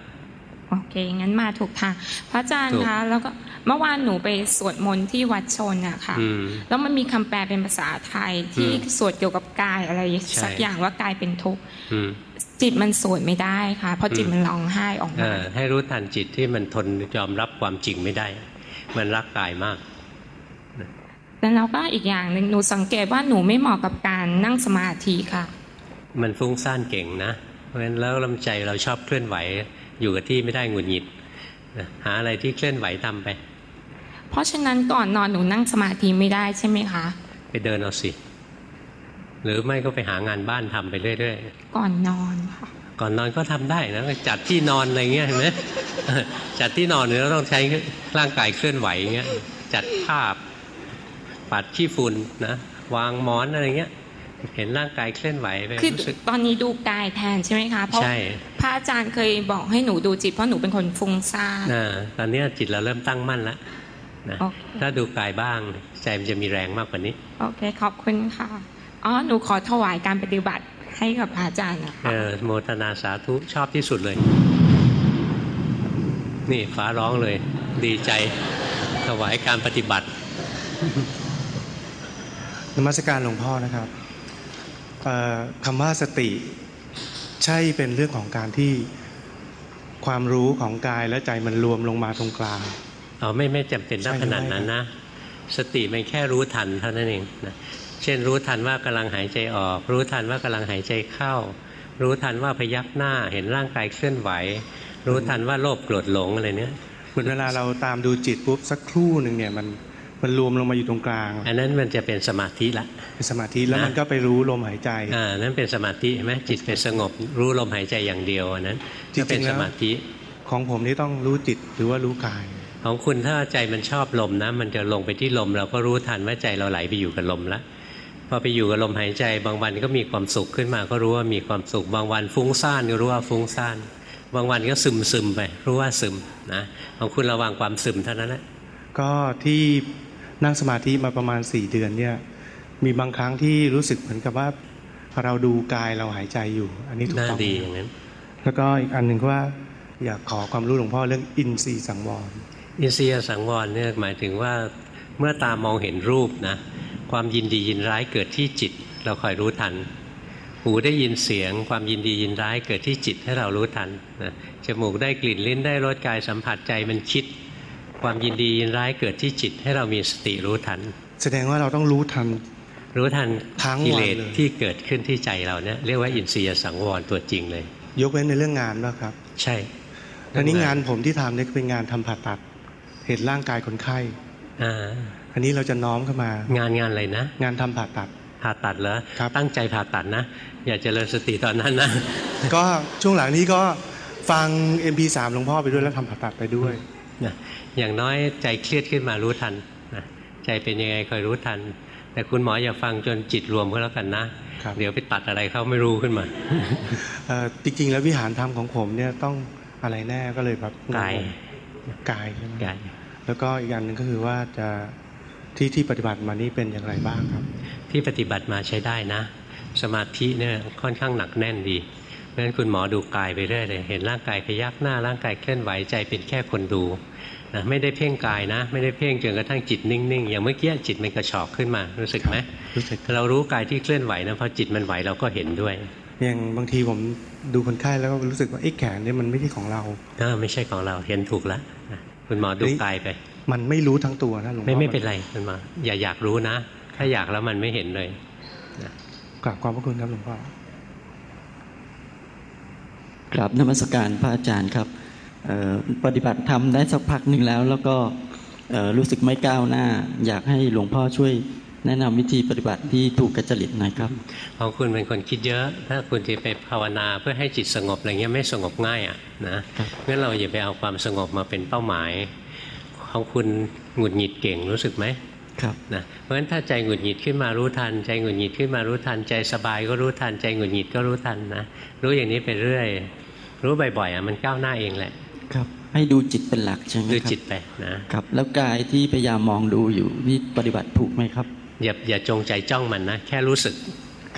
โอเคงั้นมาถูกทางพระอาจารย์ถูกคะแล้วก็เมื่อวานหนูไปสวดมนต์ที่วัดชนอะค่ะอืมแล้วมันมีคำแปลเป็นภาษาไทยที่อืมสวดเกี่ยวกับกายอะไรใช่สักอย่างว่ากายเป็นทุกข์อืมจิตมันสวดไม่ได้ค่ะ เพราะจิตอืมมันร้องไห้ออกเอมาอให้รู้ทันจิตที่มันทนยอมรับความจริงไม่ได้ มันรักกายมากแต่แล้วก็อีกอย่างหนึ่งหนูสังเกตว่าหนูไม่เหมาะกับการนั่งสมาธิค่ะ มันฟุ้งซ่านเก่งนะ เพราะฉะนั้นแล้วลำใจเราชอบเคลื่อนไหว อยู่กับที่ไม่ได้หงุดหงิดนะหาอะไรที่เคลื่อนไหวทำไป เพราะฉะนั้นก่อนนอนหนูนั่งสมาธิไม่ได้ใช่ไหมคะ ไปเดินเอาสิ หรือไม่ก็ไปหางานบ้านทำไปเรื่อยก่อนนอนค่ะๆก่อนนอนก็ทำได้นะจัดที่นอนอะไรเงี้ยเห็นไหมจัดที่นอนเนี่ยเราต้องใช้ร่างกายเคลื่อนไหวเงี้ยจัดภาพปัดขี้ฝุ่นนะวางหมอนอะไรเงี้ย เห็นร่างกายเคลื่อนไหวไปคือรู้สึกตอนนี้ดูกายแทนใช่ไหมคะเพราะใช่พระอาจารย์เคยบอกให้หนูดูจิตเพราะหนูเป็นคนฟุ้งซ่านอ่าตอนเนี้ยจิตเราเริ่มตั้งมั่นแล้วนะโอเคถ้าดูกายบ้างใจมันจะมีแรงมากกว่านี้ โอเค ขอบคุณค่ะอ๋อหนูขอถวายการปฏิบัติให้กับพระอาจารย์นะคะเออโมทนาสาธุชอบที่สุดเลย นี่ฟ้าร้องเลย ดีใจ ถวายการปฏิบัตินมัสการหลวงพ่อนะครับเอ่อ คำว่าสติ ใช่เป็นเรื่องของการที่ความรู้ของกายและใจมันรวมลงมาตรงกลางอ๋อไม่ไม่จำเป็นต้องขนาดนั้นนะ สติมันแค่รู้ทันเท่านั้นเองนะเช่นรู้ทันว่ากำลังหายใจออก รู้ทันว่ากำลังหายใจเข้า รู้ทันว่าพยักหน้าเห็นร่างกายเคลื่อนไหว รู้ทันว่าโลภโกรธหลงอะไรเนี้ยเหมือนเวลาเราตามดูจิตปุ๊บสักครู่หนึ่งเนี่ยมัน มันรวมลงมาอยู่ตรงกลาง อันนั้นมันจะเป็นสมาธิละเป็นสมาธิแล้วมันก็ไปรู้ลมหายใจอ่านั้นเป็นสมาธิเห็นไหมจิตเป็นสงบรู้ลมหายใจอย่างเดียวอันนั้นจริก็งๆเป็นสมาธิของผมนี่ต้องรู้จิตหรือว่ารู้กาย ของคุณถ้าใจมันชอบลมนะ มันจะลงไปที่ลม เราก็รู้ทันว่าใจเราไหลไปอยู่กับลมละพอไปอยู่กับลมหายใจ บางวันก็มีความสุขขึ้นมา ก็รู้ว่ามีความสุข บางวันฟุ้งซ่านก็รู้ว่าฟุ้งซ่านบางวันก็ซึมซึมๆไป รู้ว่าซึมนะของคุณระวังความซึมเท่านั้นแหละก็ที่ นั่งสมาธิมาประมาณสี่เดือนเนี่ยมีบางครั้งที่รู้สึกเหมือนกับว่าเราดูกายเราหายใจอยู่ อันนี้ถูกน่าต้องดีอย่างนั้นแล้วก็อีกอันหนึ่งก็ว่า อยากขอความรู้หลวงพ่อเรื่องอินทรีย์สังวร อินทรียสังวรเนี่ยหมายถึงว่าเมื่อตามองเห็นรูปนะความยินดียินร้ายเกิดที่จิต เราคอยรู้ทัน หูได้ยินเสียง ความยินดียินร้ายเกิดที่จิตให้เรารู้ทันนะจมูกได้กลิ่นลิ้นได้รสกายสัมผัสใจมันคิด ความยินดียินร้ายเกิดที่จิตให้เรามีสติรู้ทัน แสดงว่าเราต้องรู้ทัน รู้ทันทั้งวันกิเลสเลยที่เกิดขึ้นที่ใจเราเนี่ยเรียกว่าอินทรียสังวรตัวจริงเลย ยกเว้นในเรื่องงานนะครับ ใช่อันนี้งานผมที่ทำเนี่ยเป็นงานทำผ่าตัด เห็นร่างกายคนไข้อ่าอันนี้เราจะน้อมเข้ามา งานงานอะไรนะ งานทำผ่าตัดผ่าตัดเหรอตั้งใจผ่าตัดนะ อย่าเจริญสติตอนนั้นนะก็ช่วงหลังนี้ก็ฟัง MP3 หลวงพ่อไปด้วยแล้วทำผ่าตัดไปด้วย นะอย่างน้อยใจเครียดขึ้นมารู้ทันนะใจเป็นยังไงคอยรู้ทัน แต่คุณหมออย่าฟังจนจิตรวมก็แล้วกันนะเดี๋ยวไปตัดอะไรเขาไม่รู้ขึ้นมาเอ่อจริงๆแล้ววิหารธรรมของผมเนี่ยต้องอะไรแน่ก็เลยแบบงงกายกายใช่ไหมกายแล้วก็อีกอย่างหนึ่งก็คือว่าจะที่ที่ปฏิบัติมานี่เป็นอย่างไรบ้างครับ ที่ปฏิบัติมาใช้ได้นะ สมาธิเนี่ยค่อนข้างหนักแน่นดี เพราะฉะนั้นคุณหมอดูกายไปเรื่อยเลยเห็นร่างกายขยักหน้าร่างกายเคลื่อนไหวใจเป็นแค่คนดูนะไม่ได้เพ่งกายนะ ไม่ได้เพ่งจนกระทั่งจิตนิ่งๆอย่างเมื่อกี้จิตมันกระชอกขึ้นมารู้สึกไหมรู้สึกเรารู้กายที่เคลื่อนไหวนะพอจิตมันไหวเราก็เห็นด้วยอย่างบางทีผมดูคนไข้แล้วก็รู้สึกว่าไอ้แขนเนี่ยมันไม่ใช่ของเราเออไม่ใช่ของเราเห็นถูกแล้วนะคุณหมอดูกายไป มันไม่รู้ทั้งตัวนะหลวงพ่อไม่ไม่เป็นไรคุณหมออย่าอยากรู้นะ ถ้าอยากแล้วมันไม่เห็นเลยนะกราบขอบพระคุณครับหลวงพ่อ กราบนมัสการพระอาจารย์ครับเอ่อปฏิบัติธรรมได้สักพักหนึ่งแล้ว แล้วก็เอ่อรู้สึกไม่ก้าวหน้า อยากให้หลวงพ่อช่วยแนะนำวิธีปฏิบัติที่ถูกกระจริตหน่อยครับของคุณเป็นคนคิดเยอะ ถ้าคุณจะไปภาวนาเพื่อให้จิตสงบอะไรเงี้ยไม่สงบง่ายอะนะงั้นเราอย่าไปเอาความสงบมาเป็นเป้าหมาย ของคุณหงุดหงิดเก่งรู้สึกไหมครับนะเพราะฉะนั้นถ้าใจหงุดหงิดขึ้นมารู้ทัน ใจหงุดหงิดขึ้นมารู้ทัน ใจสบายก็รู้ทัน ใจหงุดหงิดก็รู้ทันนะรู้อย่างนี้ไปเรื่อย รู้บ่อยๆอะมันก้าวหน้าเองแหละ ครับ ให้ดูจิตเป็นหลักใช่ไหมครับดูจิตไปนะครับ แล้วกายที่พยายามมองดูอยู่นี่ปฏิบัติถูกไหมครับอย่าอย่าจงใจจ้องมันนะแค่รู้สึก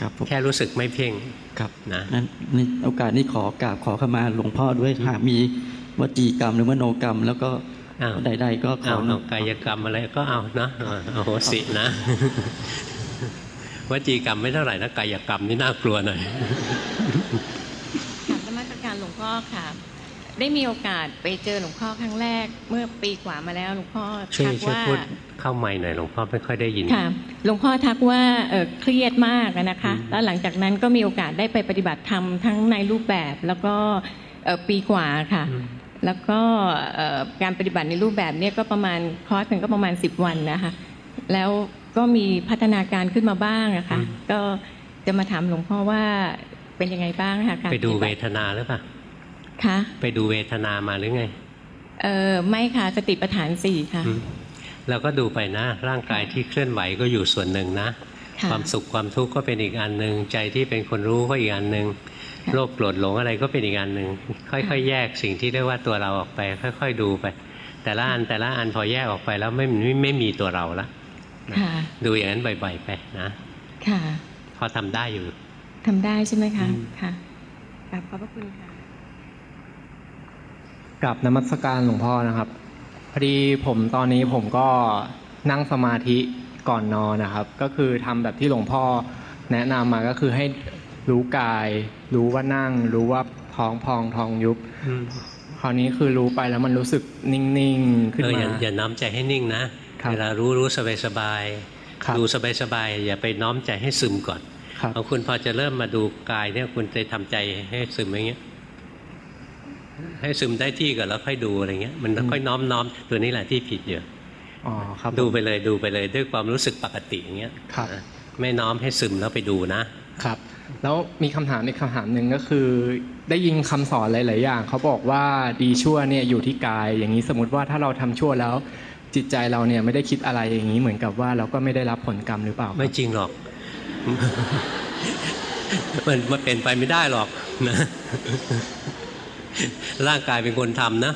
ครับผมแค่รู้สึกไม่เพ่งครับนะงั้นในโอกาสนี้ขอกราบขอขมาหลวงพ่อด้วยหากมีวจีกรรมหรือมโนกรรม แล้วก็อ้าวใดๆก็ขอเอาเอากายกรรมอะไรก็เอานะเอาเอาโหสินะวจีกรรมไม่เท่าไหร่นะกายกรรมนี่น่ากลัวหน่อย ค่ะ ได้มีโอกาสไปเจอหลวงพ่อครั้งแรก เมื่อปีกว่ามาแล้วหลวงพ่อช่วยทักช่วยว่าพูดเข้าไมค์หน่อยหลวงพ่อไม่ค่อยได้ยินค่ะหลวงพ่อทักว่าเอ่อเครียดมากอะนะคะ แล้วหลังจากนั้นก็มีโอกาสได้ไปปฏิบัติธรรมทั้งในรูปแบบแล้วก็เอ่อปีกว่าค่ะ แล้วก็เอ่อการปฏิบัติในรูปแบบเนี้ก็ประมาณคอร์สหนึ่งก็ประมาณ10วันนะคะแล้วก็มีพัฒนาการขึ้นมาบ้างอะค่ะก็จะมาถามหลวงพ่อว่าเป็นยังไงบ้างคะการไปดูปฏิเวบัติทนาหรือเปล่า คะไปดูเวทนามาหรือไง เออไม่ค่ะสติปัฏฐานสี่ค่ะ เราก็ดูไปนะ ร่างกายที่เคลื่อนไหวก็อยู่ส่วนหนึ่งนะค่ะความสุขความทุกข์ก็เป็นอีกอันหนึ่งใจที่เป็นคนรู้ก็อีกอันหนึ่งโลภโกรธหลงอะไรก็เป็นอีกอันหนึ่งค่อย ๆ แยกสิ่งที่เรียกว่าตัวเราออกไป ค่อย ๆ ดูไป แต่ละอันแต่ละอันพอแยกออกไปแล้วไม่ไม่ไม่มีตัวเราละค่ะดูอย่างนั้นบ่อยๆไปนะค่ะพอทำได้อยู่ทำได้ใช่ไหมคะค่ะกราบขอบพระคุณค่ะ กับนมัสการหลวงพ่อนะครับ พอดีผมตอนนี้ผมก็นั่งสมาธิก่อนนอนนะครับ ก็คือทำแบบที่หลวงพ่อแนะนำมาก็คือให้รู้กาย รู้ว่านั่ง รู้ว่าท้องพองท้องยุบอืมคราวนี้คือรู้ไปแล้วมันรู้สึกนิ่งๆขึ้นเอออมาย่าอย่าน้อมใจให้นิ่งนะเวลารู้รู้สบายสบายๆดูสบายสบายๆอย่าไปน้อมใจให้ซึมก่อนของคุณพอจะเริ่มมาดูกายเนี่ยคุณจะทำใจให้ซึมอย่างเงี้ย ให้ซึมได้ที่ก่อนแล้วค่อยดูอะไรเงี้ยมันค่อยน้อมน้อมตัวนี้แหละที่ผิดอยู่อ๋อครับดูไปเลยดูไปเลยด้วยความรู้สึกปกติอย่างเงี้ยครับนะไม่น้อมให้ซึมแล้วไปดูนะครับ แล้วมีคำถามอีกคำถามหนึ่งก็คือ ได้ยินคำสอนหลาย ๆ อย่างเขาบอกว่าดีชั่วเนี่ยอยู่ที่กาย อย่างนี้สมมติว่าถ้าเราทำชั่วแล้ว จิตใจเราเนี่ยไม่ได้คิดอะไรอย่างนี้เหมือนกับว่าเราก็ไม่ได้รับผลกรรมหรือเปล่าครับไม่จริงหรอก มันมันเป็นไปไม่ได้หรอกนะ ร่างกายเป็นคนทำนะ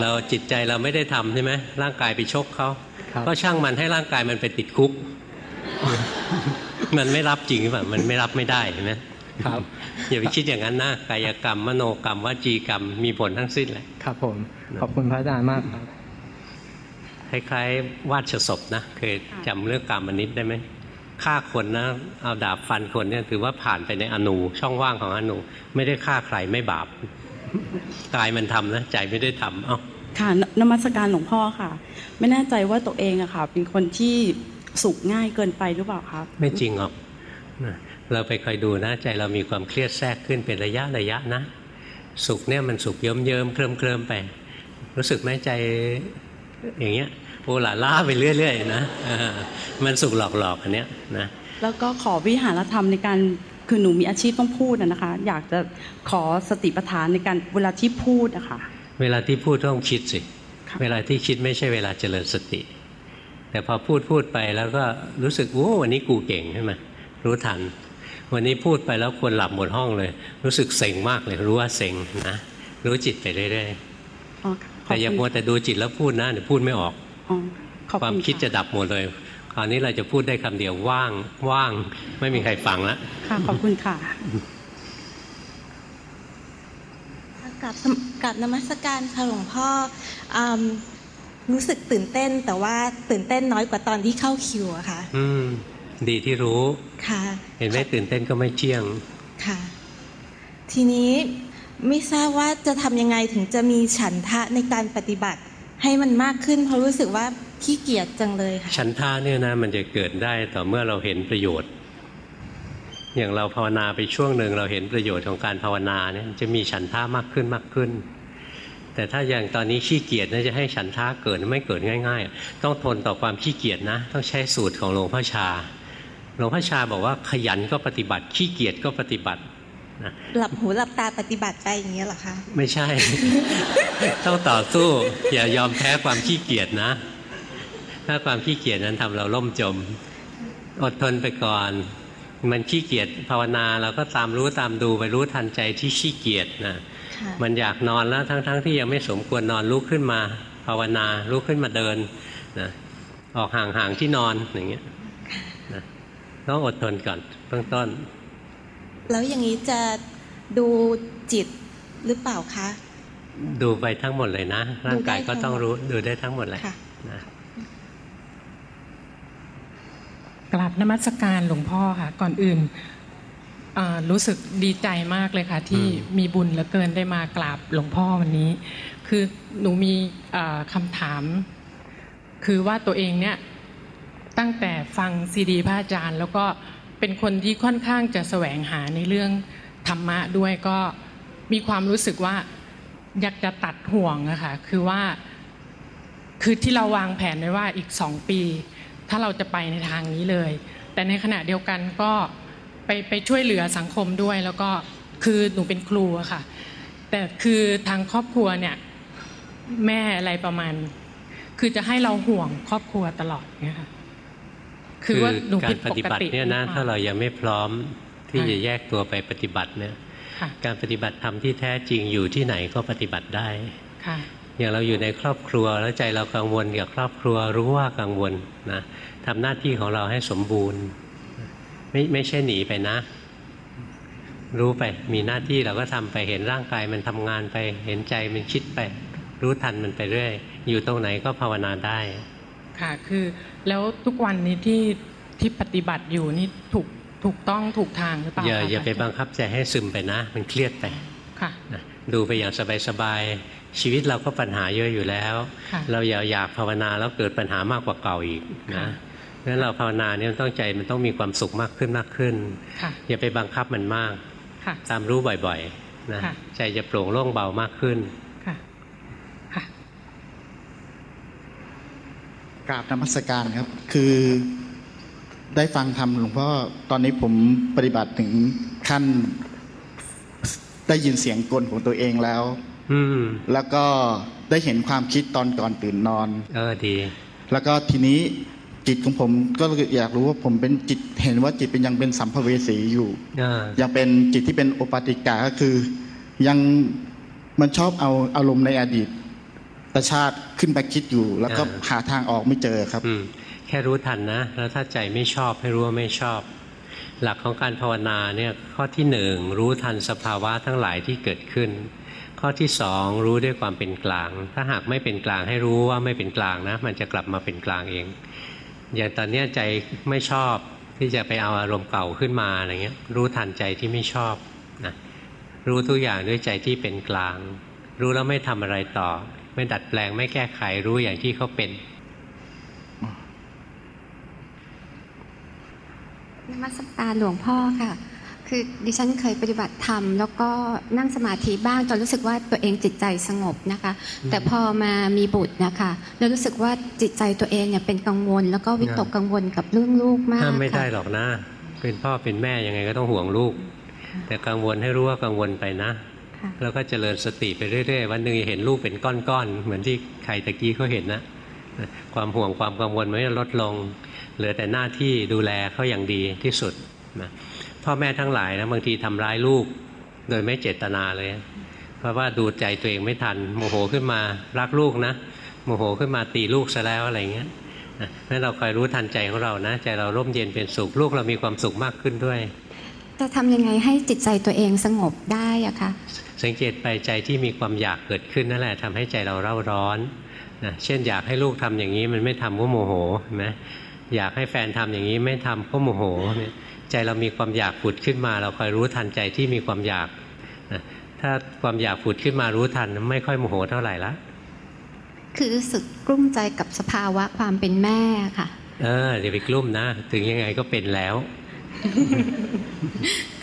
เราจิตใจเราไม่ได้ทำใช่ไหมร่างกายไปชกเขาก็ช่างมันให้ร่างกายมันไปติดคุก มันไม่รับจริงหรือเปล่ามันไม่รับไม่ได้เห็นไหมครับอย่าไปคิดอย่างนั้นนะกายกรรม มโนกรรมวจีกรรมมีผลทั้งสิ้นแหละครับ ผมขอบคุณพระอาจารย์มากครับคล้ายๆวาดศพนะเคยจำเรื่องกรรมนิดได้ไหมฆ่าคนนะเอาดาบฟันคนเนี่ยถือว่าผ่านไปในอนูช่องว่างของอนู ไม่ได้ฆ่าใครไม่บาป กายมันทำนะใจไม่ได้ทำเอ้าค่ะนนมัสการหลวงพ่อค่ะ ไม่แน่ใจว่าตัวเองอะค่ะ เป็นคนที่สุขง่ายเกินไปหรือเปล่าครับ ไม่จริงหรอกนะเราไปคอยดูนะใจเรามีความเครียดแทรกขึ้นเป็นระยะระยะนะ สุขเนี่ยมันสุขเยิ้มเยิ้มๆเคลิมเคลิมๆไป รู้สึกไหมใจอย่างเงี้ยโอหลาล่าไปเรื่อยๆนะเออมันสุขหลอกๆอันเนี้ยนะแล้วก็ขอวิหารธรรมในการ คือหนูมีอาชีพต้องพูดอะนะคะ อยากจะขอสติปัฏฐานในการเวลาที่พูดอะค่ะ เวลาที่พูดต้องคิดสิ เวลาที่คิดไม่ใช่เวลาเจริญสติ แต่พอพูดพูดไปแล้วก็รู้สึกโอ้วันนี้กูเก่งใช่ไหมรู้ทัน วันนี้พูดไปแล้วควรหลับหมดห้องเลย รู้สึกเซ็งมากเลยรู้ว่าเซ็งนะรู้จิตไปเรื่อยอ๋อค่ะๆแต่อย่ามัวแต่ดูจิตแล้วพูดนะเดี๋ยวพูดไม่ออกอ๋อขอบความคุณคิดจะดับหมดเลย คราวนี้เราจะพูดได้คำเดียวว่างว่าง ไม่มีใครฟังละค่ะขอบคุณค่ะกับกับนมัสการค่ะหลวงพ่ออืมรู้สึกตื่นเต้น แต่ว่าตื่นเต้นน้อยกว่าตอนที่เข้าคิวอะค่ะ อืม ดีที่รู้ค่ะ เห็นไหมตื่นเต้นก็ไม่เที่ยงค่ะ ทีนี้ไม่ทราบว่าจะทำยังไงถึงจะมีฉันทะในการปฏิบัติให้มันมากขึ้น เพราะรู้สึกว่า ขี้เกียจจังเลยค่ะฉันท่าเนี่ยนะมันจะเกิดได้ต่อเมื่อเราเห็นประโยชน์ อย่างเราภาวนาไปช่วงหนึ่งเราเห็นประโยชน์ของการภาวนาเนี่ยจะมีฉันท่ามากขึ้นมากขึ้น แต่ถ้าอย่างตอนนี้ขี้เกียจนะจะให้ฉันท่าเกิดไม่เกิดง่าย ๆ ต้องทนต่อความขี้เกียจนะ ต้องใช้สูตรของหลวงพ่อชาหลวงพ่อชาบอกว่าขยันก็ปฏิบัติขี้เกียจก็ปฏิบัตินะหลับหูหลับตาปฏิบัติไปอย่างเงี้ยเหรอคะ ไม่ใช่ ต้องต่อสู้ อย่ายอมแพ้ความขี้เกียจนะ ถ้าความขี้เกียจนั้นทำเราล่มจม อดทนไปก่อน มันขี้เกียจภาวนาเราก็ตามรู้ตามดูไปรู้ทันใจที่ขี้เกียจนะค่ะมันอยากนอนแล้วทั้งๆทที่ยังไม่สมควรนอนลุกขึ้นมาภาวนาลุกขึ้นมาเดินนะออกห่างๆที่นอนอย่างเงี้ยนะต้องอดทนก่อนเบื้องต้น แล้วอย่างนี้จะดูจิตหรือเปล่าคะ ดูไปทั้งหมดเลยนะ ร่างกายก็ต้องรู้ดูได้ทั้งหมดเลยค่ะนะ กราบนมัสการหลวงพ่อค่ะก่อนอื่นอ่ารู้สึกดีใจมากเลยค่ะที่มีบุญเหลือเกินได้มากราบหลวงพ่อวันนี้ คือหนูมีอ่าคำถาม คือว่าตัวเองเนี่ยตั้งแต่ฟังซีดีพระอาจารย์ แล้วก็เป็นคนที่ค่อนข้างจะแสวงหาในเรื่องธรรมะด้วยก็มีความรู้สึกว่าอยากจะตัดห่วงอะค่ะคือว่า คือที่เราวางแผนไว้ว่าอีกสองปี ถ้าเราจะไปในทางนี้เลย แต่ในขณะเดียวกันก็ไปไปช่วยเหลือสังคมด้วย แล้วก็คือหนูเป็นครูอะค่ะ แต่คือทางครอบครัวเนี่ยแม่อะไรประมาณ คือจะให้เราห่วงครอบครัวตลอดเนี่ยค่ะคือว่าหนูกาผิรดปปฏิกบัติติเนี่ยนะหอปล่ถ้าเรายังไม่พร้อมที่ค่ะจะแยกตัวไปปฏิบัติเนี่ยค่ะการปฏิบัติธรรมที่แท้จริงอยู่ที่ไหนก็ปฏิบัติได้ค่ะ อย่างเราอยู่ในครอบครัวแล้วใจเรากังวลกับครอบครัวรู้ว่ากังวลนะทำหน้าที่ของเราให้สมบูรณ์ ไม่ไม่ใช่หนีไปนะ รู้ไปมีหน้าที่เราก็ทำไปเห็นร่างกายมันทำงานไป เห็นใจมันคิดไป รู้ทันมันไปเรื่อย อยู่ตรงไหนก็ภาวนาได้ ค่ะคือแล้วทุกวันนี้ที่ที่ปฏิบัติอยู่นี่ถูกถูกต้องถูกทางหรือเปล่าอย่าคะอย่าไปบังคับใจให้ซึมไปนะ มันเครียดไปค่ะนะดูไปอย่างสบายๆ ชีวิตเราก็ปัญหาเยอะอยู่แล้วค่ะเราอย่าอยากภาวนาแล้วเกิดปัญหามากกว่าเก่าอีกนะงั้นเราภาวนาเนี่ยต้องใจมันต้องมีความสุขมากขึ้นมากขึ้นค่ะอย่าไปบังคับมันมากค่ะตามรู้บ่อยๆนะค่ะใจจะโปร่งโล่งเบามากขึ้นค่ะค่ะกราบนมัสการครับ คือได้ฟังธรรมหลวงพ่อตอนนี้ผมปฏิบัติถึงขั้นได้ยินเสียงกลของตัวเองแล้วอืม แล้วก็ได้เห็นความคิดตอนก่อนตื่นนอน เออดี แล้วก็ทีนี้จิตของผมก็อยากรู้ว่าผมเป็นจิตเห็นว่าจิตเป็นยังเป็นสัมภเวสีอยู่อ่ายังเป็นจิตที่เป็นโอปาติกาก็คือ ยังมันชอบเอาอารมณ์ในอดีตชาติขึ้นไปคิดอยู่ แล้วก็หาทางออกไม่เจอครับอืมแค่รู้ทันนะแล้วถ้าใจไม่ชอบให้รู้ว่าไม่ชอบ หลักของการภาวนาเนี่ยข้อที่หนึ่งรู้ทันสภาวะทั้งหลายที่เกิดขึ้น ข้อที่สองรู้ด้วยความเป็นกลาง ถ้าหากไม่เป็นกลางให้รู้ว่าไม่เป็นกลางนะ มันจะกลับมาเป็นกลางเอง อย่างตอนนี้ใจไม่ชอบที่จะไปเอาอารมณ์เก่าขึ้นมาอะไรเงี้ยรู้ทันใจที่ไม่ชอบนะรู้ทุกอย่างด้วยใจที่เป็นกลาง รู้แล้วไม่ทำอะไรต่อ ไม่ดัดแปลงไม่แก้ไขรู้อย่างที่เขาเป็นนมัสการหลวงพ่อค่ะ คือดิฉันเคยปฏิบัติธรรม แล้วก็นั่งสมาธิบ้างจนรู้สึกว่าตัวเองจิตใจสงบนะคะ แต่พอมามีบุตรนะคะแล้วรู้สึกว่าจิตใจตัวเองเนี่ยเป็นกังวล แล้วก็วิตกกังวลกับเรื่องลูกมากห้ามไม่ได้ค่ะหรอกนะ เป็นพ่อเป็นแม่ยังไงก็ต้องห่วงลูก แต่กังวลให้รู้ว่ากังวลไปนะ แล้วก็เจริญสติไปเรื่อยๆวันหนึ่งเห็นลูกเป็นก้อนๆเหมือนที่ใครตะกี้เขาเห็นนะความห่วงความกังวลมันจะลดลง เหลือแต่หน้าที่ดูแลเขาอย่างดีที่สุดนะ พ่อแม่ทั้งหลายนะบางทีทำร้ายลูก โดยไม่เจตนาเลย เพราะว่าดูใจตัวเองไม่ทัน โมโหขึ้นมารักลูกนะ โมโหขึ้นมาตีลูกซะแล้วอะไรเงี้ยนะนั่นเราคอยรู้ทันใจของเรานะ ใจเราร่มเย็นเป็นสุขลูกเรามีความสุขมากขึ้นด้วย จะทำยังไงให้จิตใจตัวเองสงบได้อะคะสังเกตไปใจที่มีความอยากเกิดขึ้นนั่นแหละทำให้ใจเราเร่าร้อนนะเช่นอยากให้ลูกทำอย่างนี้มันไม่ทำก็โมโหเห็นไหมอยากให้แฟนทำอย่างนี้ไม่ทำก็โมโหเนี่ย ใจเรามีความอยากผุดขึ้นมา เราคอยรู้ทันใจที่มีความอยากนะถ้าความอยากผุดขึ้นมารู้ทันไม่ค่อยโมโหเท่าไหร่ละคือรู้สึกกลุ้มใจกับสภาวะความเป็นแม่ค่ะ เอออย่าไปกลุ้มนะ ถึงยังไงก็เป็นแล้ว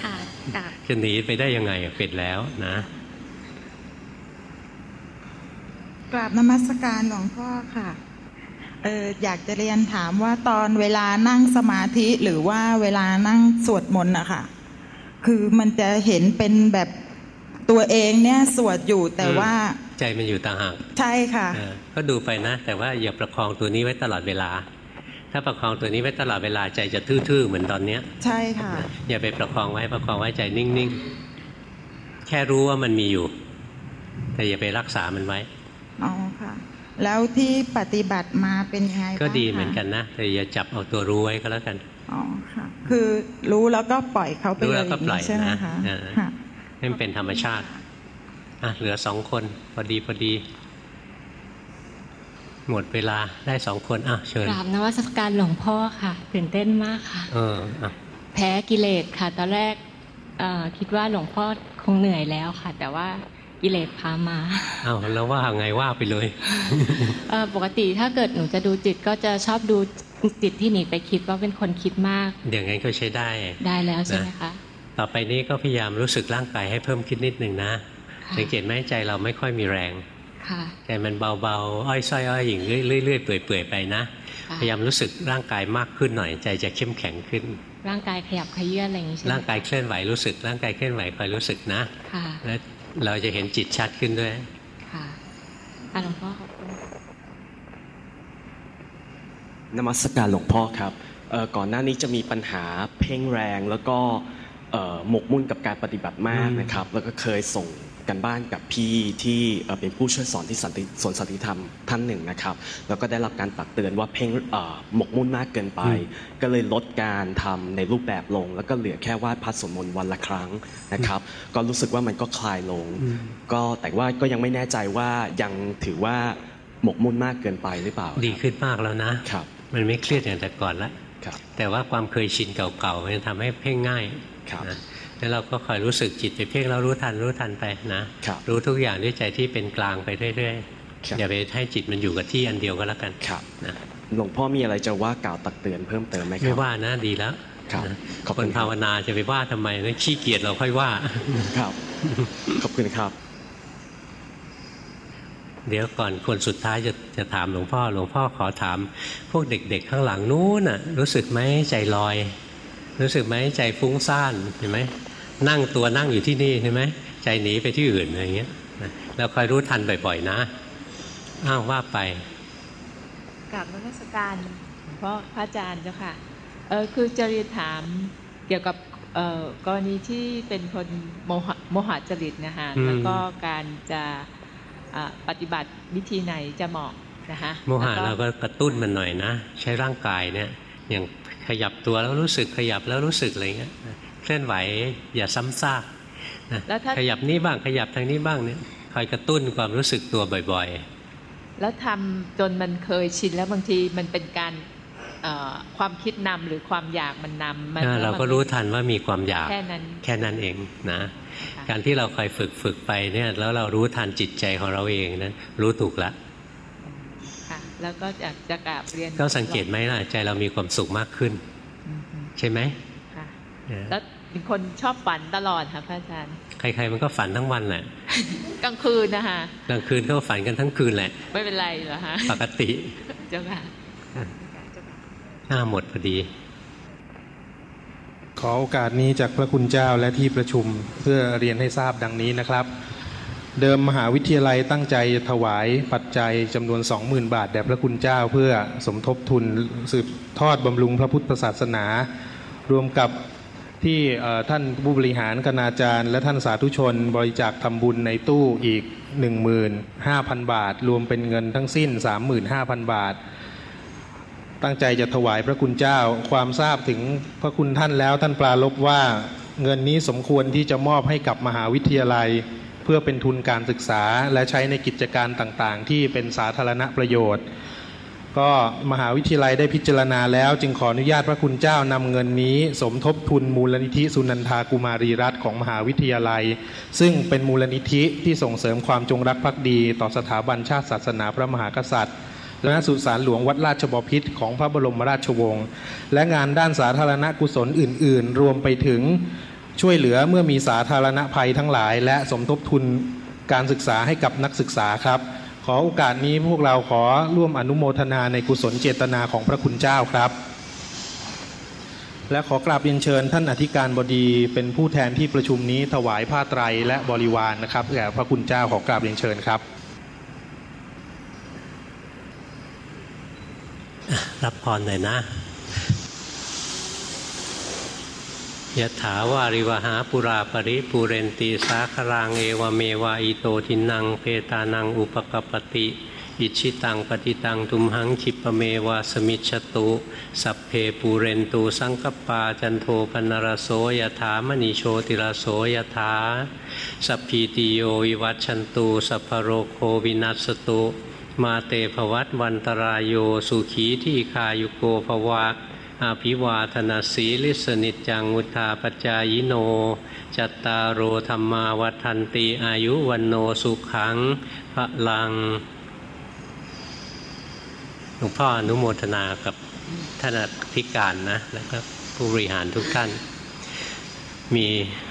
ค่ะกับจะหนีไปได้ยังไงเป็นแล้วนะกราบนมัสการหลวงพ่อค่ะ เอออยากจะเรียนถามว่าตอนเวลานั่งสมาธิหรือว่าเวลานั่งสวดมนต์นะคะคือมันจะเห็นเป็นแบบตัวเองเนี่ยสวดอยู่แต่ว่า ใจมันอยู่ต่างหากใช่ค่ะเออก็ดูไปนะ แต่ว่าอย่าประคองตัวนี้ไว้ตลอดเวลา ถ้าประคองตัวนี้ไว้ตลอดเวลาใจจะทื่อๆเหมือนตอนเนี้ย ใช่ค่ะ อย่าไปประคองไว้ประคองไว้ใจนิ่งๆ แค่รู้ว่ามันมีอยู่ แต่อย่าไปรักษามันไว้อ๋อค่ะ แล้วที่ปฏิบัติมาเป็นยังไงก็บ้างดีคะเหมือนกันนะแต่อย่าจับเอาตัวรู้ไว้ก็แล้วกันอ๋อค่ะคือรู้แล้วก็ปล่อยเขาไปรู้เลแล้ยวก็ปล่อยใช่ไหมนะคะเออค่ะให้มันเป็นธรรมชาติอะเหลือสองคนพอดีพอดี หมดเวลาได้สองคนอะเชิญกราบนวัตการหลวงพ่อค่ะตื่นเต้นมากค่ะ เอออะแพ้กิเลสค่ะ ตอนแรกเอ่อคิดว่าหลวงพ่อคงเหนื่อยแล้วค่ะ แต่ว่า กิเลสพามาอ้าวแล้วว่าไงว่าไปเลยเอ่อปกติถ้าเกิดหนูจะดูจิตก็จะชอบดูจิตที่หนีไปคิดว่าเป็นคนคิดมากอย่างนั้นก็ใช้ได้ ได้แล้วใช่ไหมคะต่อไปนี้ก็พยายามรู้สึกร่างกายให้เพิ่มขึ้นนิดหนึ่งนะสังเกตไหมใจเราไม่ค่อยมีแรงค่ะใจมันเบาๆอ้อยส้อยอ้อยอย่างเรื่อยๆเปื่อยๆไปนะค่ะพยายามรู้สึกร่างกายมากขึ้นหน่อย ใจจะเข้มแข็งขึ้น ร่างกายขยับขยื่นอะไรอย่างนี้ใช่ไหมร่างกายเคลื่อนไหวรู้สึก ร่างกายเคลื่อนไหวคอยรู้สึกนะค่ะแล้ว เราจะเห็นจิตชัดขึ้นด้วย ค่ะค่ะหลวงพ่อขอบคุณนมัสการหลวงพ่อครับเอ่อก่อนหน้านี้จะมีปัญหาเพ่งแรงแล้วก็เอ่อหมกมุ่นกับการปฏิบัติมากนะครับ แล้วก็เคยส่ง กันบ้านกับพี่ที่เอ่อเป็นผู้ช่วยสอนที่สันติสวนสันติธรรมท่านหนึ่งนะครับ แล้วก็ได้รับการตักเตือนว่าเพ่งเอ่อหมกมุ่นมากเกินไป ก็เลยลดการทำในรูปแบบลง แล้วก็เหลือแค่วาดพัดสวดมนต์วันละครั้งนะครับ ก็รู้สึกว่ามันก็คลายลง ก็แต่ว่าก็ยังไม่แน่ใจว่ายังถือว่าหมกมุ่นมากเกินไปหรือเปล่า ดีขึ้นมากแล้วนะครับมันไม่เครียดอย่างแต่ก่อนละครับแต่ว่าความเคยชินเก่าๆมันทำให้เพ่งง่ายนะ แล้วเราก็คอยรู้สึกจิตไปเพ่งแล้วรู้ทันรู้ทันไปนะรู้ทุกอย่างด้วยใจที่เป็นกลางไปเรื่อยๆอย่าไปให้จิตมันอยู่กับที่อันเดียวก็แล้วกันครับนะหลวงพ่อมีอะไรจะว่ากล่าวตักเตือนเพิ่มเติมไหมครัไม่ว่านะดีแล้วครับนะขอบคคุนณครับภาวนาจะไปว่าทำไมนะขี้เกียจเราค่อยว่าครับขอบคุณครับ เดี๋ยวก่อนคนสุดท้ายจะจะถามหลวงพ่อหลวงพ่อขอถาม พวกเด็ก ๆ ข้างหลังนู้นน่ะ รู้สึกไหมใจลอย รู้สึกไหมใจฟุ้งซ่านเห็นไหมนั่งตัวนั่งอยู่ที่นี่เห็นไหมใจหนีไปที่อื่นอะไรเงี้ยนะเราคอยรู้ทันบ่อย ๆ นะอ้าวว่าไปกราบนมัสการหลวงพ่อพระอาจารย์เจ้าค่ะเออคือจะเรียนถามเกี่ยวกับเอ่อกรณีที่เป็นคนโมหะโมหะจริตนะคะอืมแล้วก็การจะอ่าปฏิบัติวิธีไหนจะเหมาะนะคะโมหะแล้วเราก็กระตุ้นมันหน่อยนะ ใช้ร่างกายเนี่ยอย่าง ขยับตัวแล้วรู้สึกขยับแล้วรู้สึกอะไรเงี้ยเคลื่อนไหวอย่าซ้ำซากนะแล้วถ้าขยับนี่บ้างขยับทางนี้บ้างเนี่ยคอยกระตุ้นความรู้สึกตัวบ่อยแล้วทำจนมันเคยชินแล้วบางทีมันเป็นการเอ่อความคิดนำหรือความอยากมันนำๆมันอ่าเราก็รู้ทันว่ามีความอยากแค่นั้นแค่นั้นเองนะการที่เราคอยฝึกฝึกไปเนี่ยแล้วเรารู้ทันจิตใจของเราเองนะรู้ถูกละค่ะ แล้วก็จะจะกราบเรียนก็สังเกตไหมล่ะใจเรามีความสุขมากขึ้น ใช่ไหมค่ะเออแล้วเป็นคนชอบฝันตลอดค่ะพระอาจารย์ ใครๆมันก็ฝันทั้งวันแหละกลางคืนนะคะกลางคืนก็ฝันกันทั้งคืนแหละ ไม่เป็นไรเหรอฮะปกติเจ้าค่ะหน้าหมดพอดี ขอโอกาสนี้จากพระคุณเจ้าและที่ประชุมเพื่อเรียนให้ทราบดังนี้นะครับ เดิมมหาวิทยาลัยตั้งใจถวายปัจจัยจำนวน 20,000 บาท แด่พระคุณเจ้าเพื่อสมทบทุนสืบทอดบำรุงพระพุทธศาสนา รวมกับที่ท่านผู้บริหารคณาจารย์ และท่านสาธุชนบริจาคทำบุญในตู้อีก 15,000 บาท รวมเป็นเงินทั้งสิ้น 35,000 บาท ตั้งใจจะถวายพระคุณเจ้าความทราบถึงพระคุณท่านแล้วท่านปลาลบว่าเงินนี้สมควรที่จะมอบให้กับมหาวิทยาลัย เพื่อเป็นทุนการศึกษาและใช้ในกิจการต่างๆ ที่เป็นสาธารณประโยชน์ ก็มหาวิทยาลัยได้พิจารณาแล้ว จึงขออนุญาตพระคุณเจ้านำเงินนี้ สมทบทุนมูลนิธิสุนันทากุมารีรัตน์ของมหาวิทยาลัย ซึ่งเป็นมูลนิธิที่ส่งเสริมความจงรักภักดี ต่อสถาบันชาติศาสนาพระมหากษัตริย์และสุสานหลวงวัดราชบพิตรของพระบรมราชวงศ์และงานด้านสาธารณกุศลอื่น ๆ รวมไปถึง ช่วยเหลือเมื่อมีสาธารณภัยทั้งหลาย และสมทบทุนการศึกษาให้กับนักศึกษาครับ ขอโอกาสนี้พวกเราขอร่วมอนุโมทนาในกุศลเจตนาของพระคุณเจ้าครับ และขอกราบเรียนเชิญท่านอธิการบดีเป็นผู้แทนที่ประชุมนี้ถวายผ้าไตรและบริวารนนะครับแก่พระคุณเจ้าขอกราบเรียนเชิญครับ รับพรหน่อยนะ ยะถาวาริวหาปุราปริปูเรนตีสาครางเอวเมวะอิโตทินัง เพตานังอุปกปติอิชิตังปฏิตังทุมหังคิปเมวะสมิชตุ สัพเพปูเรนตุ สังกัปปาจันโทปัณณรโสยถามณิ โชติรโสยถาสัพพีติโยวิวัชชันตุ สัพพโรโควินัสสตุ มาเตภวัตวันตรายโยสุขีที่คายุโกภวะ อภิวาทนสีลิสสะ นิจจัง วุฑฒาปจายิโน จัตตารโอธรรมาวัฏันติอายุวันโนสุขังพระลังหลวงพ่ออนุโมทนากับท่านอธิการนะแล้วก็ผู้บริหารทุกท่าน มี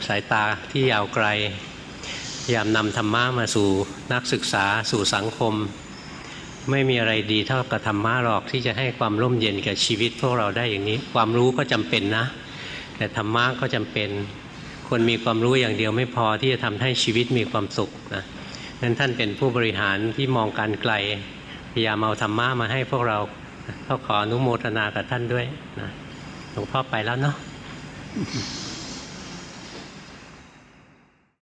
สายตาที่ยาวไกลพยายามนำธรรมะมาสู่นักศึกษาสู่สังคม ไม่มีอะไรดีเท่ากับธรรมะหรอกที่จะให้ความร่มเย็นกับชีวิตพวกเราได้อย่างนี้ ความรู้ก็จำเป็นนะ แต่ธรรมะก็จำเป็น คนมีความรู้อย่างเดียวไม่พอที่จะทำให้ชีวิตมีความสุขนะนั้นท่านเป็นผู้บริหารที่มองการไกลพยายามเอาธรรมะมาให้พวกเราก็ขออนุโมทนากับท่านด้วยนะหลวงพ่อไปแล้วเนาะ